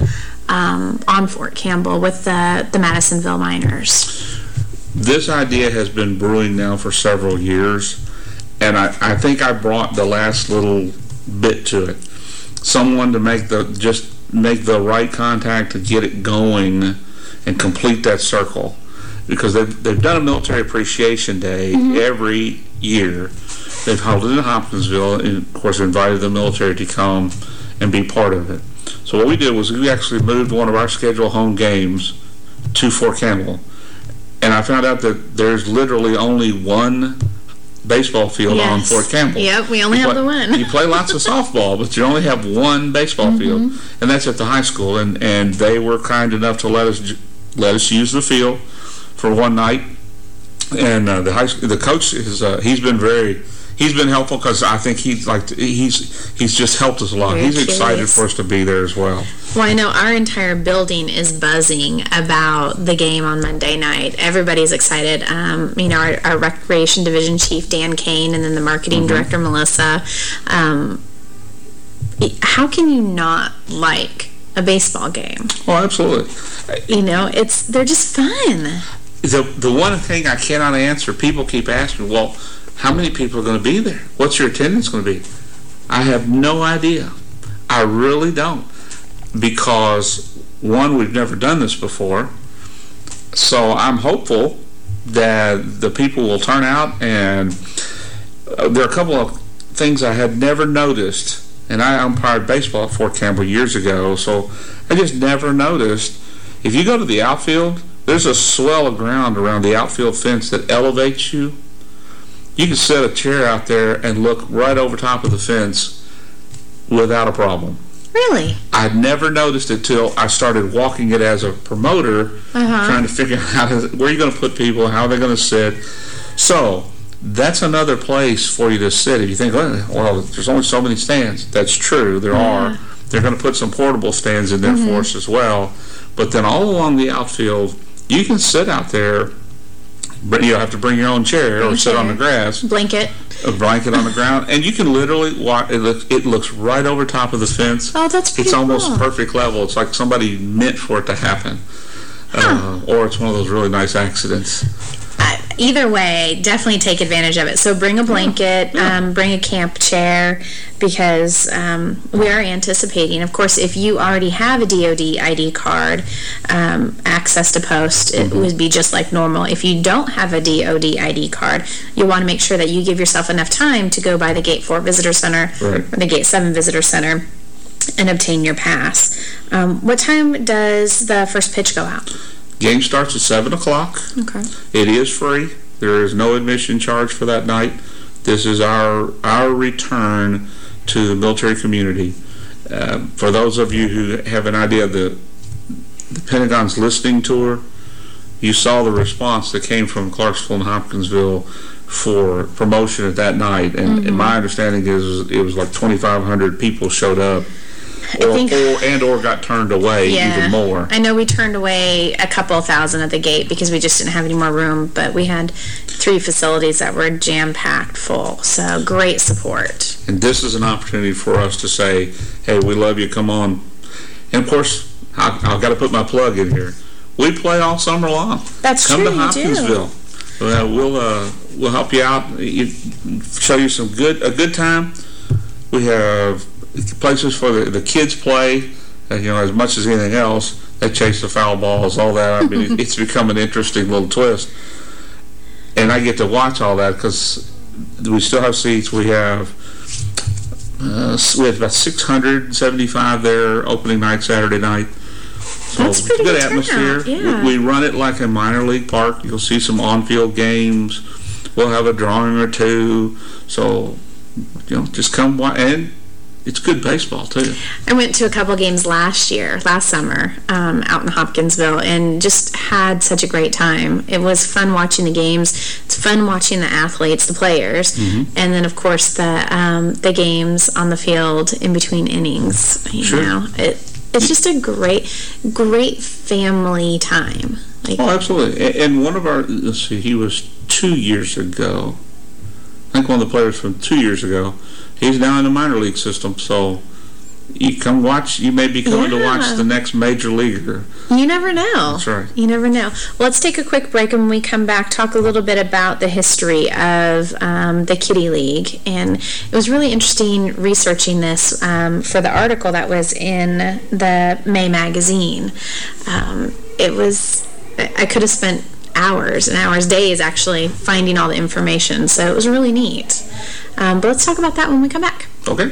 um, on Fort Campbell with the, the Madisonville Miners? This idea has been brewing now for several years, and I, I think I brought the last little bit to it. Someone to make the, just make the right contact to get it going and complete that circle because they've, they've done a Military Appreciation Day mm-hmm. every year. They've held it in Hopkinsville and, of course, invited the military to come and be part of it. So what we did was we actually moved one of our scheduled home games to Fort Campbell. And I found out that there's literally only one baseball field on Fort Campbell. Yep, we only You have play- the one. you play lots of softball, but you only have one baseball mm-hmm. field, and that's at the high school. And and they were kind enough to let us let us use the field for one night. And uh, the high sch- the coach is uh, he's been very he's been helpful because I think he's like he's he's just helped us a lot. Very he's excited for us to be there as well. Well, I know our entire building is buzzing about the game on Monday night. Everybody's excited. Um, you know, our, our recreation division chief, Dan Kane, and then the marketing Mhm. director, Melissa. Um, how can you not like a baseball game? Oh, absolutely. You know, it's they're just fun. The the one thing I cannot answer, people keep asking, well, how many people are going to be there? What's your attendance going to be? I have no idea. I really don't. Because, one, we've never done this before. So I'm hopeful that the people will turn out and uh, there are a couple of things I had never noticed and I umpired baseball at Fort Campbell years ago so I just never noticed if you go to the outfield there's a swell of ground around the outfield fence that elevates you you can set a chair out there and look right over top of the fence without a problem Really? I'd never noticed it till I started walking it as a promoter, Uh-huh. trying to figure out how where you're going to put people, how they're going to sit. So that's another place for you to sit. If you think, well, there's only so many stands. That's true. There are. They're going to put some portable stands in there Mhm. for us as well. But then all along the outfield, you can sit out there. But you have to bring your own chair or sit on the grass Blanket. a blanket on the ground, and you can literally walk. It looks, it looks right over top of the fence. Oh, that's It's almost cool. perfect level. It's like somebody meant for it to happen, uh, or it's one of those really nice accidents. Either way, definitely take advantage of it. So bring a blanket, um, bring a camp chair, because um, we are anticipating, of course, if you already have a DOD ID card, um, access to post, it would be just like normal. If you don't have a DOD ID card, you'll want to make sure that you give yourself enough time to go by the Gate 4 Visitor Center Right. or the Gate 7 Visitor Center and obtain your pass. Um, what time does the first pitch go out? Game starts at 7 o'clock. Okay. It is free. There is no admission charge for that night. This is our our return to the military community. Uh, for those of you who have an idea of the, the Pentagon's listening tour, you saw the response that came from Clarksville and Hopkinsville for promotion at that night. And, and my understanding is it was like 2,500 people showed up or, think- or and or got turned away even more. I know we turned away a couple thousand at the gate because we just didn't have any more room, but we had three facilities that were jam-packed full. So great support. And this is an opportunity for us to say, hey, we love you, come on. And of course, I, I've got to put my plug in here. We play all summer long. That's come true, to you do. Hopkinsville. Well, we'll uh, we'll help you out. You, show you some good a good time. We have places for the, the kids play. Uh, you know, as much as anything else, they chase the foul balls, all that. I mean, it's become an interesting little twist. And I get to watch all that because we still have seats. We have uh, we had about 675 there opening night Saturday night. So That's pretty good good atmosphere. yeah. We, we run it like a minor league park. You'll see some on-field games. We'll have a drawing or two. So, you know, just come. And it's good baseball, too. I went to a couple games last year, last summer, um, out in Hopkinsville, and just had such a great time. It was fun watching the games. It's fun watching the athletes, the players, Mm-hmm. and then of course the um, the games on the field in between innings. You Sure. know, it it's just a great, great family time. Like, Oh, absolutely. And one of our, let's see, he was two years ago. I think one of the players from two years ago. He's now in the minor league system, so you come watch. You may be coming to watch the next major leaguer. You never know. That's right. You never know. Well, let's take a quick break, and when we come back, talk a little bit about the history of um, the Kitty League. And it was really interesting researching this um, for the article that was in the May magazine. Um, it was, I could have spent hours and hours, days actually, finding all the information. So it was really neat. Um, but let's talk about that when we come back. Okay.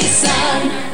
1015.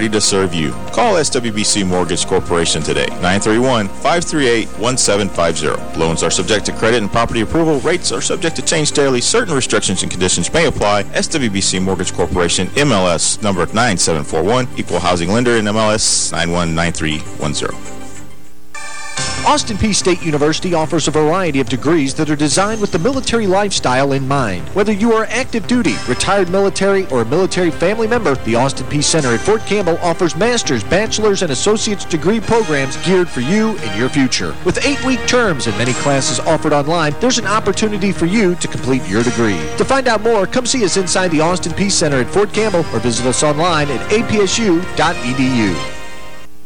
to serve you. Call SWBC Mortgage Corporation today, 931-538-1750. Loans are subject to credit and property approval. Rates are subject to change daily. Certain restrictions and conditions may apply. SWBC Mortgage Corporation, MLS number 9741, Equal Housing Lender and MLS 919310. Austin Peay State University offers a variety of degrees that are designed with the military lifestyle in mind. Whether you are active duty, retired military, or a military family member, the Austin Peay Center at Fort Campbell offers master's, bachelor's, and associate's degree programs geared for you and your future. With eight-week terms and many classes offered online, there's an opportunity for you to complete your degree. To find out more, come see us inside the Austin Peay Center at Fort Campbell or visit us online at apsu.edu.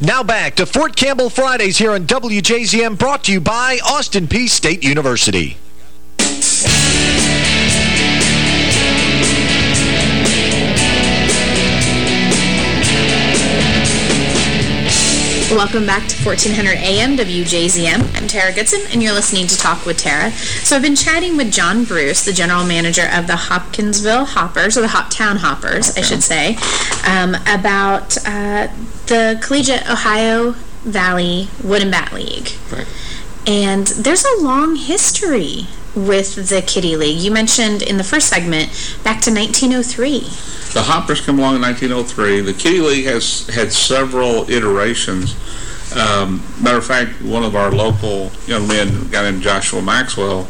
Now back to Fort Campbell Fridays here on WJZM, brought to you by Austin Peay State University. Welcome back to 1400 AM WJZM. I'm Tara Goodson, and you're listening to Talk with Tara. So I've been chatting with John Bruce, the general manager of the Hopkinsville Hoppers, or the Hoptown Hoppers, I should say, um, about uh, the Collegiate Ohio Valley Wood and Bat League. Right. And there's a long history with the Kitty League. You mentioned in the first segment back to 1903. The Hoppers come along in 1903. The Kitty League has had several iterations. Um, matter of fact, one of our local young men, a guy named Joshua Maxwell,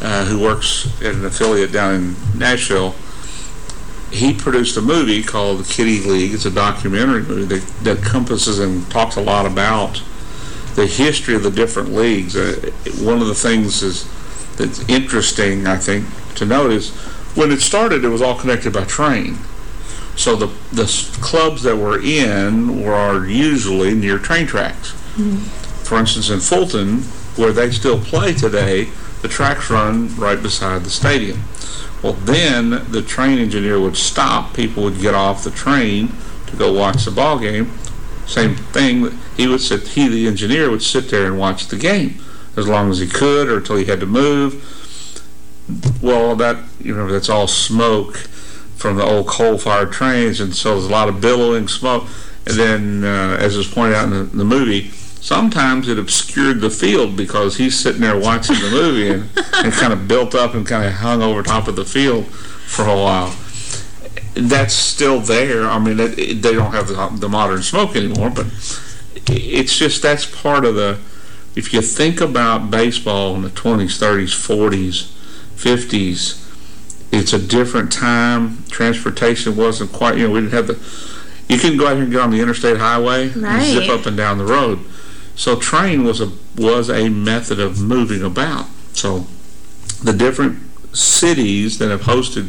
uh, who works at an affiliate down in Nashville, he produced a movie called The Kitty League. It's a documentary movie that, that encompasses and talks a lot about the history of the different leagues. Uh, one of the things is that's interesting, I think, to note is when it started, it was all connected by train. So the the clubs that we're in were usually near train tracks. Mm-hmm. For instance, in Fulton, where they still play today, the tracks run right beside the stadium. Well, then the train engineer would stop. People would get off the train to go watch the ball game. Same thing. He would sit. He, the engineer, would sit there and watch the game as long as he could, or until he had to move. Well, that you remember that's all smoke from the old coal-fired trains, and so there's a lot of billowing smoke. And then, uh, as was pointed out in the, the, movie, sometimes it obscured the field because he's sitting there watching the movie and, and kind of built up and kind of hung over top of the field for a while. that's still there. I mean, it, it, they don't have the, the modern smoke anymore, but it's just that's part of the. If you think about baseball in the 20s, 30s, 40s, 50s, it's a different time. Transportation wasn't quite, you know, we didn't have the, you couldn't go out here and get on the interstate highway Right. and zip up and down the road. So train was a was a method of moving about. So the different cities that have hosted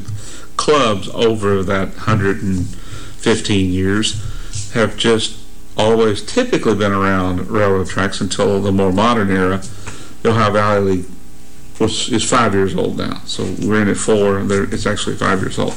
clubs over that 115 years have just always typically been around railroad tracks until the more modern era. The Ohio Valley was, is five years old now. So we're in at four, it's actually five years old.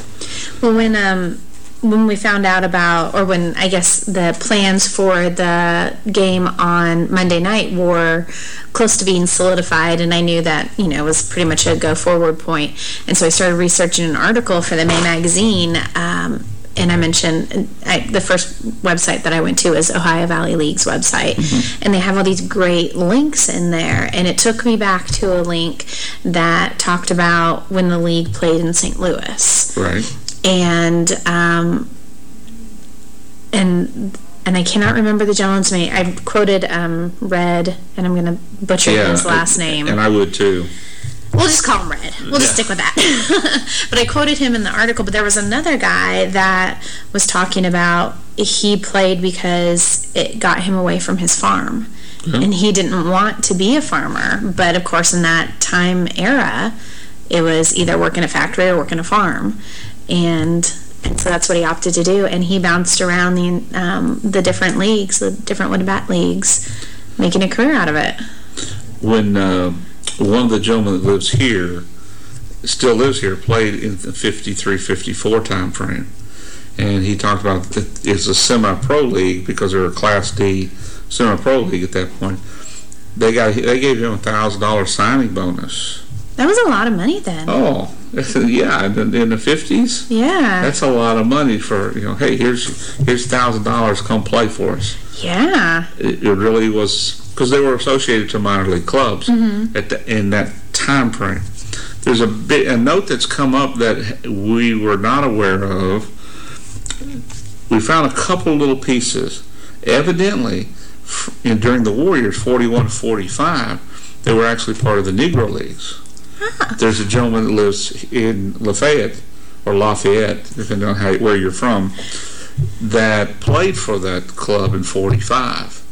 Well, when um when we found out about, or when I guess the plans for the game on Monday night were close to being solidified, and I knew that you know it was pretty much a go forward point, and so I started researching an article for the May magazine. Um, and I mentioned I, the first website that I went to is Ohio Valley League's website, and they have all these great links in there. And it took me back to a link that talked about when the league played in St. Louis Right. and um, and and I cannot remember the gentleman's name. I quoted um, Red, and I'm going to butcher his last name. And I would too. We'll just call him Red. We'll just Yeah. stick with that. but I quoted him in the article, but there was another guy that was talking about he played because it got him away from his farm. Mhm. And he didn't want to be a farmer. But of course, in that time era, it was either work in a factory or work in a farm. And, and so that's what he opted to do. And he bounced around the, um, the different leagues, the different wood bat leagues, making a career out of it. when one of the gentlemen that lives here, still lives here, played in the 53-54 time frame. And he talked about that it's a semi-pro league because they're a Class D semi-pro league at that point. They got they gave him a thousand dollar signing bonus. That was a lot of money then. Oh, yeah, in, in the fifties. Yeah. That's a lot of money for you know. Hey, here's here's thousand dollars. Come play for us. Yeah. It, it really was because they were associated to minor league clubs Mhm. at the, in that time frame. There's a bit a note that's come up that we were not aware of. We found a couple little pieces. Evidently, f- in, during the Warriors 41 45, they were actually part of the Negro Leagues. There's a gentleman that lives in Lafayette or Lafayette, depending on how where you're from, that played for that club in 45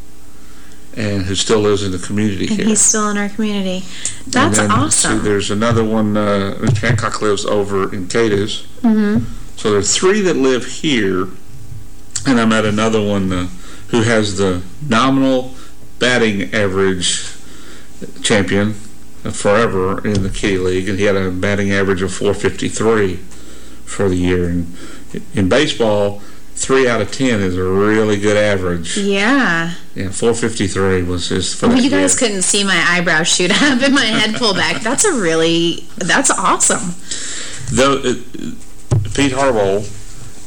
and who still lives in the community And here. he's still in our community. That's then, awesome. See, there's another one, uh, Hancock lives over in Cadiz. hmm So there's three that live here, and I met another one uh, who has the nominal batting average champion forever in the Kitty League, and he had a batting average of 453 for the year. And in baseball, three out of ten is a really good average. Yeah. Yeah, 453 was his for Well, you guys year. couldn't see my eyebrows shoot up and my head pull back. That's a really, that's awesome. Though, Pete Harbaugh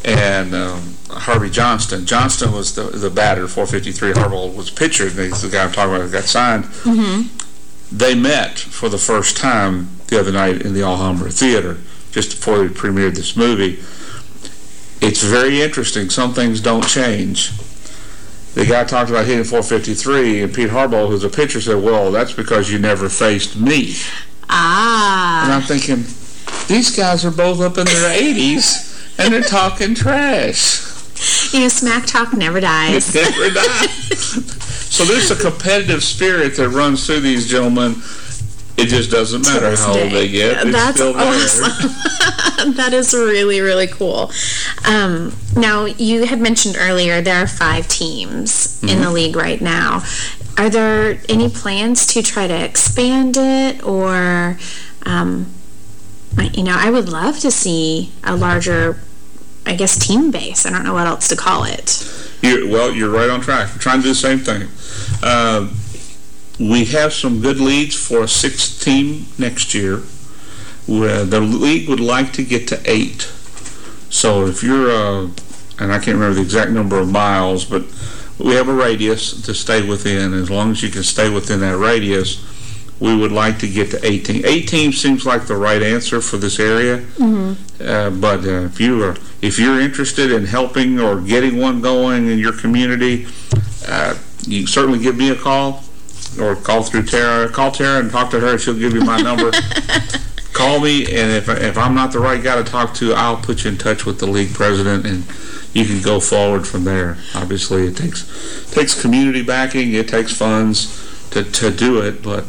and um, Harvey Johnston. Johnston was the, the batter, 453. Harbaugh was pitcher. He's the guy I'm talking about that got signed. Mm-hmm. They met for the first time the other night in the Alhambra Theater, just before they premiered this movie. It's very interesting. Some things don't change. The guy talked about hitting 453, and Pete Harbaugh, who's a pitcher, said, well, that's because you never faced me. Ah. And. I'm thinking, these guys are both up in their 80s, and they're talking trash. You know, smack talk never dies. It never dies. so there's a competitive spirit that runs through these gentlemen. It just doesn't matter how old they get. It's That's still there. awesome. that is really, really cool. Um, now, you had mentioned earlier there are five teams in the Mhm. league right now. Are there any plans to try to expand it or, um, you know, I would love to see a larger, I guess, team base. I don't know what else to call it. You're, well, you're right on track. We're trying to do the same thing. Uh, we have some good leads for a sixth team next year. Where the league would like to get to eight. So if you're, uh, and I can't remember the exact number of miles, but we have a radius to stay within. As long as you can stay within that radius, we would like to get to 18. 18 seems like the right answer for this area. Mm-hmm. Uh, but uh, if you are if you're interested in helping or getting one going in your community, uh, you certainly give me a call or call through Tara. Call Tara and talk to her. She'll give you my number. call me, and if if I'm not the right guy to talk to, I'll put you in touch with the league president, and you can go forward from there. Obviously, it takes takes community backing. It takes funds to to do it, but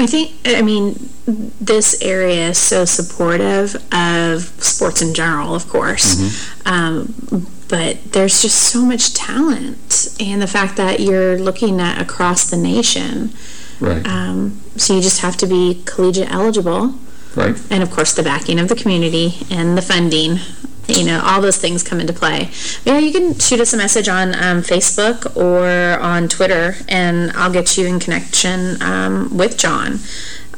I think, I mean, this area is so supportive of sports in general, of course. Mm-hmm. Um, but there's just so much talent. And the fact that you're looking at across the nation. Right. Um, so you just have to be collegiate eligible. Right. And, of course, the backing of the community and the funding you know, all those things come into play. Yeah, you can shoot us a message on um, Facebook or on Twitter, and I'll get you in connection um, with John.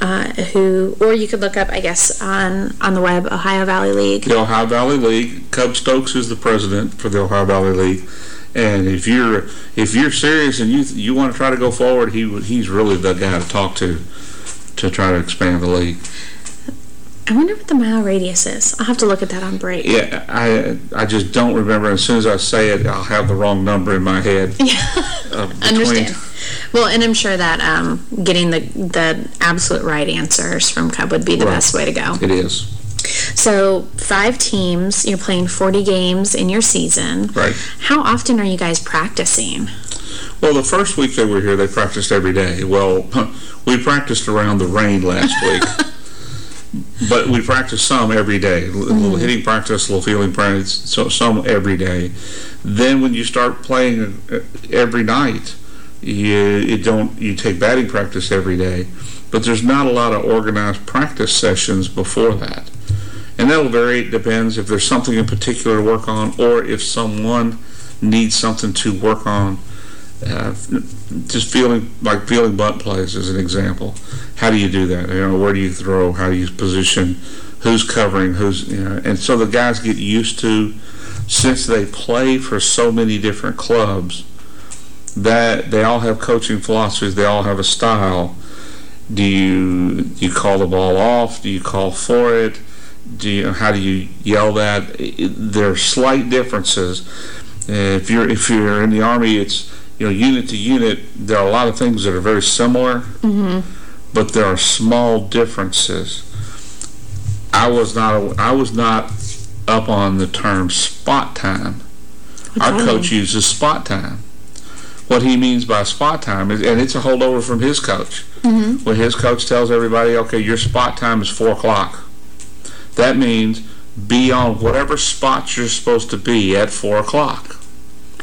Uh, who, or you could look up, I guess, on on the web, Ohio Valley League. The Ohio Valley League. Cub Stokes is the president for the Ohio Valley League, and if you're if you're serious and you you want to try to go forward, he he's really the guy to talk to to try to expand the league. I wonder what the mile radius is. I'll have to look at that on break. Yeah, I I just don't remember. As soon as I say it, I'll have the wrong number in my head. Yeah, uh, understand. Well, and I'm sure that um, getting the the absolute right answers from Cub would be the right. best way to go. It is. So five teams, you're playing 40 games in your season. Right. How often are you guys practicing? Well, the first week they were here, they practiced every day. Well, we practiced around the rain last week. but we practice some every day. A little mm hitting practice, a little feeling practice, so, some every day. Then when you start playing uh, every night, you, you don't you take batting practice every day, but there's not a lot of organized practice sessions before that. And that'll vary. It depends if there's something in particular to work on or if someone needs something to work on uh, just feeling like feeling bunt plays as an example. How do you do that? You know, where do you throw? How do you position? Who's covering? Who's you know? And so the guys get used to, since they play for so many different clubs, that they all have coaching philosophies. They all have a style. Do you do you call the ball off? Do you call for it? Do you, how do you yell that? There are slight differences. If you're if you're in the army, it's you know, unit to unit, there are a lot of things that are very similar, mm -hmm. But there are small differences. I was not I was not up on the term spot time. What's Our coach uses spot time. What he means by spot time is, and it's a holdover from his coach. Mm -hmm. When his coach tells everybody, okay, your spot time is 4 o'clock. That means be on whatever spot you're supposed to be at 4 o'clock.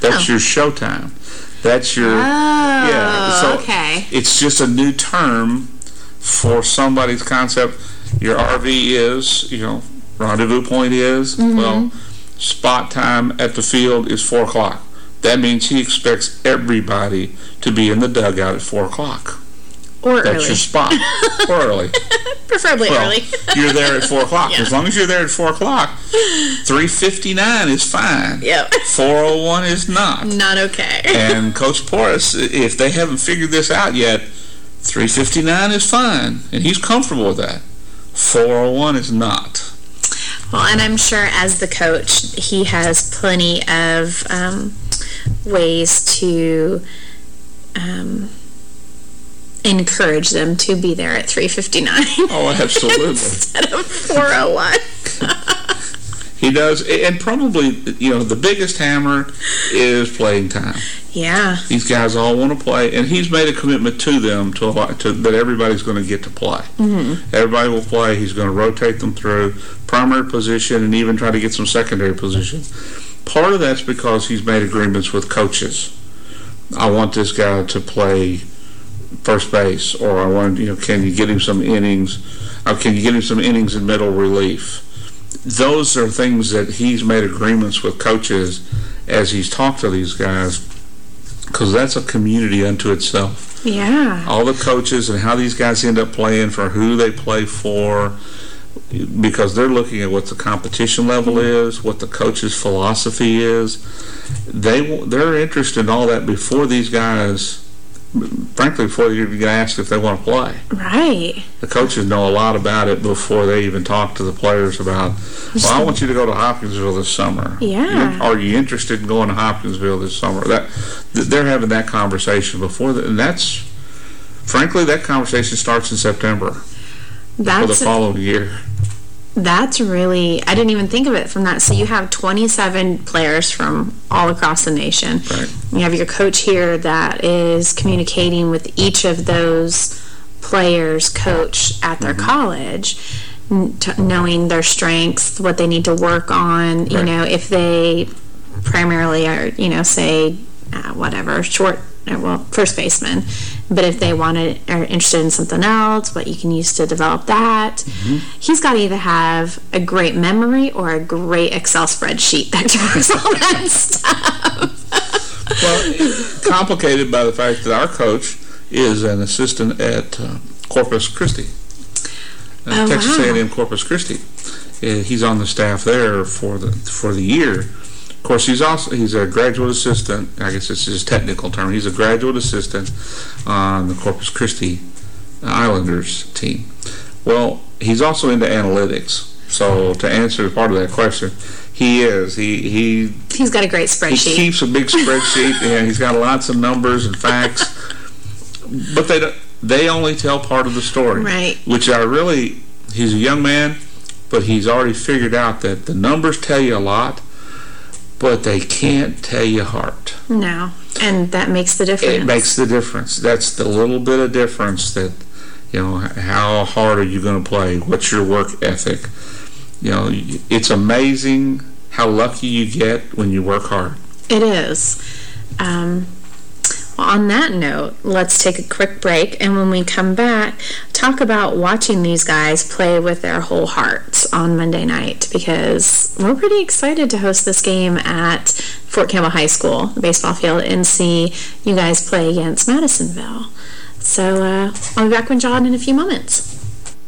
That's oh. your show time. That's your... Oh, yeah, so okay. It's just a new term for somebody's concept. Your RV is, you know, rendezvous point is, mm -hmm. well, spot time at the field is 4 o'clock. That means he expects everybody to be in the dugout at 4 o'clock. Or That's early. your spot. or early. Preferably well, early. you're there at 4 o'clock. Yeah. As long as you're there at 4 o'clock, 359 is fine. Yep. 401 is not. Not okay. and Coach Porras, if they haven't figured this out yet, 359 is fine. And he's comfortable with that. 401 is not. Well, and I'm sure as the coach, he has plenty of um, ways to um, encourage them to be there at 3.59. Oh, absolutely. Instead of 4.01. he does. And probably, you know, the biggest hammer is playing time. Yeah. These guys all want to play, and he's made a commitment to them to, to that everybody's going to get to play. Mm -hmm. Everybody will play. He's going to rotate them through primary position and even try to get some secondary position. Part of that's because he's made agreements with coaches. I want this guy to play first base, or I want, you know, can you get him some innings? Or can you get him some innings in middle relief? Those are things that he's made agreements with coaches as he's talked to these guys because that's a community unto itself. Yeah. All the coaches and how these guys end up playing for who they play for because they're looking at what the competition level mm -hmm. is, what the coach's philosophy is. They, they're interested in all that before these guys frankly, before you get asked if they want to play. Right. The coaches know a lot about it before they even talk to the players about, well, I want you to go to Hopkinsville this summer. Yeah. Are you interested in going to Hopkinsville this summer? That They're having that conversation before, the, and that's, frankly, that conversation starts in September for the following year. That's really, I didn't even think of it from that. So you have 27 players from all across the nation. Right. You have your coach here that is communicating with each of those players' coach at their college, n- t- knowing their strengths, what they need to work on, you know, if they primarily are, you know, say, uh, whatever, short, well, first baseman. But if they want to, are interested in something else, what you can use to develop that. He's got to either have a great memory or a great Excel spreadsheet that covers all that stuff. Well, complicated by the fact that our coach is an assistant at uh, Corpus Christi, uh, Oh, Texas wow. A&M Corpus Christi. Uh, he's on the staff there for the for the year. Of course, he's also he's a graduate assistant. I guess it's his technical term. He's a graduate assistant on the Corpus Christi Islanders team. Well, he's also into analytics. So to answer part of that question, he is. He he He's got a great spreadsheet. he keeps a big spreadsheet, and he's got lots of numbers and facts. But they don't- they only tell part of the story, Right. Which I really, he's a young man, but he's already figured out that the numbers tell you a lot, but they can't tell you heart. No. And that makes the difference. It makes the difference. That's the little bit of difference that, you know, how hard are you going to play? What's your work ethic? You know, it's amazing how lucky you get when you work hard. It is. Um, on that note, let's take a quick break, and when we come back, talk about watching these guys play with their whole hearts on Monday night, because we're pretty excited to host this game at Fort Campbell High School, the baseball field, and see you guys play against Madisonville. So uh, I'll be back with John in a few moments.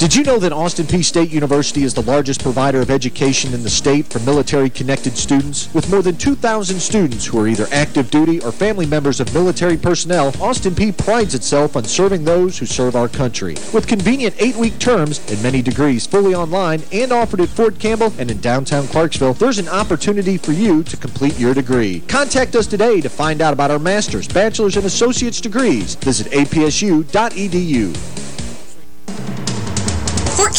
Did you know that Austin Peay State University is the largest provider of education in the state for military-connected students? With more than 2,000 students who are either active duty or family members of military personnel, Austin P prides itself on serving those who serve our country. With convenient eight-week terms and many degrees fully online and offered at Fort Campbell and in downtown Clarksville, there's an opportunity for you to complete your degree. Contact us today to find out about our master's, bachelor's, and associate's degrees. Visit apsu.edu.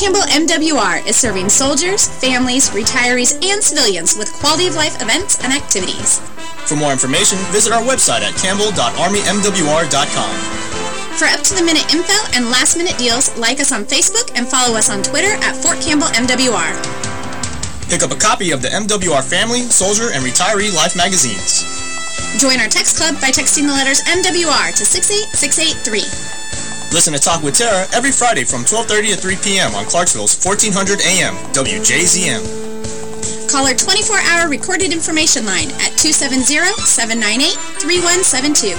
Fort Campbell MWR is serving soldiers, families, retirees, and civilians with quality of life events and activities. For more information, visit our website at campbell.armymwr.com. For up-to-the-minute info and last-minute deals, like us on Facebook and follow us on Twitter at Fort Campbell MWR. Pick up a copy of the MWR Family, Soldier, and Retiree Life magazines. Join our text club by texting the letters MWR to 68683. Listen to Talk with Tara every Friday from 12.30 to 3 p.m. on Clarksville's 1400 AM, WJZM. Call our 24-hour recorded information line at 270-798-3172.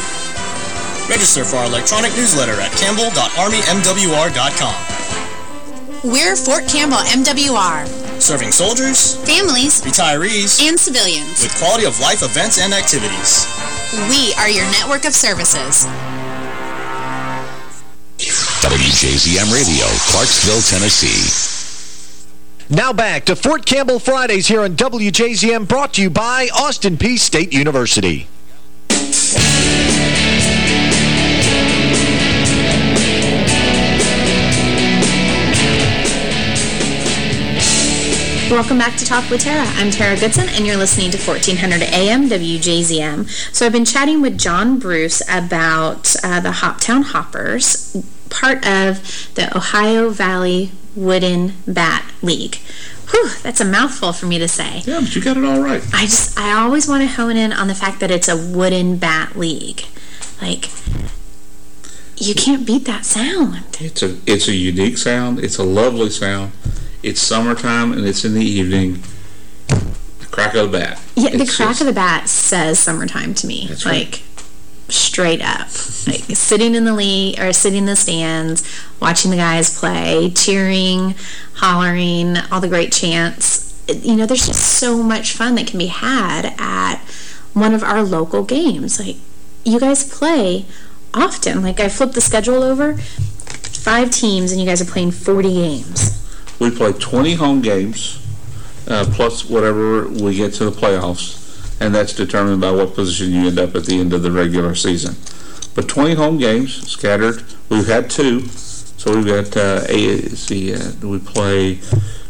Register for our electronic newsletter at campbell.armymwr.com. We're Fort Campbell MWR, Serving soldiers, families, retirees, and civilians. with quality of life events and activities. We are your network of services. WJZM Radio, Clarksville, Tennessee. Now back to Fort Campbell Fridays here on WJZM, brought to you by Austin Peay State University. Welcome back to Talk with Tara. I'm Tara Goodson, and you're listening to 1400 AM WJZM. So I've been chatting with John Bruce about uh, the Hoptown Hoppers part of the Ohio Valley Wooden Bat League. Whew, that's a mouthful for me to say. Yeah, but you got it all right. I just, I always want to hone in on the fact that it's a wooden bat league. Like, you can't beat that sound. It's a it's a unique sound. It's a lovely sound. It's summertime and it's in the evening. The crack of the bat. Yeah, the crack just- of the bat says summertime to me. That's right. like, straight up. Like, sitting in the league, or sitting in the stands, watching the guys play, cheering, hollering, all the great chants. You know, there's just so much fun that can be had at one of our local games. Like, you guys play often. Like, I flipped the schedule over, five teams, and you guys are playing 40 games. We play 20 home games, uh, plus whatever we get to the playoffs, and that's determined by what position you end up at the end of the regular season. But 20 home games scattered. We've had two, so we've got uh, a, let's uh, we play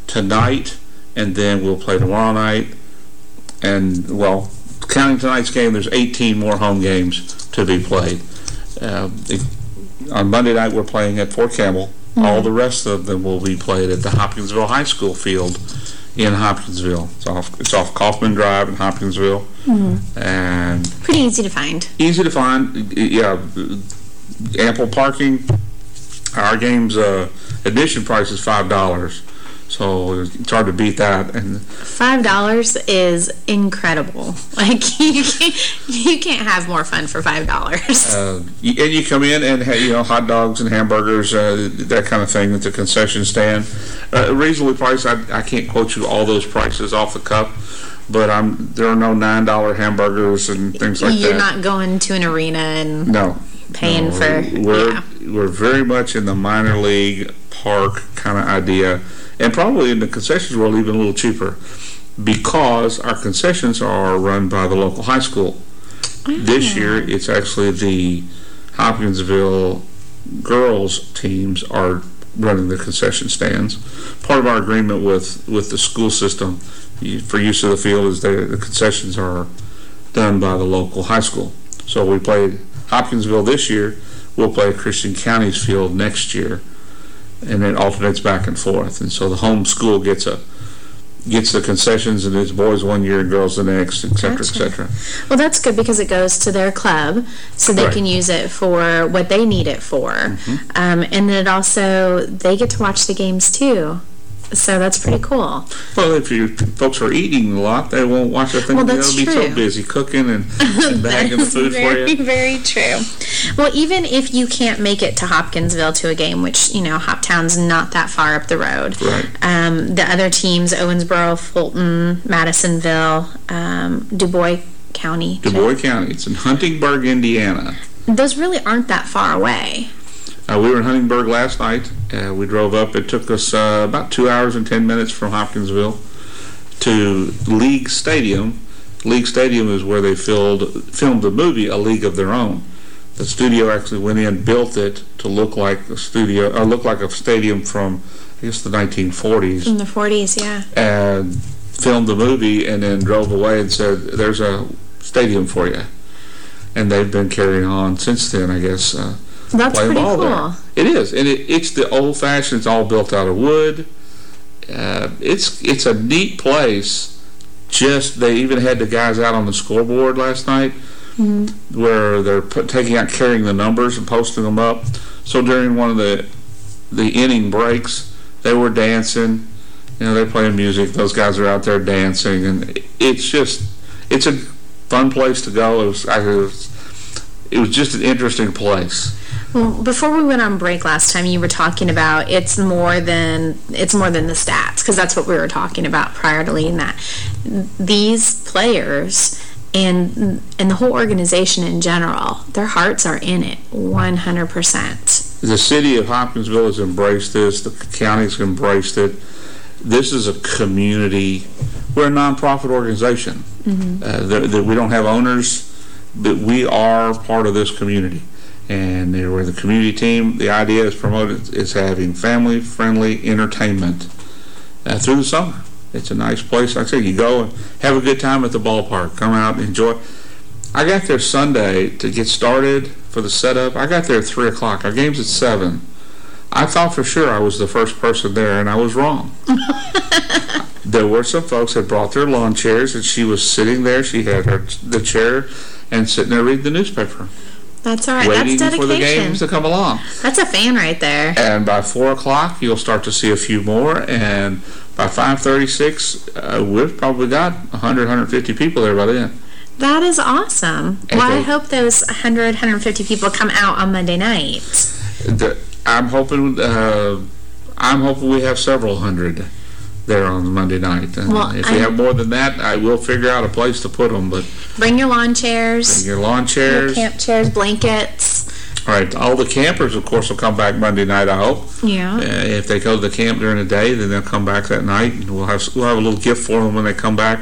tonight, and then we'll play tomorrow night, and well, counting tonight's game, there's 18 more home games to be played. Uh, on Monday night, we're playing at Fort Campbell. All the rest of them will be played at the Hopkinsville High School field in Hopkinsville. It's off, it's off Kaufman Drive in Hopkinsville, and Pretty easy to find. easy to find. Yeah, ample parking. Our game's uh, admission price is five dollars, so it's hard to beat that. And Five dollars is incredible. Like you can't, you can't have more fun for five dollars. Uh, and you come in and, ha- you know, hot dogs and hamburgers, uh, that kind of thing at the concession stand. Uh, reasonably priced. I, I can't quote you all those prices off the cuff, but I'm, there are no $9 hamburgers and things like that. You're not going to an arena and no. paying No, for We're, yeah. we're very much in the minor league park kind of idea, and probably in the concessions world even a little cheaper, because our concessions are run by the local high school. This ah. year, it's actually the Hopkinsville girls teams are running the concession stands. Part of our agreement with, with the school system for use of the field is that the concessions are done by the local high school. So we played Hopkinsville this year, we'll play Christian County's field next year, and it alternates back and forth. And so the home school gets a, gets the concessions, and it's boys one year and girls the next, et cetera, et cetera. Well, that's good because it goes to their club, so they Right. can use it for what they need it for. Mm-hmm. Um, and then it also they get to watch the games too, so that's pretty cool. Well, if you folks are eating a lot, they won't watch the thing. Well, They'll that's be so busy cooking and, and bagging the That is food for very, you. Very true. Well, even if you can't make it to Hopkinsville to a game, which, you know, Hoptown's not that far up the road. Right. Um, the other teams, Owensboro, Fulton, Madisonville, um, Dubois County. Dubois County. It's in Huntingburg, Indiana. Those really aren't that far away. Uh, we were in Huntingburg last night. Uh, we drove up. It took us uh, about two hours and ten minutes from Hopkinsville to League Stadium. League Stadium is where they filled, filmed the movie A League of Their Own. The studio actually went in, built it to look like a studio, or look like a stadium from, I guess, the 1940s. From the 40s, yeah. and filmed the movie and then drove away and said, there's a stadium for you. And they've been carrying on since then, I guess. Uh, That's playing pretty ball there. cool. It is. And it, it's the old-fashioned, it's all built out of wood. Uh, it's it's a neat place. Just, they even had the guys out on the scoreboard last night where they're put, taking out, carrying the numbers and posting them up. So during one of the the inning breaks, they were dancing. You know, they're playing music. Those guys are out there dancing, and it's just it's a fun place to go. It was, I, it was, it was just an interesting place. Well, before we went on break last time, you were talking about it's more than it's more than the stats because that's what we were talking about prior to leading that. These players and and the whole organization in general, their hearts are in it 100%. The city of Hopkinsville has embraced this. The county's embraced it. This is a community. We're a nonprofit organization. Uh, that, that we don't have owners, but we are part of this community. And they we're the community team. The idea is promoted is having family-friendly entertainment uh, through the summer. It's a nice place. Like I said, you go and have a good time at the ballpark. Come out and enjoy. I got there Sunday to get started for the setup. I got there at 3 o'clock. Our game's at 7. I thought for sure I was the first person there, and I was wrong. there were some folks that brought their lawn chairs, and she was sitting there. She had her the chair and sitting there reading the newspaper. That's all right. Waiting That's for the dedication. games to come along. That's a fan right there. And by 4 o'clock, you'll start to see a few more. And by 5.36, uh, we've probably got 100, 150 people there by then. That is awesome. And well, I hope those 100, 150 people come out on Monday night. The, I'm hoping uh, I'm hoping we have several hundred there on Monday night. And Well, if we I- have more than that, I will figure out a place to put them. But Bring your lawn chairs, your lawn your chairs. camp chairs, blankets. All right, all the campers, of course, will come back Monday night. I hope. Yeah. Uh, if they go to the camp during the day, then they'll come back that night, and we'll have we'll have a little gift for them when they come back.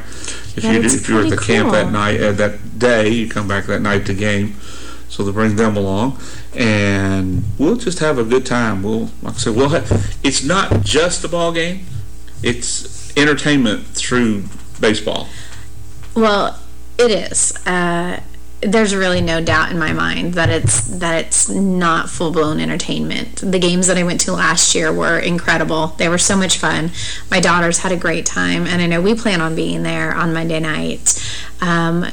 If you if you're at the pretty camp that night uh, that day, you come back that night to game. So they'll bring them along, and we'll just have a good time. We'll like I said, we'll have, it's not just the ball game; it's entertainment through baseball. Well, it is. Uh, there's really no doubt in my mind that it's that it's not full-blown entertainment. The games that I went to last year were incredible. They were so much fun. My daughters had a great time, and I know we plan on being there on Monday night. Um,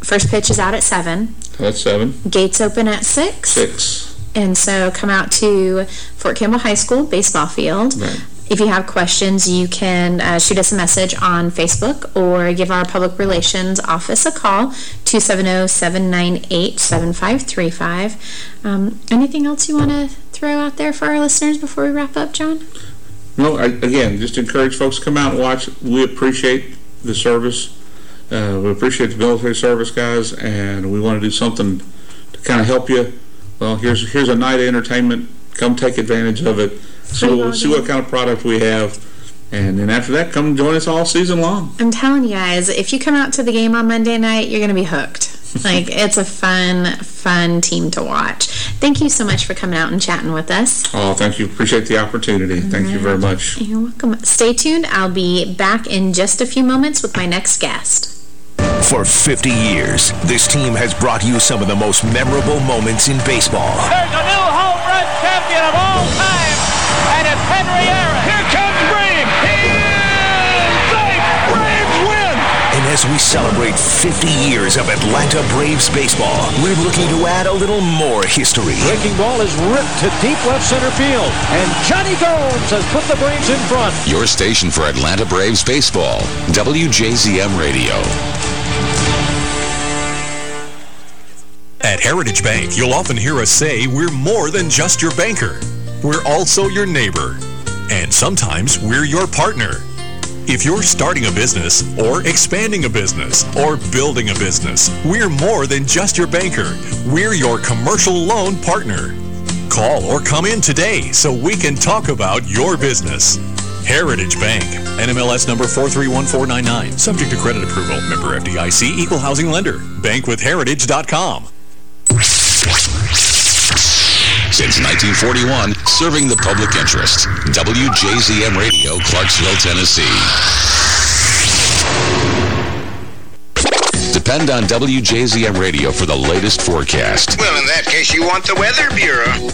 first pitch is out at 7. That's seven, Gates open at 6. six. And so come out to Fort Campbell High School baseball field. Right. If you have questions, you can uh, shoot us a message on Facebook or give our public relations office a call, 270-798-7535. Um, anything else you want to throw out there for our listeners before we wrap up, John? No, I, again, just encourage folks to come out and watch. We appreciate the service. Uh, we appreciate the military service guys, and we want to do something to kind of help you. Well, here's here's a night of entertainment. Come take advantage of it. See, we'll see what kind of product we have, and then after that, come join us all season long. I'm telling you guys, if you come out to the game on Monday night, you're going to be hooked. like, it's a fun, fun team to watch. Thank you so much for coming out and chatting with us. Oh, thank you. Appreciate the opportunity. Thank you very much. You're welcome. Stay tuned. I'll be back in just a few moments with my next guest. For 50 years, this team has brought you some of the most memorable moments in baseball. There's a new home run champion of all time, as we celebrate 50 years of Atlanta Braves baseball, we're looking to add a little more history. Breaking ball is ripped to deep left center field, and Jonny Gomes has put the Braves in front. Your station for Atlanta Braves baseball, WJZM Radio. At Heritage Bank, you'll often hear us say we're more than just your banker. We're also your neighbor. And sometimes we're your partner. If you're starting a business, or expanding a business, or building a business, we're more than just your banker. We're your commercial loan partner. Call or come in today so we can talk about your business. Heritage Bank, NMLS number 431499, subject to credit approval, member FDIC, equal housing lender, bankwithheritage.com. Since 1941, serving the public interest. WJZM Radio, Clarksville, Tennessee. Depend on WJZM Radio for the latest forecast. Well, in that case, you want the Weather Bureau.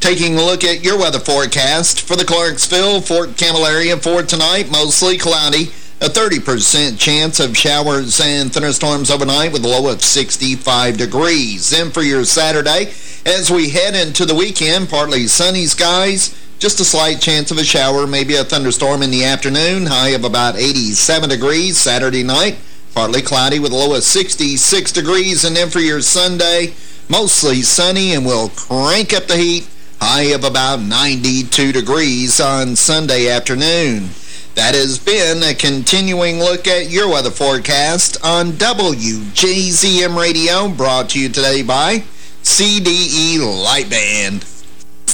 Taking a look at your weather forecast for the Clarksville, Fort Campbell area for tonight, mostly cloudy. A 30% chance of showers and thunderstorms overnight with a low of 65 degrees. Then for your Saturday, as we head into the weekend, partly sunny skies, just a slight chance of a shower, maybe a thunderstorm in the afternoon, high of about 87 degrees Saturday night. Partly cloudy with a low of 66 degrees. And then for your Sunday, mostly sunny and we'll crank up the heat, high of about 92 degrees on Sunday afternoon. That has been a continuing look at your weather forecast on WJZM Radio, brought to you today by CDE Lightband.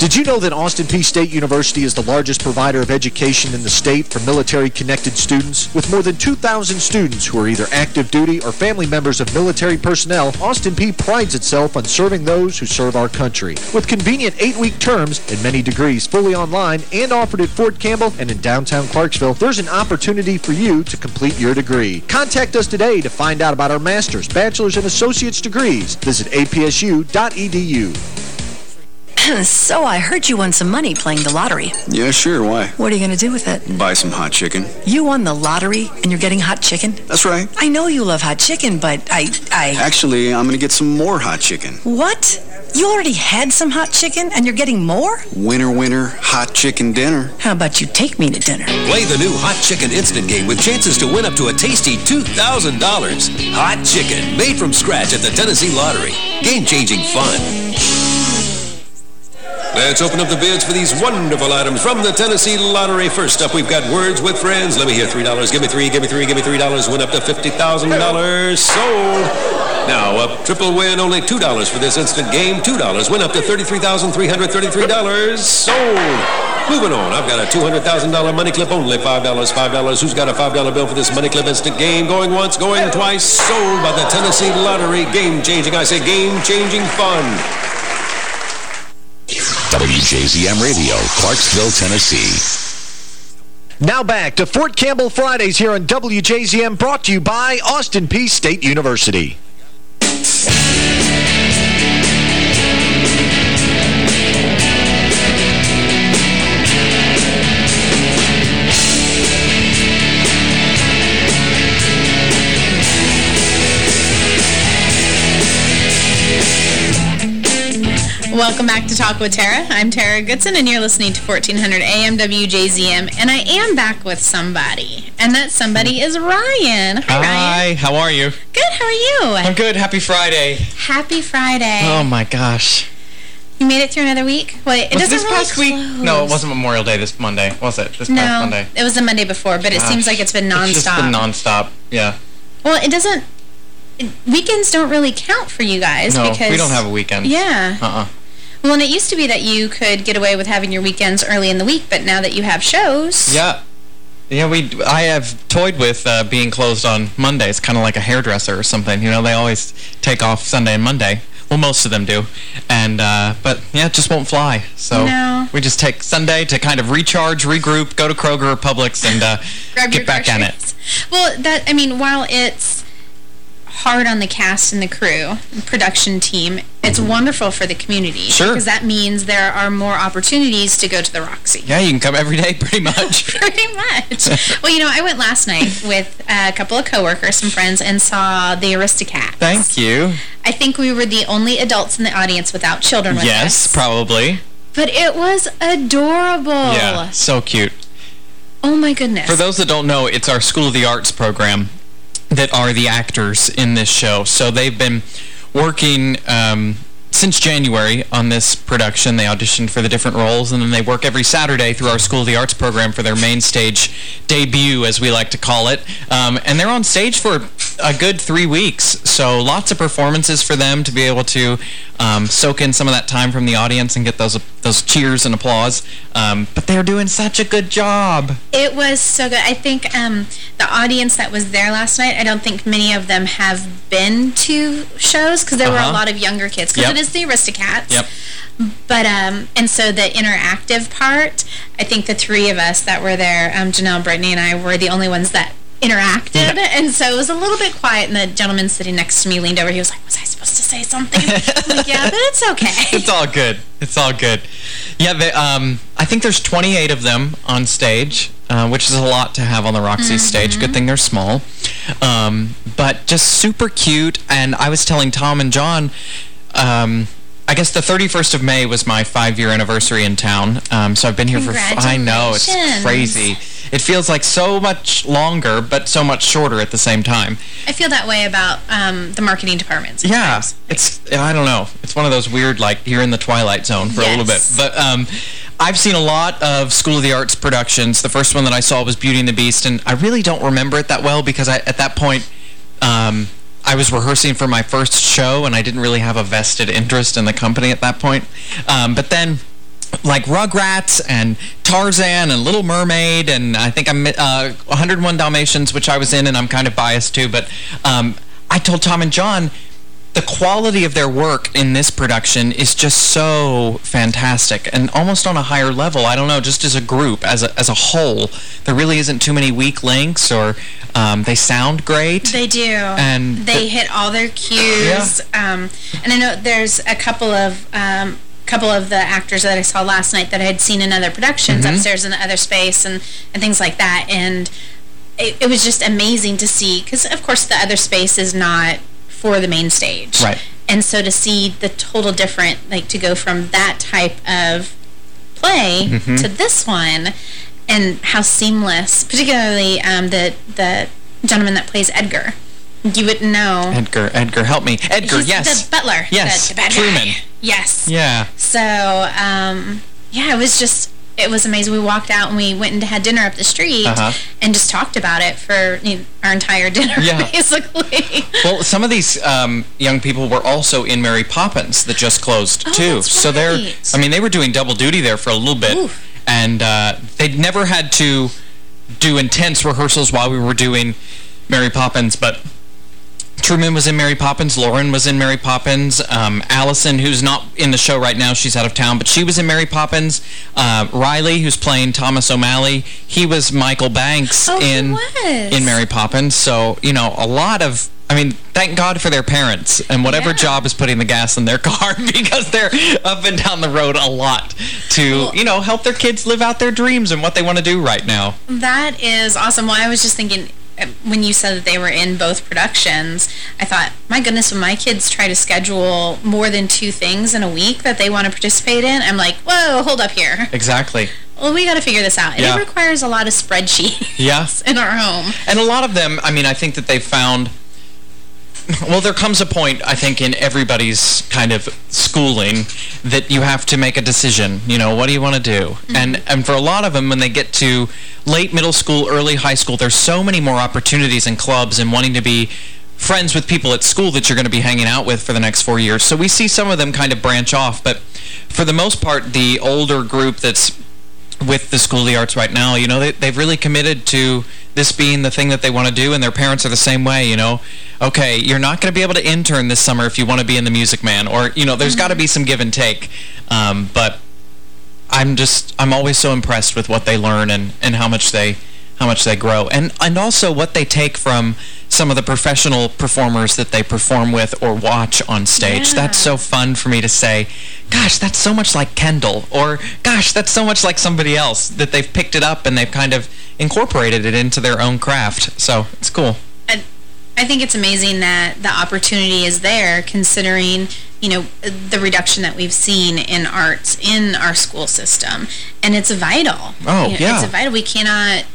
Did you know that Austin Peay State University is the largest provider of education in the state for military-connected students? With more than 2,000 students who are either active duty or family members of military personnel, Austin Peay prides itself on serving those who serve our country. With convenient eight-week terms and many degrees fully online and offered at Fort Campbell and in downtown Clarksville, there's an opportunity for you to complete your degree. Contact us today to find out about our master's, bachelor's, and associate's degrees. Visit apsu.edu. so I heard you won some money playing the lottery. Yeah, sure. Why? What are you going to do with it? Buy some hot chicken. You won the lottery and you're getting hot chicken? That's right. I know you love hot chicken, but I... I... Actually, I'm going to get some more hot chicken. What? You already had some hot chicken and you're getting more? Winner, winner, hot chicken dinner. How about you take me to dinner? Play the new Hot Chicken Instant Game with chances to win up to a tasty $2,000. Hot Chicken, made from scratch at the Tennessee Lottery. Game-changing fun. Let's open up the bids for these wonderful items from the Tennessee Lottery. First up, we've got Words with Friends. Let me hear $3. Give me 3 give me 3 give me $3. Win up to $50,000. Sold. Now, a triple win, only $2 for this instant game. $2. Win up to $33,333. Sold. Moving on, I've got a $200,000 money clip, only $5, $5. Who's got a $5 bill for this money clip instant game? Going once, going twice. Sold by the Tennessee Lottery. Game-changing, I say game-changing fun. WJZM Radio, Clarksville, Tennessee. Now back to Fort Campbell Fridays here on WJZM, brought to you by Austin Peay State University. Welcome back to Talk with Tara. I'm Tara Goodson, and you're listening to 1400 AM WJZM. And I am back with somebody, and that somebody is Ryan. Hi, Hi, Ryan. how are you? Good, how are you? I'm good. Happy Friday. Happy Friday. Oh, my gosh. You made it through another week? Wait, it was doesn't this really past week? close. No, it wasn't Memorial Day this Monday, was it? This No, past Monday. it was the Monday before, but it seems like it's been nonstop. It's just been nonstop, yeah. well, it doesn't... Weekends don't really count for you guys No, because... we don't have a weekend. Yeah. Uh-uh. Well, and it used to be that you could get away with having your weekends early in the week, but now that you have shows... Yeah. Yeah, we. I have toyed with uh, being closed on Mondays, kind of like a hairdresser or something. You know, they always take off Sunday and Monday. Well, most of them do. And, uh, but, yeah, it just won't fly. So No. we just take Sunday to kind of recharge, regroup, go to Kroger or Publix, and uh, get back at it. Well, that I mean, while it's hard on the cast and the crew, production team, it's mm-hmm. wonderful for the community. Sure. Because that means there are more opportunities to go to the Roxy. Yeah, you can come every day, pretty much. Pretty much. well, you know, I went last night with a couple of coworkers, some friends, and saw the Aristocats. Thank you. I think we were the only adults in the audience without children with Yes, us. probably. But it was adorable. Yeah, so cute. Oh, my goodness. For those that don't know, it's our School of the Arts program that are the actors in this show. So they've been working um, since January on this production. They auditioned for the different roles, and then they work every Saturday through our School of the Arts program for their main stage debut, as we like to call it. Um, and they're on stage for a good three weeks. So lots of performances for them to be able to um, soak in some of that time from the audience and get those those cheers and applause. Um, but they're doing such a good job. It was so good. I think um, the audience that was there last night, I don't think many of them have been to shows because there were Uh-huh. a lot of younger kids because Yep. Is the Aristocats. Yep. But, um, and so the interactive part, I think the three of us that were there, um, Janelle, Brittany, and I were the only ones that interacted. And so it was a little bit quiet, and the gentleman sitting next to me leaned over. He was like, was I supposed to say something? Like, yeah, but it's okay. It's all good. It's all good. Yeah, they, um, I think there's 28 of them on stage, uh, which is a lot to have on the Roxy stage. Good thing they're small. Um, but just super cute. And I was telling Tom and John, um, I guess the 31st of May was my five-year anniversary in town. Um, so I've been here for... I know, it's crazy. It feels like so much longer, but so much shorter at the same time. I feel that way about um, the marketing department. Yeah, it's, I don't know. It's one of those weird, like, you're in the Twilight Zone for a little bit. But um, I've seen a lot of School of the Arts productions. The first one that I saw was Beauty and the Beast, and I really don't remember it that well because I, at that point, um, I was rehearsing for my first show, and I didn't really have a vested interest in the company at that point. Um, but then like Rugrats and Tarzan and Little Mermaid and I think I'm uh, 101 Dalmatians, which I was in and I'm kind of biased too. But um, I told Tom and John quality of their work in this production is just so fantastic and almost on a higher level. I don't know, just as a group, as a, as a whole, there really isn't too many weak links or um, they sound great. They do. And they the- hit all their cues. Um, and I know there's a couple of um, couple of the actors that I saw last night that I had seen in other productions Mhm. upstairs in the other space and, and things like that. And it, it was just amazing to see because, of course, the other space is not for the main stage. Right. And so to see the total different, like to go from that type of play Mhm. to this one and how seamless, particularly um, the, the gentleman that plays Edgar. You wouldn't know. Edgar, Edgar, help me. Edgar, He's yes. the butler. Yes, The, the. Truman. Yes. Yeah. So, um, yeah, it was just, it was amazing. We walked out and we went and had dinner up the street Uh-huh. and just talked about it for you know, our entire dinner, Yeah. basically. Well, some of these um, young people were also in Mary Poppins that just closed, too. So they're. I mean, they were doing double duty there for a little bit. And uh, they'd never had to do intense rehearsals while we were doing Mary Poppins, but Truman was in Mary Poppins. Lauren was in Mary Poppins. Um, Allison, who's not in the show right now, she's out of town, but she was in Mary Poppins. Uh, Riley, who's playing Thomas O'Malley, he was Michael Banks Oh, in in Mary Poppins. So, you know, a lot of... I mean, thank God for their parents and whatever job is putting the gas in their car because they're up and down the road a lot to, you know, help their kids live out their dreams and what they want to do right now. That is awesome. Well, I was just thinking, when you said that they were in both productions, I thought, my goodness, when my kids try to schedule more than two things in a week that they want to participate in, I'm like, whoa, hold up here. Exactly. Well, we got to figure this out. And Yeah. it requires a lot of spreadsheets Yeah. in our home. And a lot of them, I mean, I think that they've found... Well, there comes a point, I think, in everybody's kind of schooling that you have to make a decision. You know, what do you want to do? Mm-hmm. And and for a lot of them, when they get to late middle school, early high school, there's so many more opportunities and clubs and wanting to be friends with people at school that you're going to be hanging out with for the next four years. So we see some of them kind of branch off. But for the most part, the older group that's with the School of the Arts right now, you know, they, they've really committed to this being the thing that they want to do, and their parents are the same way, you know. Okay, you're not going to be able to intern this summer if you want to be in the Music Man, or, you know, there's got to be some give and take. Um, but I'm just, I'm always so impressed with what they learn and, and how much they how much they grow. And, and also what they take from some of the professional performers that they perform with or watch on stage. That's so fun for me to say, gosh, that's so much like Kendall, or gosh, that's so much like somebody else, that they've picked it up and they've kind of incorporated it into their own craft. So it's cool. I, I think it's amazing that the opportunity is there considering, you know, the reduction that we've seen in arts in our school system. And it's vital. Oh, You know, yeah. It's vital. We cannot,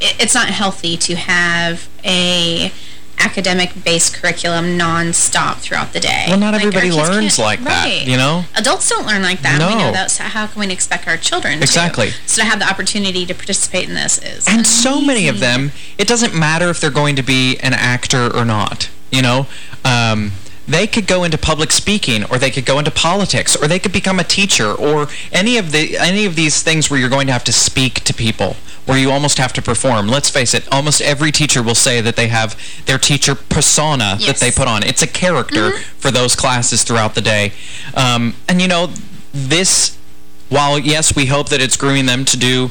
it's not healthy to have a academic-based curriculum non-stop throughout the day. Well, not Like, everybody learns like that, right. you know? Adults don't learn like that. We No. know that. So how can we expect our children Exactly. to? So to have the opportunity to participate in this is And so many of them, it doesn't matter if they're going to be an actor or not, you know? Um, they could go into public speaking, or they could go into politics, or they could become a teacher, or any of the any of these things where you're going to have to speak to people, where you almost have to perform. Let's face it, almost every teacher will say that they have their teacher persona that they put on. It's a character for those classes throughout the day. Um, and, you know, this, while, yes, we hope that it's grooming them to do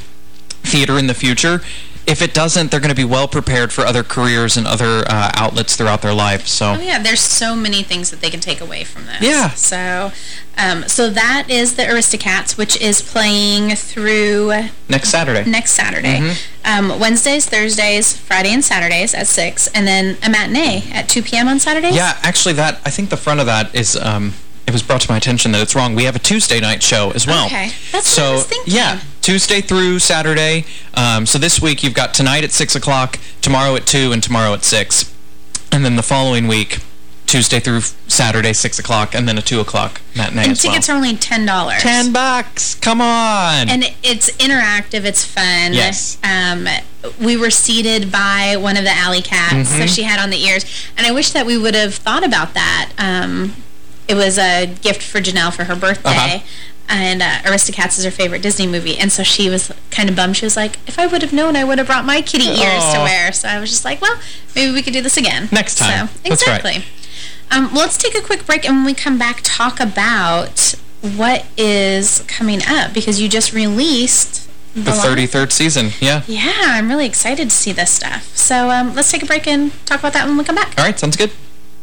theater in the future. If it doesn't, they're going to be well prepared for other careers and other uh, outlets throughout their life. So, Oh yeah, there's so many things that they can take away from this. Yeah. So, um, so that is the Aristocats, which is playing through next Saturday. next Saturday. Mhm. Um, Wednesdays, Thursdays, Friday, and Saturdays at 6, and then a matinee at 2 p.m. on Saturdays? Yeah, actually, that I think the front of that is um, it was brought to my attention that it's wrong. We have a Tuesday night show as well. Okay. That's so, what I was thinking. Yeah, Tuesday through Saturday. Um, so this week you've got tonight at 6 o'clock, tomorrow at 2, and tomorrow at 6. And then the following week, Tuesday through Saturday, 6 o'clock, and then a 2 o'clock matinee And tickets well. are only $10. 10 bucks. Come on. And it's interactive. It's fun. Yes. Um, we were seated by one of the alley cats that Mhm. she had on the ears. And I wish that we would have thought about that. Um, it was a gift for Janelle for her birthday. Uh-huh. And uh, Aristocats is her favorite Disney movie. And so she was kind of bummed. She was like, if I would have known, I would have brought my kitty ears to wear. So I was just like, well, maybe we could do this again. Next time. So, That's right. exactly. Um, well, let's take a quick break, and when we come back, talk about what is coming up, because you just released the the 33rd season, yeah. Yeah, I'm really excited to see this stuff. So um, let's take a break and talk about that when we come back. All right, sounds good.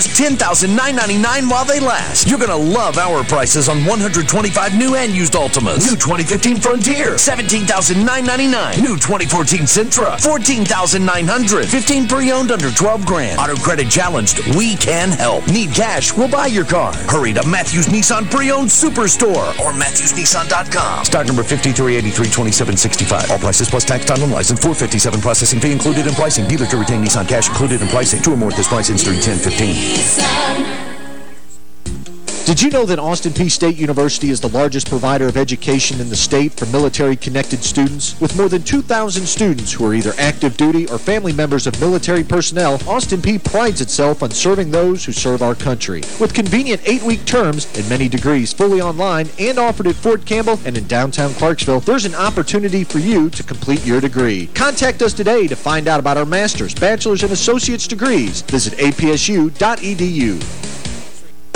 just $10,999 while they last. You're going to love our prices on 125 new and used Altimas. New 2015 Frontier, $17,999. New 2014 Sentra, $14,900. 15 pre-owned under 12 grand. Auto credit challenged, we can help. Need cash, we'll buy your car. Hurry to Matthews Nissan Pre-Owned Superstore or MatthewsNissan.com. Stock number 5383-2765. All prices plus tax, title, and license. 457 processing fee included in pricing. Dealer to retain Nissan cash included in pricing. Two or more at this price in 31015 sun. Did you know that Austin Peay State University is the largest provider of education in the state for military-connected students? With more than 2,000 students who are either active duty or family members of military personnel, Austin Peay prides itself on serving those who serve our country. With convenient eight-week terms and many degrees fully online and offered at Fort Campbell and in downtown Clarksville, there's an opportunity for you to complete your degree. Contact us today to find out about our master's, bachelor's, and associate's degrees. Visit apsu.edu.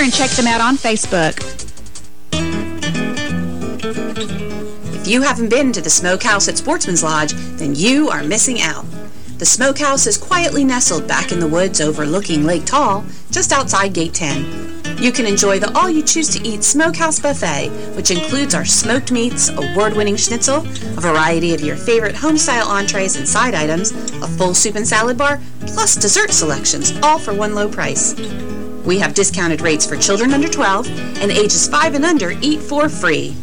and check them out on Facebook. If you haven't been to the Smokehouse at Sportsman's Lodge, then you are missing out. The Smokehouse is quietly nestled back in the woods overlooking Lake Taal, just outside Gate 10. You can enjoy the all-you-choose-to-eat Smokehouse Buffet, which includes our smoked meats, award-winning schnitzel, a variety of your favorite home-style entrees and side items, a full soup and salad bar, plus dessert selections, all for one low price. We have discounted rates for children under 12, and ages 5 and under eat for free.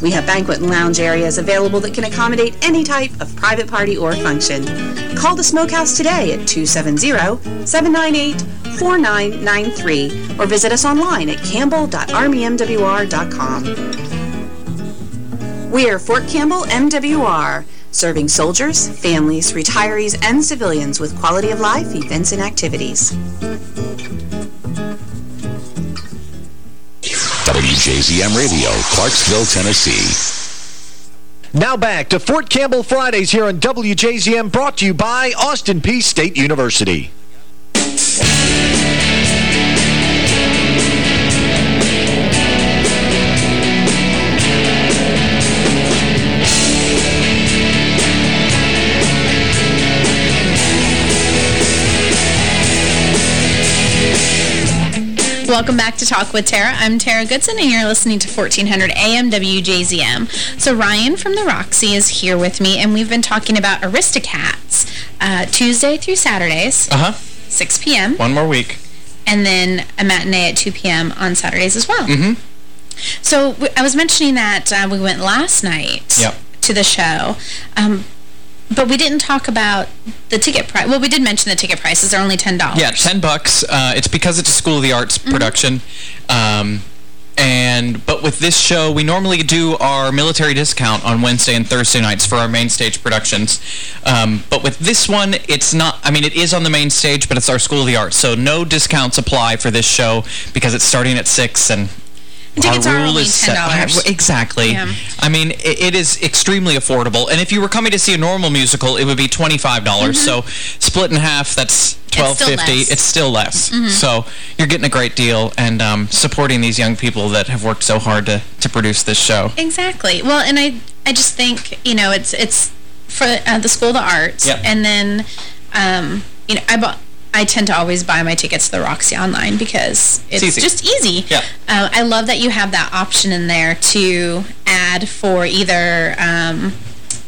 We have banquet and lounge areas available that can accommodate any type of private party or function. Call the Smokehouse today at 270-798-4993 or visit us online at campbell.armymwr.com. We are Fort Campbell MWR, serving soldiers, families, retirees, and civilians with quality of life events and activities. WJZM Radio, Clarksville, Tennessee. Now back to Fort Campbell Fridays here on WJZM, brought to you by Austin Peay State University. Welcome back to Talk with Tara. I'm Tara Goodson, and you're listening to 1400 AM WJZM. So Ryan from the Roxy is here with me, and we've been talking about Aristocats uh, Tuesday through Saturdays, Uh-huh. 6 p.m., One more week. and then a matinee at 2 p.m. on Saturdays as well. Mm-hmm. So I was mentioning that uh, we went last night Yep. to the show, um, but we didn't talk about the ticket price. Well, we did mention the ticket prices. They're only $10. Yeah, 10 bucks. Uh, it's because it's a School of the Arts Mm-hmm. production. Um, and but with this show, we normally do our military discount on Wednesday and Thursday nights for our main stage productions. Um, but with this one, it's not, I mean, it is on the main stage, but it's our School of the Arts. So no discounts apply for this show because it's starting at 6 and And tickets our are rule only is set- $10. Exactly. Yeah. I mean, it, it is extremely affordable. And if you were coming to see a normal musical, it would be $25. dollars So split in half, that's Mm-hmm. It's still $12.50. less. It's still less. Mhm. So you're getting a great deal and um, supporting these young people that have worked so hard to, to produce this show. Exactly. Well, and I I just think, you know, it's it's for uh, the School of the Arts. Yeah. And then, um, you know, I bought, I tend to always buy my tickets to the Roxy online because it's, easy. just easy. Yeah. Uh, I love that you have that option in there to add for either um,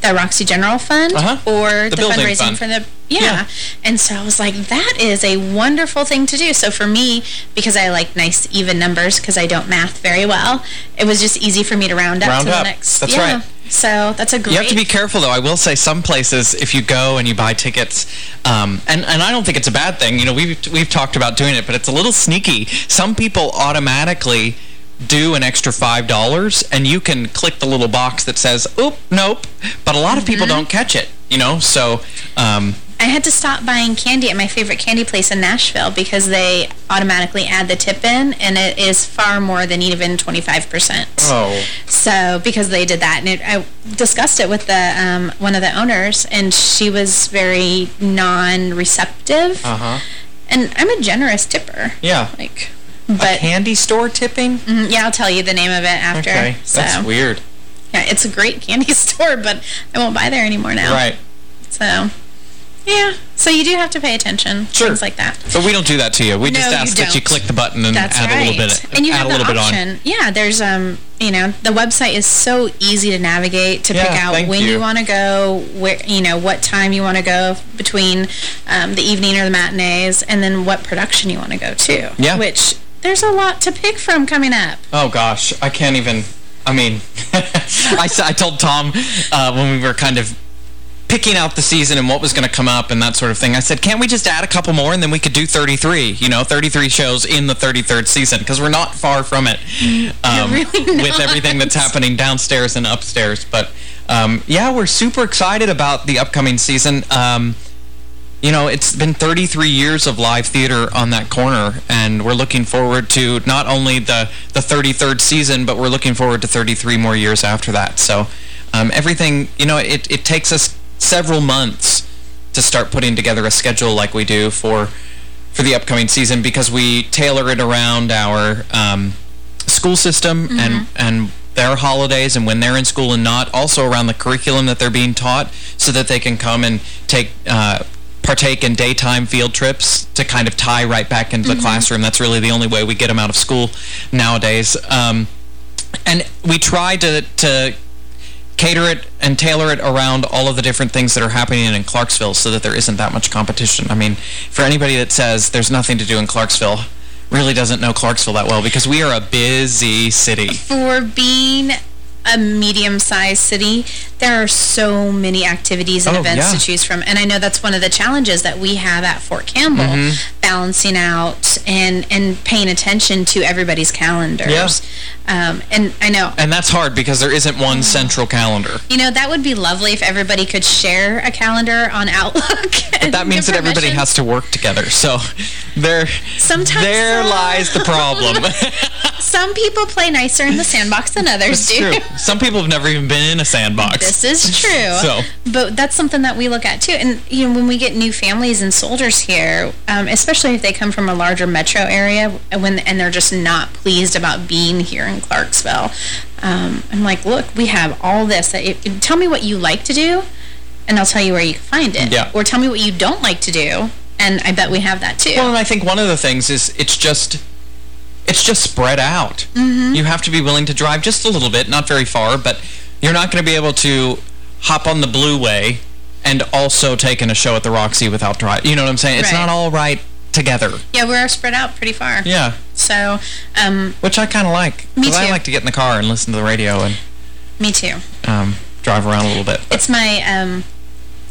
the Roxy General Fund Uh-huh. or The the, fundraising fund. for the yeah. Yeah. And so I was like, that is a wonderful thing to do. So for me, because I like nice even numbers because I don't math very well, it was just easy for me to round up Round to up. the next. That's yeah. right. So that's a great. You have to be careful, though. I will say some places, if you go and you buy tickets, um, and, and I don't think it's a bad thing. You know, we've, we've talked about doing it, but it's a little sneaky. Some people automatically do an extra $5, and you can click the little box that says, oop, nope. But a lot of people Mm-hmm. don't catch it, you know? So, um, I had to stop buying candy at my favorite candy place in Nashville because they automatically add the tip in, and it is far more than even 25%. oh. So, because they did that, and it, I discussed it with the um, one of the owners, and she was very non-receptive. Uh-huh. And I'm a generous tipper. Yeah. Like, a but candy store tipping? Mhm, yeah, I'll tell you the name of it after. Okay, So, that's weird. yeah, it's a great candy store, but I won't buy there anymore now. Right. So, yeah. So you do have to pay attention. Sure. Things like that. But we don't do that to you. We No, just you ask that you click the button and That's add right. a little bit, and you add have a the little bit on. option. Yeah, there's um, you know, the website is so easy to navigate to Yeah, pick out when you. you, want to go, where you know what time you want to go between um, the evening or the matinees, and then what production you want to go to. Yeah. Which there's a lot to pick from coming up. Oh gosh, I can't even. I mean, I, I told Tom uh, when we were kind of picking out the season and what was going to come up and that sort of thing. I said, can't we just add a couple more and then we could do 33? You know, 33 shows in the 33rd season because we're not far from it um, really with everything that's happening downstairs and upstairs. But um, yeah, we're super excited about the upcoming season. Um, you know, it's been 33 years of live theater on that corner, and we're looking forward to not only the, the 33rd season, but we're looking forward to 33 more years after that. So um, everything, you know, it, it takes us several months to start putting together a schedule like we do for for the upcoming season because we tailor it around our um, school system and and their holidays and when they're in school and not, also around the curriculum that they're being taught so that they can come and take uh, partake in daytime field trips to kind of tie right back into the classroom. That's really the only way we get them out of school nowadays. Um, and we try to, to cater it and tailor it around all of the different things that are happening in Clarksville so that there isn't that much competition. I mean, for anybody that says there's nothing to do in Clarksville, really doesn't know Clarksville that well because we are a busy city. For being a medium-sized city, there are so many activities and Oh, events yeah. to choose from. And I know that's one of the challenges that we have at Fort Campbell, Mhm. balancing out and, and paying attention to everybody's calendars. Um, and I know And that's hard because there isn't one central calendar. You know, that would be lovely if everybody could share a calendar on Outlook. But that means that everybody has to work together. So there, Sometimes there so. lies the problem. Some people play nicer in the sandbox than others It's do. true. Some people have never even been in a sandbox. This is true. So. But that's something that we look at too. And, you know, when we get new families and soldiers here, um, especially if they come from a larger metro area when and they're just not pleased about being here in Clarksville, um, I'm like, look, we have all this. Tell me what you like to do, and I'll tell you where you can find it. Yeah. Or tell me what you don't like to do, and I bet we have that too. Well, and I think one of the things is it's just it's just spread out. Mm -hmm. You have to be willing to drive just a little bit, not very far, but you're not going to be able to hop on the Blue Way and also taking a show at the Roxy without driving. You know what I'm saying? Right. It's not all right together. yeah, we're spread out pretty far. Yeah. So, um, Which I kind of like. Me 'Cause I too. like to get in the car and listen to the radio and me too. um, drive around a little bit. It's my, um,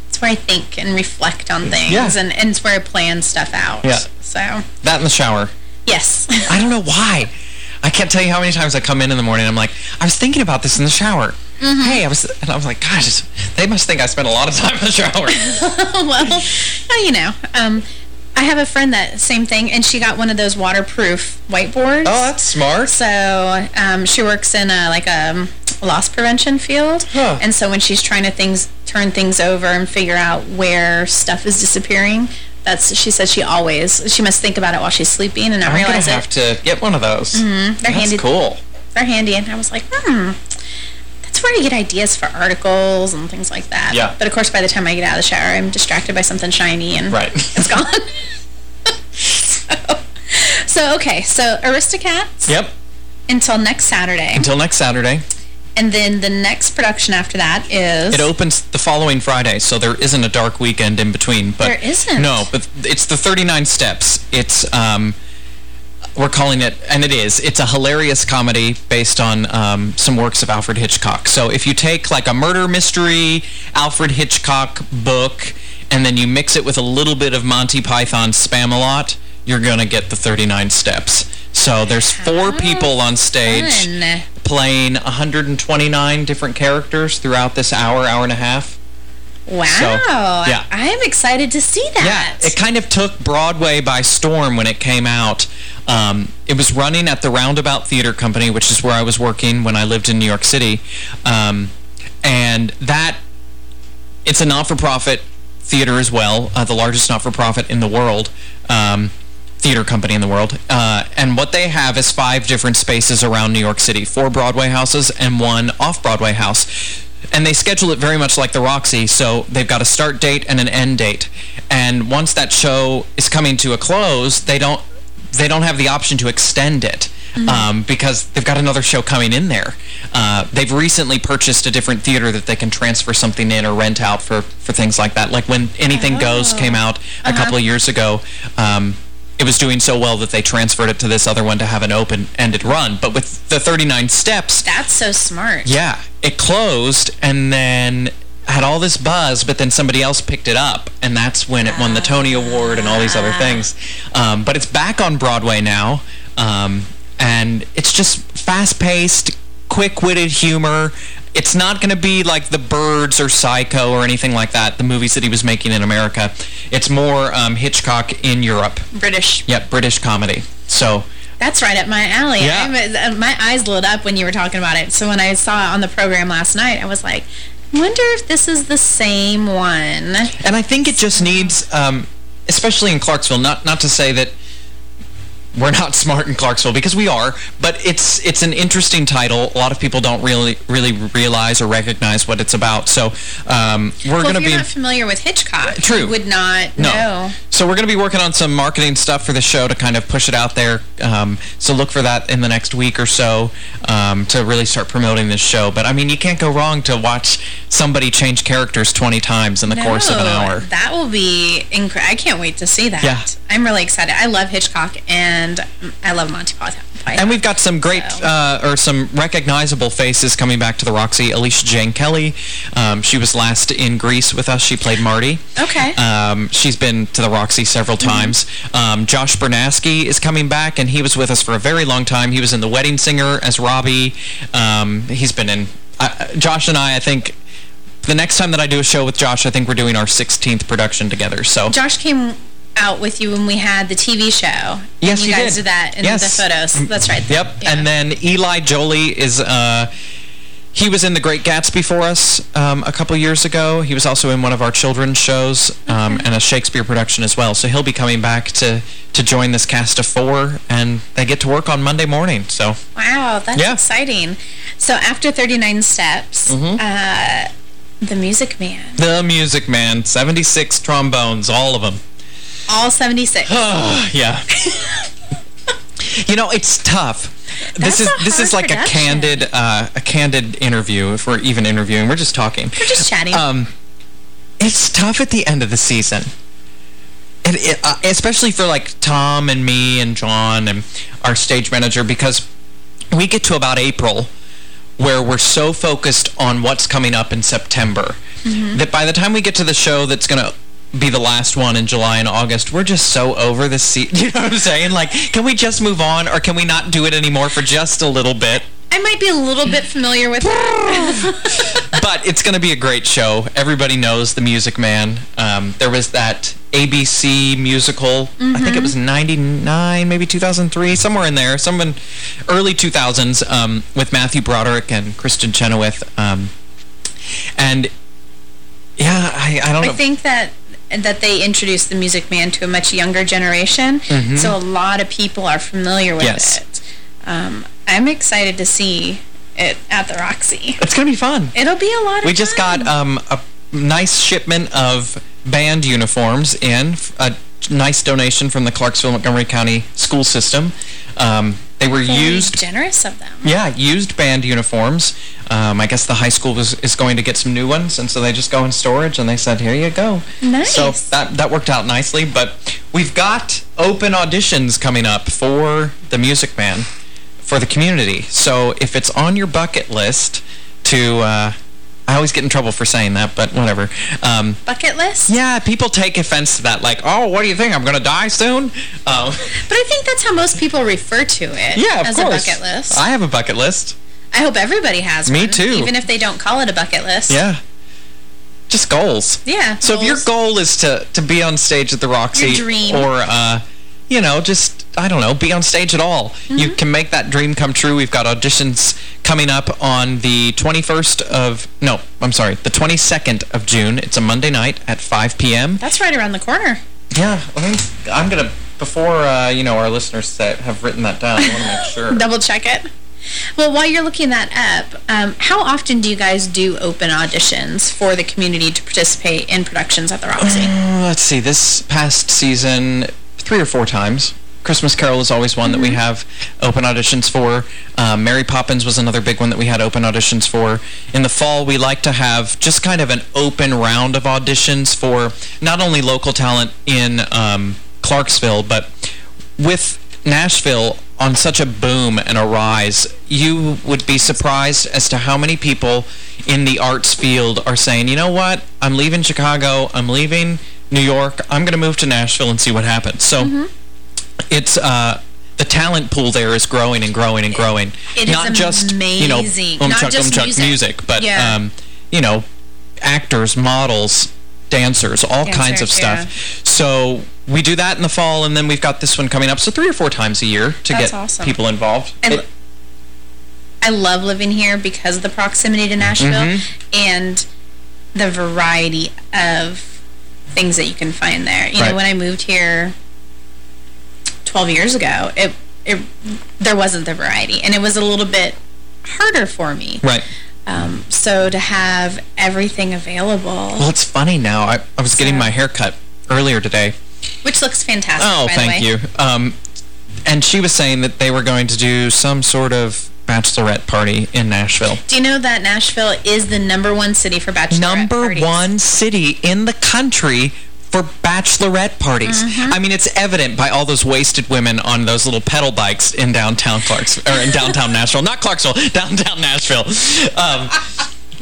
it's where I think and reflect on things, Yeah. and, and it's where I plan stuff out. Yeah. So, That in the shower. yes. I don't know why. I can't tell you how many times I come in in the morning I'm like, I was thinking about this in the shower. Mm-hmm. Hey, I was, and I was like, gosh, they must think I spent a lot of time in the shower. well, you know, um, I have a friend that same thing, and she got one of those waterproof whiteboards. Oh, that's smart. So um, she works in a like a um, loss prevention field, and so when she's trying to things turn things over and figure out where stuff is disappearing, that's she says she always she must think about it while she's sleeping and not I'm gonna realize have it. to get one of those. Mhm. They're That's handy. cool. They're handy, and I was like, hmm. That's where I get ideas for articles and things like that. Yeah. But of course, by the time I get out of the shower, I'm distracted by something shiny and Right. it's gone. so, so, okay. So, Aristocats Yep. until next Saturday. Until next Saturday. and then the next production after that is... It opens the following Friday, so there isn't a dark weekend in between. But There isn't? No, but it's the 39 Steps. It's, um, we're calling it, and it is, it's a hilarious comedy based on um, some works of Alfred Hitchcock. So if you take like a murder mystery Alfred Hitchcock book, and then you mix it with a little bit of Monty Python Spamalot, you're going to get the 39 Steps. So there's four people on stage Fun. playing 129 different characters throughout this hour, hour and a half. Wow. So, yeah. I'm excited to see that. Yeah, It kind of took Broadway by storm when it came out. Um, it was running at the Roundabout Theater Company, which is where I was working when I lived in New York City. Um, and that, it's a not-for-profit theater as well, uh, the largest not-for-profit in the world. Um, theater company in the world. Uh, and what they have is five different spaces around New York City. Four Broadway houses and one off-Broadway house. And they schedule it very much like the Roxy, so they've got a start date and an end date. And once that show is coming to a close, they don't they don't have the option to extend it. Um, because they've got another show coming in there. Uh, they've recently purchased a different theater that they can transfer something in or rent out for, for things like that. Like when Anything Goes came out a couple of years ago, um, it was doing so well that they transferred it to this other one to have an open-ended run. But with the 39 Steps, That's so smart. yeah, it closed and then had all this buzz, but then somebody else picked it up, and that's when it won the Tony Award and all these other things. Um, but it's back on Broadway now, um, and it's just fast-paced, quick-witted humor. It's not going to be like The Birds or Psycho or anything like that, the movies that he was making in America. It's more um, Hitchcock in Europe. British. Yep, British comedy. So... That's right up my alley. Yeah. I'm- uh, my eyes lit up when you were talking about it. So when I saw it on the program last night, I was like, I wonder if this is the same one. And I think it just needs, um, especially in Clarksville, not not to say that we're not smart in Clarksville, because we are, but it's it's an interesting title. A lot of people don't really really realize or recognize what it's about. So um, we're well, going to be... not familiar with Hitchcock, True. you would not No. know. So we're going to be working on some marketing stuff for the show to kind of push it out there. Um, so look for that in the next week or so um, to really start promoting this show. But, I mean, you can't go wrong to watch somebody change characters 20 times in the course of an No, hour. That will be incredible. I can't wait to see that. Yeah. I'm really excited. I love Hitchcock, and I love Monty Python. And we've got some great, uh, or some recognizable faces coming back to the Roxy. Alicia Jane Kelly, um, she was last in Grease with us. She played Marty. Okay. Um, she's been to the Roxy several times. Um, Josh Bernaski is coming back, and he was with us for a very long time. He was in The Wedding Singer as Robbie. Um, he's been in... Uh, Josh and I, I think... The next time that I do a show with Josh, I think we're doing our 16th production together. So Josh came out with you when we had the TV show. Yes, and you he guys did. did that in Yes. the photos. That's right. Yep. And then Eli Jolie is, uh, he was in The Great Gatsby for us um, a couple years ago. He was also in one of our children's shows um, and a Shakespeare production as well. So he'll be coming back to, to join this cast of four, and they get to work on Monday morning. So Wow, that's Yeah. exciting. So after 39 Steps, Mhm. uh, The Music Man, the Music Man, 76 trombones, all of them. all 76. yeah. you know, it's tough. That's this is this is like a candid uh, a candid interview if we're even interviewing. We're just talking. We're just chatting. Um, it's tough at the end of the season. And it, uh, especially for like Tom and me and John and our stage manager because we get to about April where we're so focused on what's coming up in September Mhm. that by the time we get to the show that's going to be the last one in July and August. We're just so over this season. You know what I'm saying? Like, can we just move on or can we not do it anymore for just a little bit? I might be a little bit familiar with it. but it's going to be a great show. Everybody knows The Music Man. Um, there was that ABC musical. I think it was 99, maybe 2003, somewhere in there. Someone early 2000s um, with Matthew Broderick and Kristin Chenoweth. Um, and yeah, I, I don't I know. think that that they introduced the Music Man to a much younger generation, Mhm. so a lot of people are familiar with Yes. it. Um, I'm excited to see it at the Roxy. It's going to be fun. It'll be a lot of fun. We just got um, a nice shipment of band uniforms in, a nice donation from the Clarksville Montgomery County school system. Um, they were Very used generous of them. Yeah, used band uniforms. Um, I guess the high school was, is going to get some new ones, and so they just go in storage, and they said, here you go. Nice. So that, that worked out nicely, but we've got open auditions coming up for The Music Man for the community. So if it's on your bucket list to... Uh, I always get in trouble for saying that, but whatever. Um, Bucket list? yeah, people take offense to that, like, oh, what do you think, I'm going to die soon? Um, But I think that's how most people refer to it yeah, of as course. a bucket list. I have a bucket list. I hope everybody has Me one, too. Even if they don't call it a bucket list. Yeah. Just goals. Yeah, So if your goal is to, to be on stage at the Roxy Your dream. or, uh, you know, just, I don't know, be on stage at all, Mm-hmm. you can make that dream come true. We've got auditions coming up on the 21st of, no, I'm sorry, the 22nd of June. It's a Monday night at 5 p.m. That's right around the corner. Yeah, I'm going to, before, uh, you know, our listeners say, have written that down, I want to make sure. Double check it. Well, while you're looking that up, um, how often do you guys do open auditions for the community to participate in productions at the Roxy? Uh, let's see, this past season, three or four times. Christmas Carol is always one that we have open auditions for. Um, Mary Poppins was another big one that we had open auditions for. In the fall, we like to have just kind of an open round of auditions for not only local talent in um, Clarksville, but with Nashville on such a boom and a rise, you would be surprised as to how many people in the arts field are saying, you know what, I'm leaving Chicago, I'm leaving New York, I'm going to move to Nashville and see what happens. So it's... Uh, the talent pool there is growing and growing and growing. It is Not just, you know, um, Not chuck, just um, chuck music. music, but, Yeah. um, you know, actors, models, dancers, all kinds of Dancers, stuff. So we do that in the fall, and then we've got this one coming up. So three or four times a year to That's get awesome. people involved. And It- I love living here because of the proximity to Nashville Mhm. and the variety of things that you can find there. You Right. know, when I moved here 12 years ago, it, it there wasn't the variety, and it was a little bit harder for me. right. Um, so to have everything available, Well, it's funny now. I, I was getting my hair cut earlier today. which looks fantastic, Oh, by thank the way. you. Um, and she was saying that they were going to do some sort of bachelorette party in Nashville. Do you know that Nashville is the number one city for bachelorette Number parties? one city in the country for bachelorette parties. Mm-hmm. I mean, it's evident by all those wasted women on those little pedal bikes in downtown Clarksville, or in downtown Nashville. Not Clarksville, downtown Nashville. Um,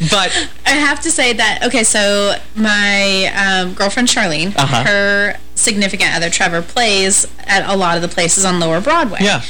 but I have to say that, okay, so my um, girlfriend Charlene, Uh-huh. her significant other Trevor plays at a lot of the places on Lower Broadway. Yeah.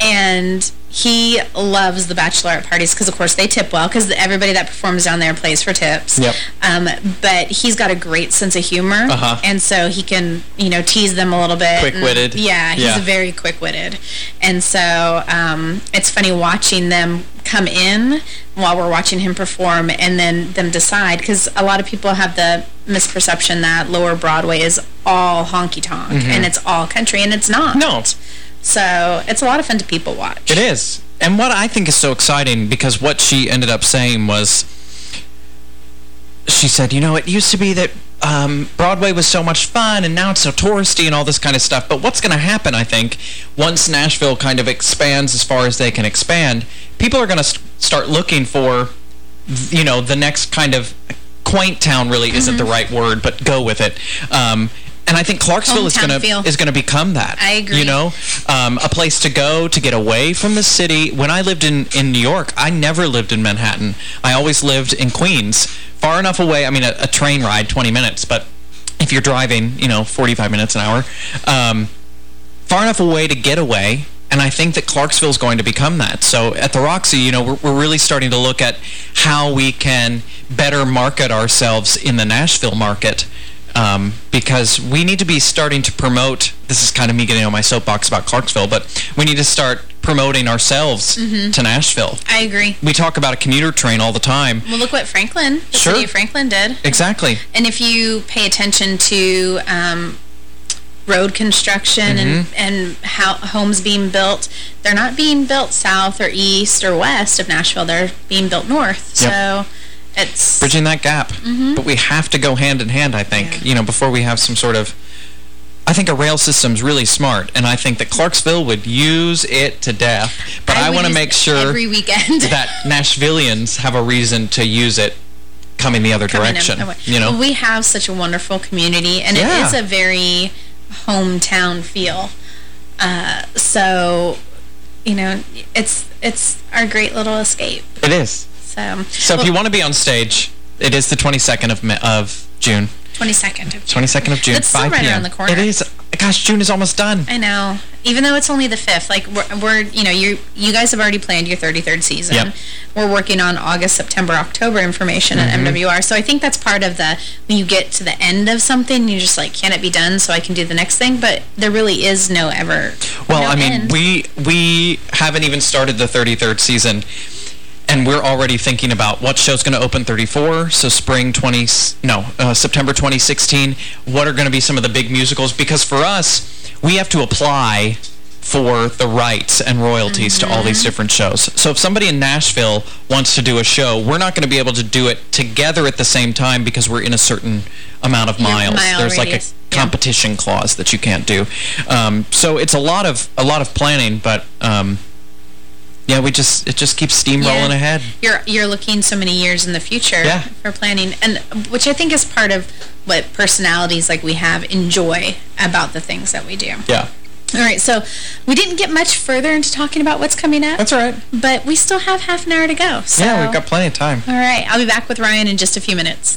And he loves the bachelorette parties because, of course, they tip well because everybody that performs down there plays for tips. Yep. Um, but he's got a great sense of humor. Uh-huh. And so he can, you know, tease them a little bit. Quick-witted. Yeah, he's Yeah. very quick-witted. And so um, it's funny watching them come in while we're watching him perform and then them decide because a lot of people have the misperception that Lower Broadway is all honky-tonk Mhm. and it's all country, and it's not. No. So it's a lot of fun to people watch. It is. And what I think is so exciting, because what she ended up saying was, she said, you know, it used to be that um, Broadway was so much fun, and now it's so touristy and all this kind of stuff. But what's going to happen, I think, once Nashville kind of expands as far as they can expand, people are going to st start looking for, you know, the next kind of quaint town really isn't the right word, but go with it. Um, and I think Clarksville is going to is going to become that. I agree. You know, um, a place to go to get away from the city. When I lived in in New York, I never lived in Manhattan. I always lived in Queens, far enough away. I mean, a, a train ride, 20 minutes, but. If if you're driving, you know, 45 minutes an hour. Um, far enough away to get away, and I think that Clarksville is going to become that. So at the Roxy, you know, we're, we're really starting to look at how we can better market ourselves in the Nashville market um, because we need to be starting to promote, this is kind of me getting on my soapbox about Clarksville, but we need to start promoting ourselves Mhm. to Nashville. I agree. We talk about a commuter train all the time. Well, look what Franklin, the Sure. city of Franklin did. Exactly. And if you pay attention to um, road construction and, Mhm. and how homes being built, they're not being built south or east or west of Nashville. They're being built north. Yep. So it's... Bridging that gap. Mhm. But we have to go hand in hand, I think, you know, before we have some sort of... I think a rail system's really smart, and I think that Clarksville would use it to death. But I, would want to make sure Every weekend. that Nashvillians have a reason to use it coming the other coming direction. way. You know? Well, we have such a wonderful community, and Yeah. it is a very hometown feel. Uh, so, you know, it's it's our great little escape. it is. So, So if you want to be on stage, it is the 22nd of, of June. 22nd. 22nd of June, That's still 5 right p.m. around the corner. It is. Gosh, June is almost done. I know. Even though it's only the 5th, like, we're, we're you know, you you guys have already planned your 33rd season. Yep. We're working on August, September, October information at Mhm. MWR. So I think that's part of the, when you get to the end of something, you're just like, can it be done so I can do the next thing? But there really is no ever, Well, no I mean, end. we we haven't even started the 33rd season, and we're already thinking about what show's going to open 34, so spring 20, no, uh, September 2016. What are going to be some of the big musicals? Because for us, we have to apply for the rights and royalties to all these different shows. So if somebody in Nashville wants to do a show, we're not going to be able to do it together at the same time because we're in a certain amount of miles. mile There's like a competition clause that you can't do. Um, so it's a lot of a lot of planning, but um, yeah, we just it just keeps steamrolling Yeah. ahead. You're you're looking so many years in the future Yeah. for planning, and which I think is part of what personalities like we have enjoy about the things that we do. Yeah. All right, so we didn't get much further into talking about what's coming up. That's all right. But we still have half an hour to go. So. Yeah, we've got plenty of time. All right, I'll be back with Ryan in just a few minutes.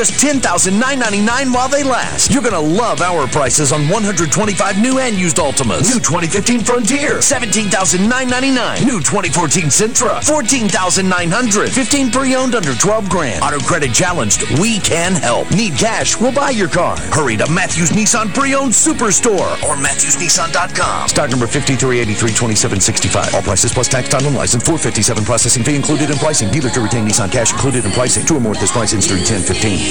just $10,999 while they last. You're going to love our prices on 125 new and used Altimas. New 2015 Frontier, $17,999. New 2014 Sentra, 14,900. 15 pre-owned under 12 grand. Auto credit challenged, we can help. Need cash, we'll buy your car. Hurry to Matthews Nissan Pre-Owned Superstore or MatthewsNissan.com. Stock number 53832765. All prices plus tax, time, and license. 457 processing fee included in pricing. Dealer to retain Nissan cash included in pricing. Two or more at this price, Instead 1015.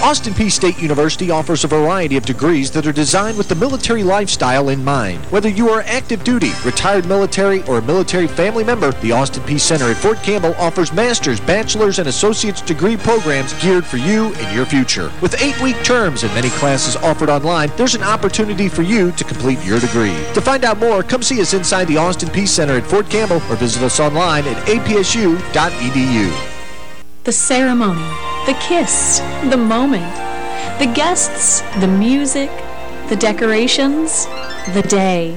Austin Peay State University offers a variety of degrees that are designed with the military lifestyle in mind. Whether you are active duty, retired military, or a military family member, the Austin Peay Center at Fort Campbell offers master's, bachelor's, and associate's degree programs geared for you and your future. With eight-week terms and many classes offered online, there's an opportunity for you to complete your degree. To find out more, come see us inside the Austin Peay Center at Fort Campbell or visit us online at apsu.edu. The ceremony, the kiss, the moment, the guests, the music, the decorations, the day.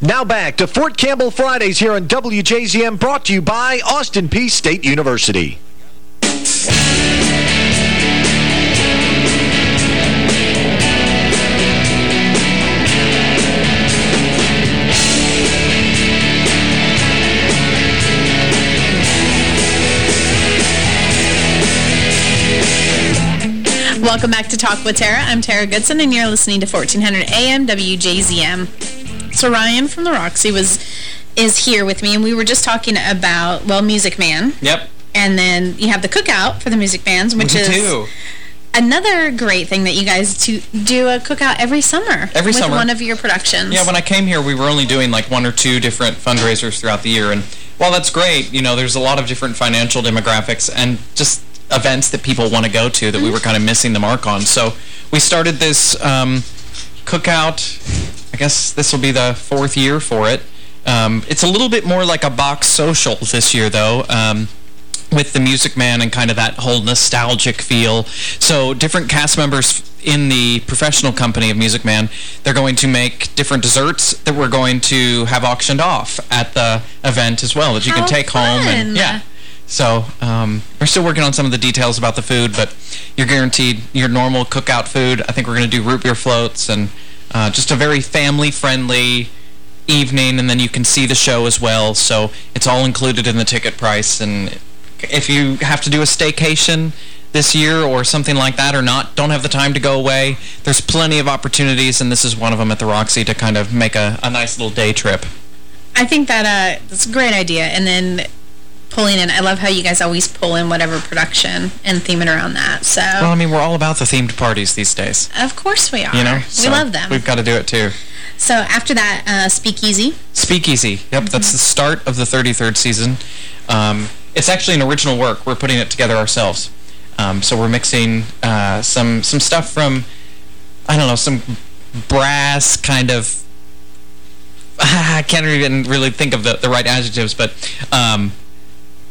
Now back to Fort Campbell Fridays here on WJZM, brought to you by Austin Peay State University. Welcome back to Talk with Tara. I'm Tara Goodson, and you're listening to 1400 AM WJZM. So Ryan from the Roxy was is here with me, and we were just talking about, well, Music Man. Yep. And then you have the cookout for the music bands, which is another great thing that you guys to do a cookout every summer. Every with summer. one of your productions. Yeah, when I came here, we were only doing like one or two different fundraisers throughout the year. And while that's great, you know, there's a lot of different financial demographics and just events that people want to go to that we were kind of missing the mark on. So we started this um, cookout. I guess this will be the fourth year for it. Um, it's a little bit more like a box social this year, though. Um, with the Music Man and kind of that whole nostalgic feel. So different cast members in the professional company of Music Man, they're going to make different desserts that we're going to have auctioned off at the event as well that you How can take home. and Yeah. So um, we're still working on some of the details about the food, but you're guaranteed your normal cookout food. I think we're going to do root beer floats and uh, just a very family-friendly evening, and then you can see the show as well. So it's all included in the ticket price. And if you have to do a staycation this year or something like that or not, don't have the time to go away, there's plenty of opportunities, and this is one of them at the Roxy to kind of make a, a nice little day trip. I think that uh, that's a great idea. And then pulling in, I love how you guys always pull in whatever production and theme it around that. So, Well, I mean, we're all about the themed parties these days. of course we are. You know? We So love them. We've got to do it, too. So after that, uh, Speakeasy. Speakeasy. Yep, that's the start of the 33rd season. Um, it's actually an original work. We're putting it together ourselves. Um, so we're mixing uh, some some stuff from, I don't know, some brass kind of... I can't even really think of the, the right adjectives, but um,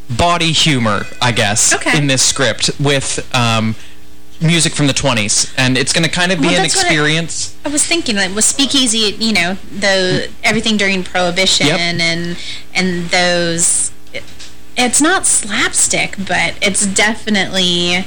body humor, I guess, Okay. in this script with um, music from the 20s. And it's going to kind of be Well, an what I- experience. I was thinking, like, was Speakeasy, you know, the everything during Prohibition Yep. and and those. It, it's not slapstick, but it's definitely.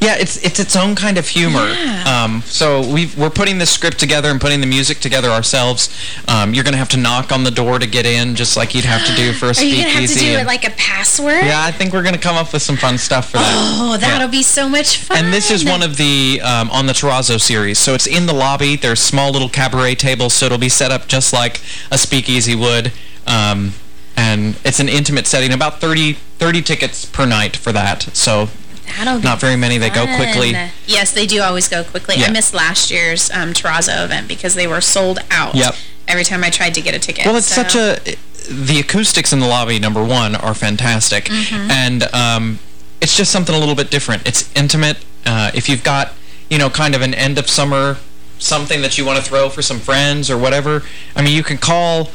Yeah, it's it's its own kind of humor. Yeah. Um, so we we're putting the script together and putting the music together ourselves. Um, you're going to have to knock on the door to get in, just like you'd have to do for a Are speakeasy. you gonna have to do it like a password? yeah, I think we're going to come up with some fun stuff for that. Oh, that'll Yeah. be so much fun. And this is one of the, um, on the Terrazzo series. So it's in the lobby. There's small little cabaret tables, so it'll be set up just like a speakeasy would. Um, and it's an intimate setting, about 30, 30 tickets per night for that. So That'll not very many. They go quickly. Yes, they do always go quickly. Yeah. I missed last year's um, Terrazzo event because they were sold out. Yep. Every time I tried to get a ticket. Well, it's so. such a... The acoustics in the lobby, number one, are fantastic. Mhm. And um, it's just something a little bit different. It's intimate. Uh, if you've got, you know, kind of an end of summer something that you want to throw for some friends or whatever, I mean, you can call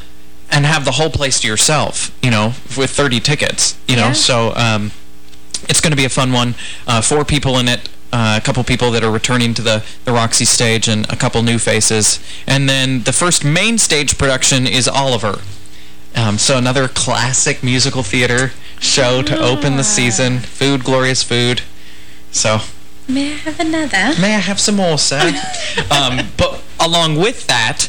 and have the whole place to yourself, you know, with 30 tickets, you know. So um, it's going to be a fun one. Uh, four people in it. Uh, a couple people that are returning to the, the Roxy stage and a couple new faces. And then the first main stage production is Oliver. Um, so another classic musical theater show to open the season. Food, glorious food. So May I have another? May I have some more, sir? um, but along with that,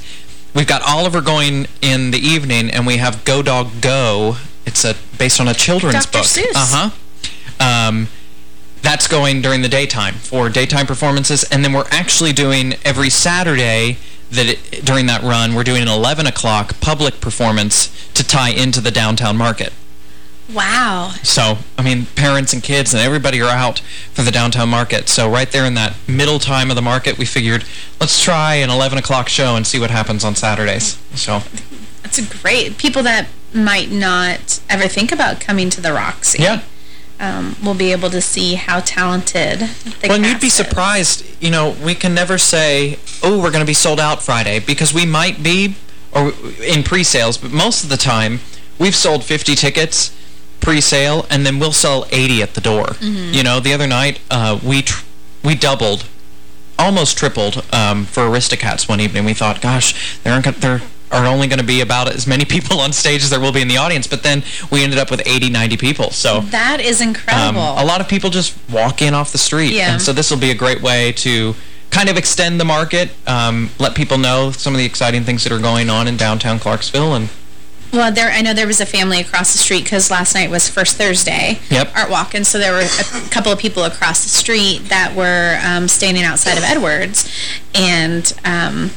we've got Oliver going in the evening, and we have Go Dog Go. It's a based on a children's Dr. book. Seuss. Uh-huh. Um, that's going during the daytime for daytime performances, and then we're actually doing every Saturday that it, during that run, we're doing an 11 o'clock public performance to tie into the downtown market. Wow. So, I mean, parents and kids and everybody are out for the downtown market. So right there in that middle time of the market, we figured, let's try an 11 o'clock show and see what happens on Saturdays. So, That's great. People that might not ever think about coming to the Roxy. Yeah. Um, will be able to see how talented the well, you'd be is. surprised, you know, we can never say, oh, we're going to be sold out Friday, because we might be, or in pre-sales, but most of the time, we've sold 50 tickets pre-sale, and then we'll sell 80 at the door. Mhm. You know, the other night, uh, we tr we doubled, almost tripled um, for Aristocats one evening. We thought, gosh, there aren't gonna- there are only going to be about as many people on stage as there will be in the audience, but then we ended up with 80, 90 people. So That is um, incredible. a lot of people just walk in off the street. Yeah. And so this will be a great way to kind of extend the market, um, let people know some of the exciting things that are going on in downtown Clarksville. And Well, there I know there was a family across the street because last night was First Thursday Yep. Art Walk, and so there were a couple of people across the street that were um, standing outside of Edwards, and um,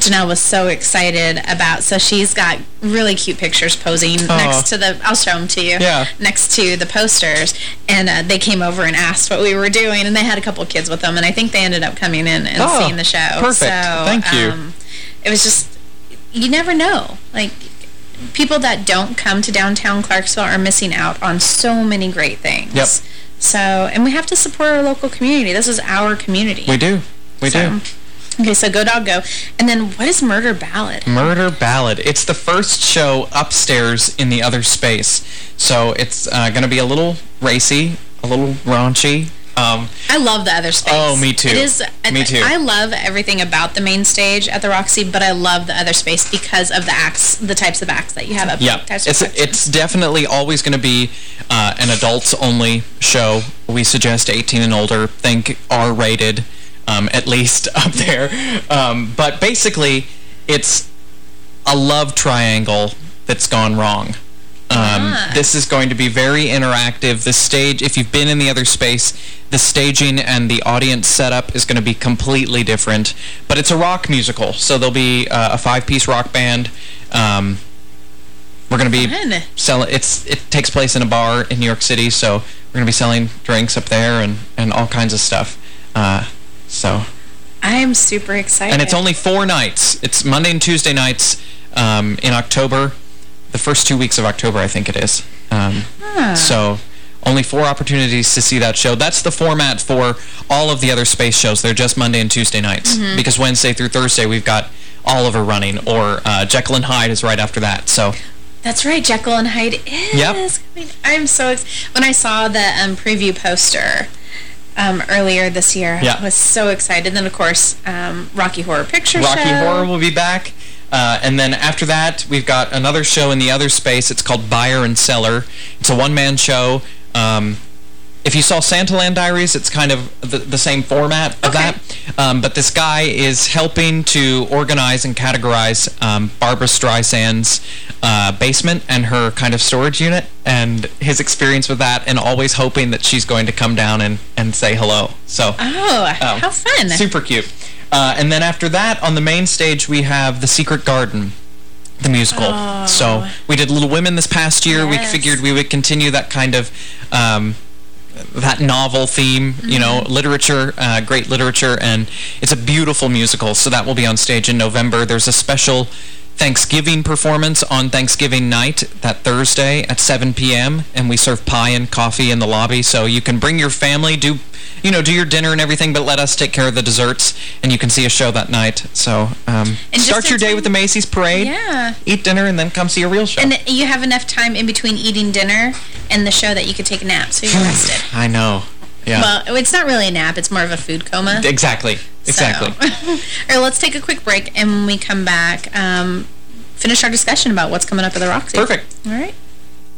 Janelle was so excited about. So she's got really cute pictures posing Aw. next to the. I'll show them to you. Yeah. Next to the posters, and uh, they came over and asked what we were doing, and they had a couple of kids with them, and I think they ended up coming in and Oh, seeing the show. perfect. So, Thank you. Um, it was just you never know. Like people that don't come to downtown Clarksville are missing out on so many great things. Yep. So, and we have to support our local community. This is our community. we do. We So- do. Okay, so Go Dog Go. And then what is Murder Ballad? Murder Ballad. It's the first show upstairs in the other space. So it's uh, going to be a little racy, a little raunchy. Um, I love the other space. Oh, me too. It is. Me too. I love everything about the main stage at the Roxy, but I love the other space because of the acts, the types of acts that you have up Yeah, it's it's definitely always going to be uh, an adults-only show. We suggest 18 and older. Think R-rated, um, at least up there. Um, but basically, it's a love triangle that's gone wrong. Um, This is going to be very interactive. The stage, if you've been in the other space, the staging and the audience setup is going to be completely different. But it's a rock musical, so there'll be uh, a five-piece rock band. Um, we're going to be Fun. selling. It's it takes place in a bar in New York City, so we're going to be selling drinks up there and and all kinds of stuff. Uh, so I am super excited. and it's only four nights. It's Monday and Tuesday nights um, in October. The first two weeks of October, I think it is. Um, Ah. So only four opportunities to see that show. That's the format for all of the other space shows. They're just Monday and Tuesday nights. Mhm. Because Wednesday through Thursday, we've got Oliver running, or uh, Jekyll and Hyde is right after that. So That's right, Jekyll and Hyde is Yep. coming. I'm so ex when I saw the um, preview poster um, earlier this year. Yeah. I was so excited. Then of course, um, Rocky Horror Picture Rocky Show. Horror will be back. Uh, and then after that, we've got another show in the other space. It's called Buyer and Cellar. It's a one-man show. Um, if you saw Santaland Diaries, it's kind of the, the same format of that. Um, but this guy is helping to organize and categorize um, Barbra Streisand's uh, basement and her kind of storage unit and his experience with that and always hoping that she's going to come down and, and say hello. So Oh, Um, how fun! Super cute. Uh, and then after that, on the main stage, we have The Secret Garden, the musical. Oh. So we did Little Women this past year. We figured we would continue that kind of... Um, that novel theme, you know, Mm-hmm. literature, uh, great literature, and it's a beautiful musical, so that will be on stage in November. There's a special Thanksgiving performance on Thanksgiving night, that Thursday at 7 p.m., and we serve pie and coffee in the lobby, so you can bring your family, do you know, do your dinner and everything, but let us take care of the desserts, and you can see a show that night. So um, start your day with the Macy's Parade, Yeah. eat dinner, and then come see a real show. And you have enough time in between eating dinner and the show that you could take a nap, so you're rested. I know. Yeah. Well, it's not really a nap. It's more of a food coma. exactly. Exactly. All right, let's take a quick break, and when we come back, um, finish our discussion about what's coming up at the Roxy. Perfect. All right.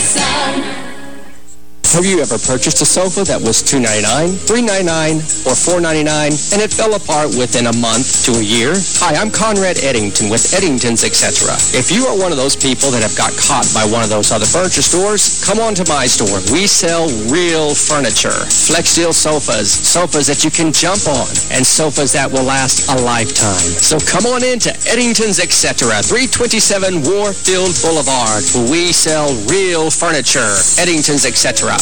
sun. Have you ever purchased a sofa that was 299, 399, or 499 and it fell apart within a month to a year? Hi, I'm Conrad Eddington with Eddington's Etc. If you are one of those people that have got caught by one of those other furniture stores, come on to my store. We sell real furniture. Flexsteel sofas, sofas that you can jump on, and sofas that will last a lifetime. So come on in to Eddington's Etc. 327 Warfield Boulevard. We sell real furniture. Eddington's Etc.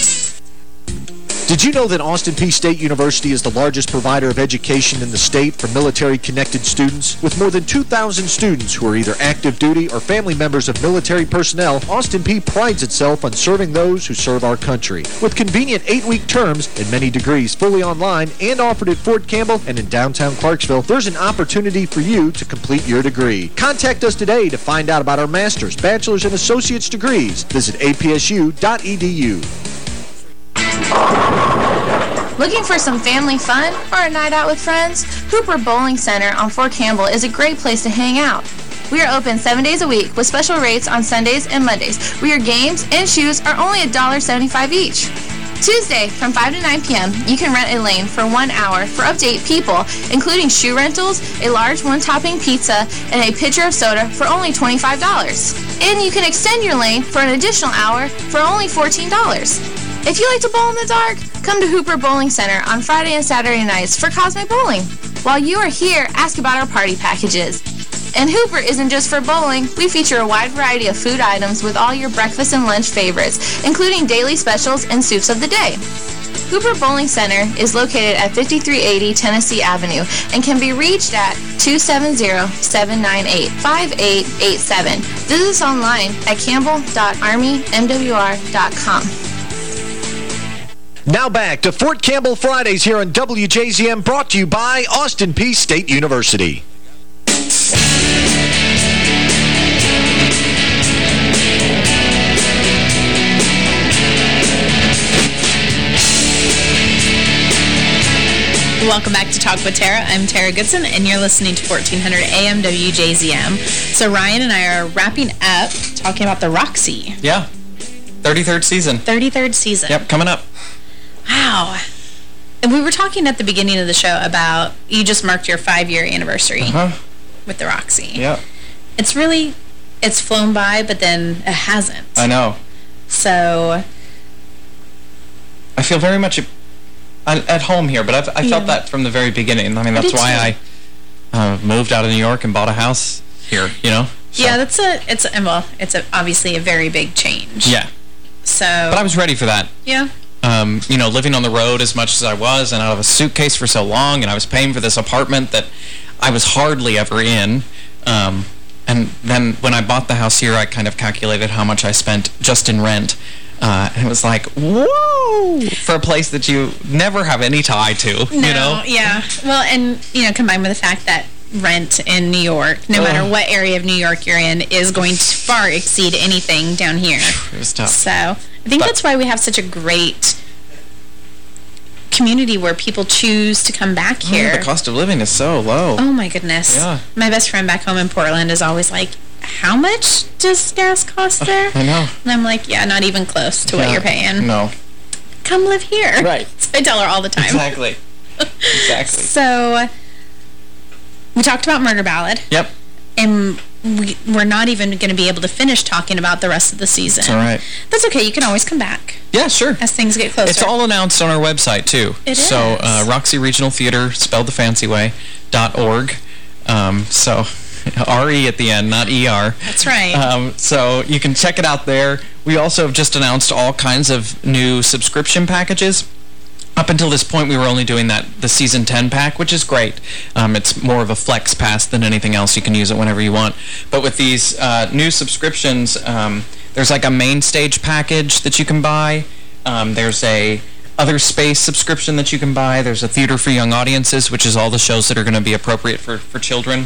Did you know that Austin Peay State University is the largest provider of education in the state for military-connected students? With more than 2,000 students who are either active duty or family members of military personnel, Austin Peay prides itself on serving those who serve our country. With convenient eight-week terms and many degrees fully online and offered at Fort Campbell and in downtown Clarksville, there's an opportunity for you to complete your degree. Contact us today to find out about our master's, bachelor's, and associate's degrees. Visit apsu.edu. Looking for some family fun or a night out with friends? Hooper Bowling Center on Fort Campbell is a great place to hang out. We are open seven days a week with special rates on Sundays and Mondays, where your games and shoes are only $1.75 each. Tuesday from 5 to 9 p.m., you can rent a lane for one hour for up to eight people, including shoe rentals, a large one-topping pizza, and a pitcher of soda for only $25. And you can extend your lane for an additional hour for only $14. If you like to bowl in the dark, come to Hooper Bowling Center on Friday and Saturday nights for Cosmic Bowling. While you are here, ask about our party packages. And Hooper isn't just for bowling. We feature a wide variety of food items with all your breakfast and lunch favorites, including daily specials and soups of the day. Hooper Bowling Center is located at 5380 Tennessee Avenue and can be reached at 270-798-5887. Visit us online at campbell.armymwr.com. Now back to Fort Campbell Fridays here on WJZM, brought to you by Austin Peay State University. Welcome back to Talk with Tara. I'm Tara Goodson, and you're listening to 1400 AM WJZM. So Ryan and I are wrapping up talking about the Roxy. Yeah. 33rd season. 33rd season. Yep, coming up. Wow. And we were talking at the beginning of the show about you just marked your five-year anniversary Uh-huh. with the Roxy. Yep. It's really, it's flown by, but then it hasn't. I know. So, I feel very much at, at home here, but I've, I felt Yeah. that from the very beginning. I mean, that's why too. I uh, moved out of New York and bought a house here, you know? yeah, that's a, it's a, well, it's a, obviously a very big change. Yeah. So, But I was ready for that. yeah. Um, you know, living on the road as much as I was and out of a suitcase for so long, and I was paying for this apartment that I was hardly ever in. Um, and then when I bought the house here, I kind of calculated how much I spent just in rent. Uh, and it was like, whoa! For a place that you never have any tie to, No, you know? yeah. Well, and, you know, combined with the fact that rent in New York, no matter what area of New York you're in, is going to far exceed anything down here. It was tough. So I think But- that's why we have such a great community where people choose to come back here. Mm, the cost of living is so low. Oh my goodness. Yeah. My best friend back home in Portland is always like, how much does gas cost there? I know. And I'm like, yeah, not even close to what you're paying. No. Come live here. Right. So I tell her all the time. Exactly. exactly. So we talked about Murder Ballad. Yep. And we, we're not even going to be able to finish talking about the rest of the season. It's all right. That's okay. You can always come back Yeah, sure. as things get closer. It's all announced on our website, too. It so, is. uh, Roxy Regional Theatre, spelled the fancy way, dot .org. Um, so, R-E at the end, not E-R. That's right. Um, so you can check it out there. We also have just announced all kinds of new subscription packages. Up until this point, we were only doing that the Season 10 pack, which is great. Um, it's more of a flex pass than anything else. You can use it whenever you want. But with these uh, new subscriptions, um, there's like a main stage package that you can buy. Um, there's a other space subscription that you can buy. There's a theater for young audiences, which is all the shows that are going to be appropriate for, for children.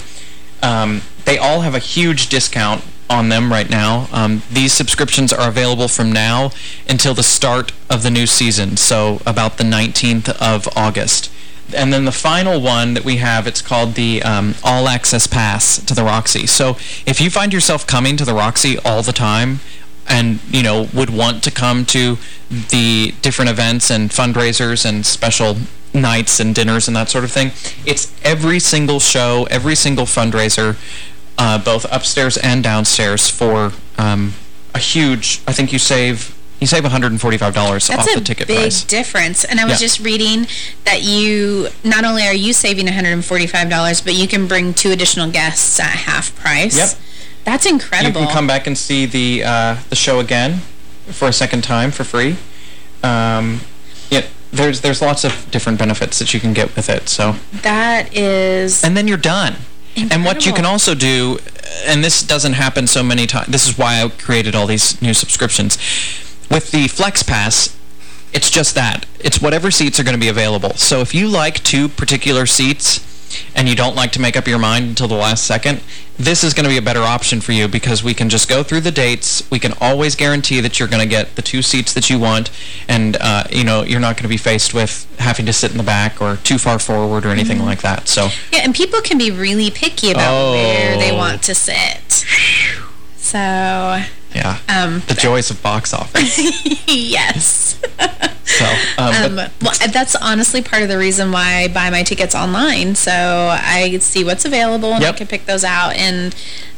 Um, they all have a huge discount on them right now. Um, these subscriptions are available from now until the start of the new season, so about the 19th of August. And then the final one that we have, it's called the um, All Access Pass to the Roxy. So if you find yourself coming to the Roxy all the time, and you know would want to come to the different events and fundraisers and special nights and dinners and that sort of thing it's every single show every single fundraiser uh, both upstairs and downstairs for um, a huge I think you save you save $145 That's off the ticket price. That's a big difference. And I was Yeah. just reading that you, not only are you saving $145, but you can bring two additional guests at half price. Yep. That's incredible. You can come back and see the uh, the show again for a second time for free. Um, yeah, there's there's lots of different benefits that you can get with it. So That is... and then you're done. And what you can also do, uh, and this doesn't happen so many times, this is why I created all these new subscriptions. With the Flex Pass, it's just that. It's whatever seats are going to be available. So if you like two particular seats and you don't like to make up your mind until the last second, this is going to be a better option for you because we can just go through the dates. We can always guarantee that you're going to get the two seats that you want and, uh, you know, you're not going to be faced with having to sit in the back or too far forward or anything Mhm. like that. So Yeah, and people can be really picky about Oh. where they want to sit. So, Yeah. Um, the joys of box office. yes. So, um, Um, well, that's honestly part of the reason why I buy my tickets online. So I see what's available and Yep. I can pick those out. And,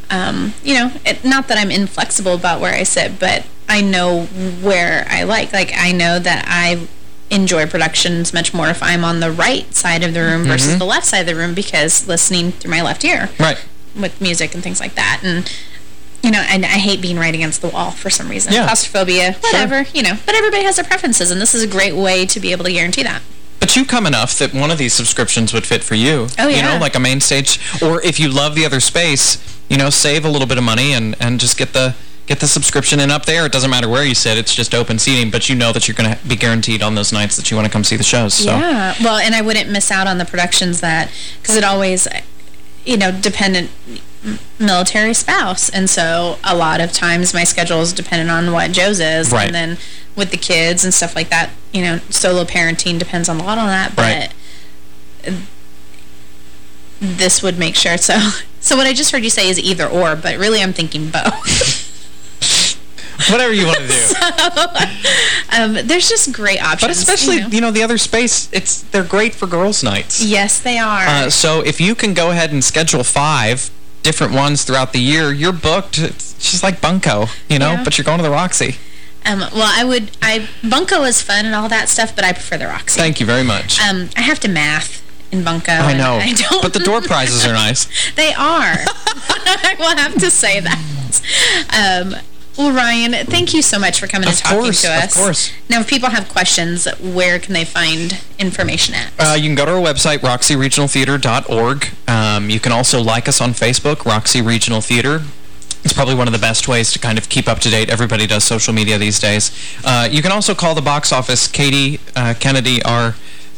um, you know, it, not that I'm inflexible about where I sit, but I know where I like. Like, I know that I enjoy productions much more if I'm on the right side of the room versus Mhm. the left side of the room because listening through my left ear right. with music and things like that. And, you know, and I hate being right against the wall for some reason. Yeah. Claustrophobia, whatever, you know. But everybody has their preferences, and this is a great way to be able to guarantee that. But you come enough that one of these subscriptions would fit for you. Oh, yeah. You know, like a main stage. Or if you love the other space, you know, save a little bit of money and, and just get the get the subscription in up there. It doesn't matter where you sit. It's just open seating. But you know that you're going to be guaranteed on those nights that you want to come see the shows. So. Yeah, well, and I wouldn't miss out on the productions that, because it always, you know, dependent military spouse. And so a lot of times my schedule is dependent on what Joe's is. Right. And then with the kids and stuff like that, you know, solo parenting depends on a lot on that. But Right. this would make sure. So, so what I just heard you say is either or, but really I'm thinking both. Whatever you want to do. so, um, there's just great options. But especially, you know. you know, the other space, it's they're great for girls' nights. Yes, they are. Uh, so if you can go ahead and schedule five different ones throughout the year, you're booked. It's just like Bunko, you know, Yeah. but you're going to the Roxy. Um, well, I would, I, Bunko is fun and all that stuff, but I prefer the Roxy. Thank you very much. Um, I have to math in Bunko. I know, I don't. but the door prizes are nice. they are. I will have to say that. Um, well, Ryan, thank you so much for coming Of and talking course, to us. of course. Now, if people have questions, where can they find information at? Uh, you can go to our website, roxyregionaltheatre.org. Um, you can also like us on Facebook, Roxy Regional Theatre. It's probably one of the best ways to kind of keep up to date. Everybody does social media these days. Uh, you can also call the box office. Katie uh, Kennedy, our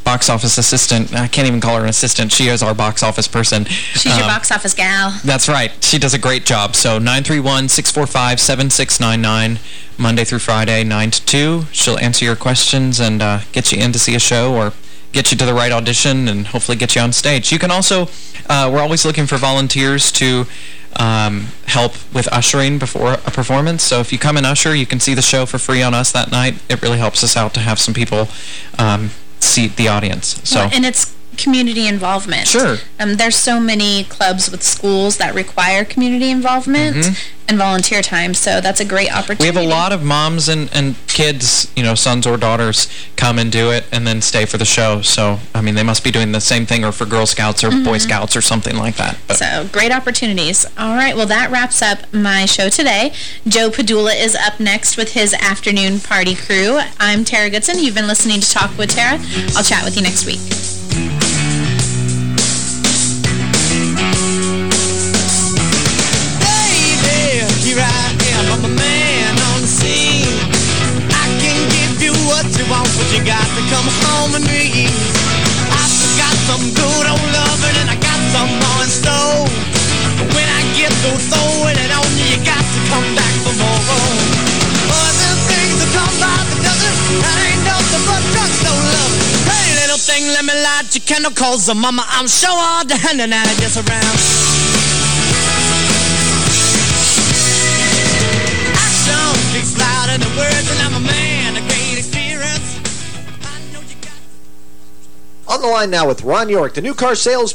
box office assistant. I can't even call her an assistant. She is our box office person. She's your Um, box office gal. That's right. She does a great job. So 931-645-7699, Monday through Friday, 9 to 2. She'll answer your questions and uh, get you in to see a show or get you to the right audition and hopefully get you on stage. You can also, uh, we're always looking for volunteers to um, help with ushering before a performance. So if you come and usher, you can see the show for free on us that night. It really helps us out to have some people um, seat the audience. So. Well, and it's community involvement. Sure. Um, there's so many clubs with schools that require community involvement Mhm. and volunteer time, so that's a great opportunity. We have a lot of moms and, and kids, you know, sons or daughters, come and do it and then stay for the show. So, I mean, they must be doing the same thing or for Girl Scouts or Boy Mhm. Scouts or something like that. But So, great opportunities. All right, well, that wraps up my show today. Joe Padula is up next with his afternoon party crew. I'm Tara Goodson. You've been listening to Talk with Tara. I'll chat with you next week. Let me light your candle, cause uh, mama, I'm sure all the hand and I just around. Action speaks louder than words, and I'm a man of great experience. On the line now with Ron York, the new car salesman.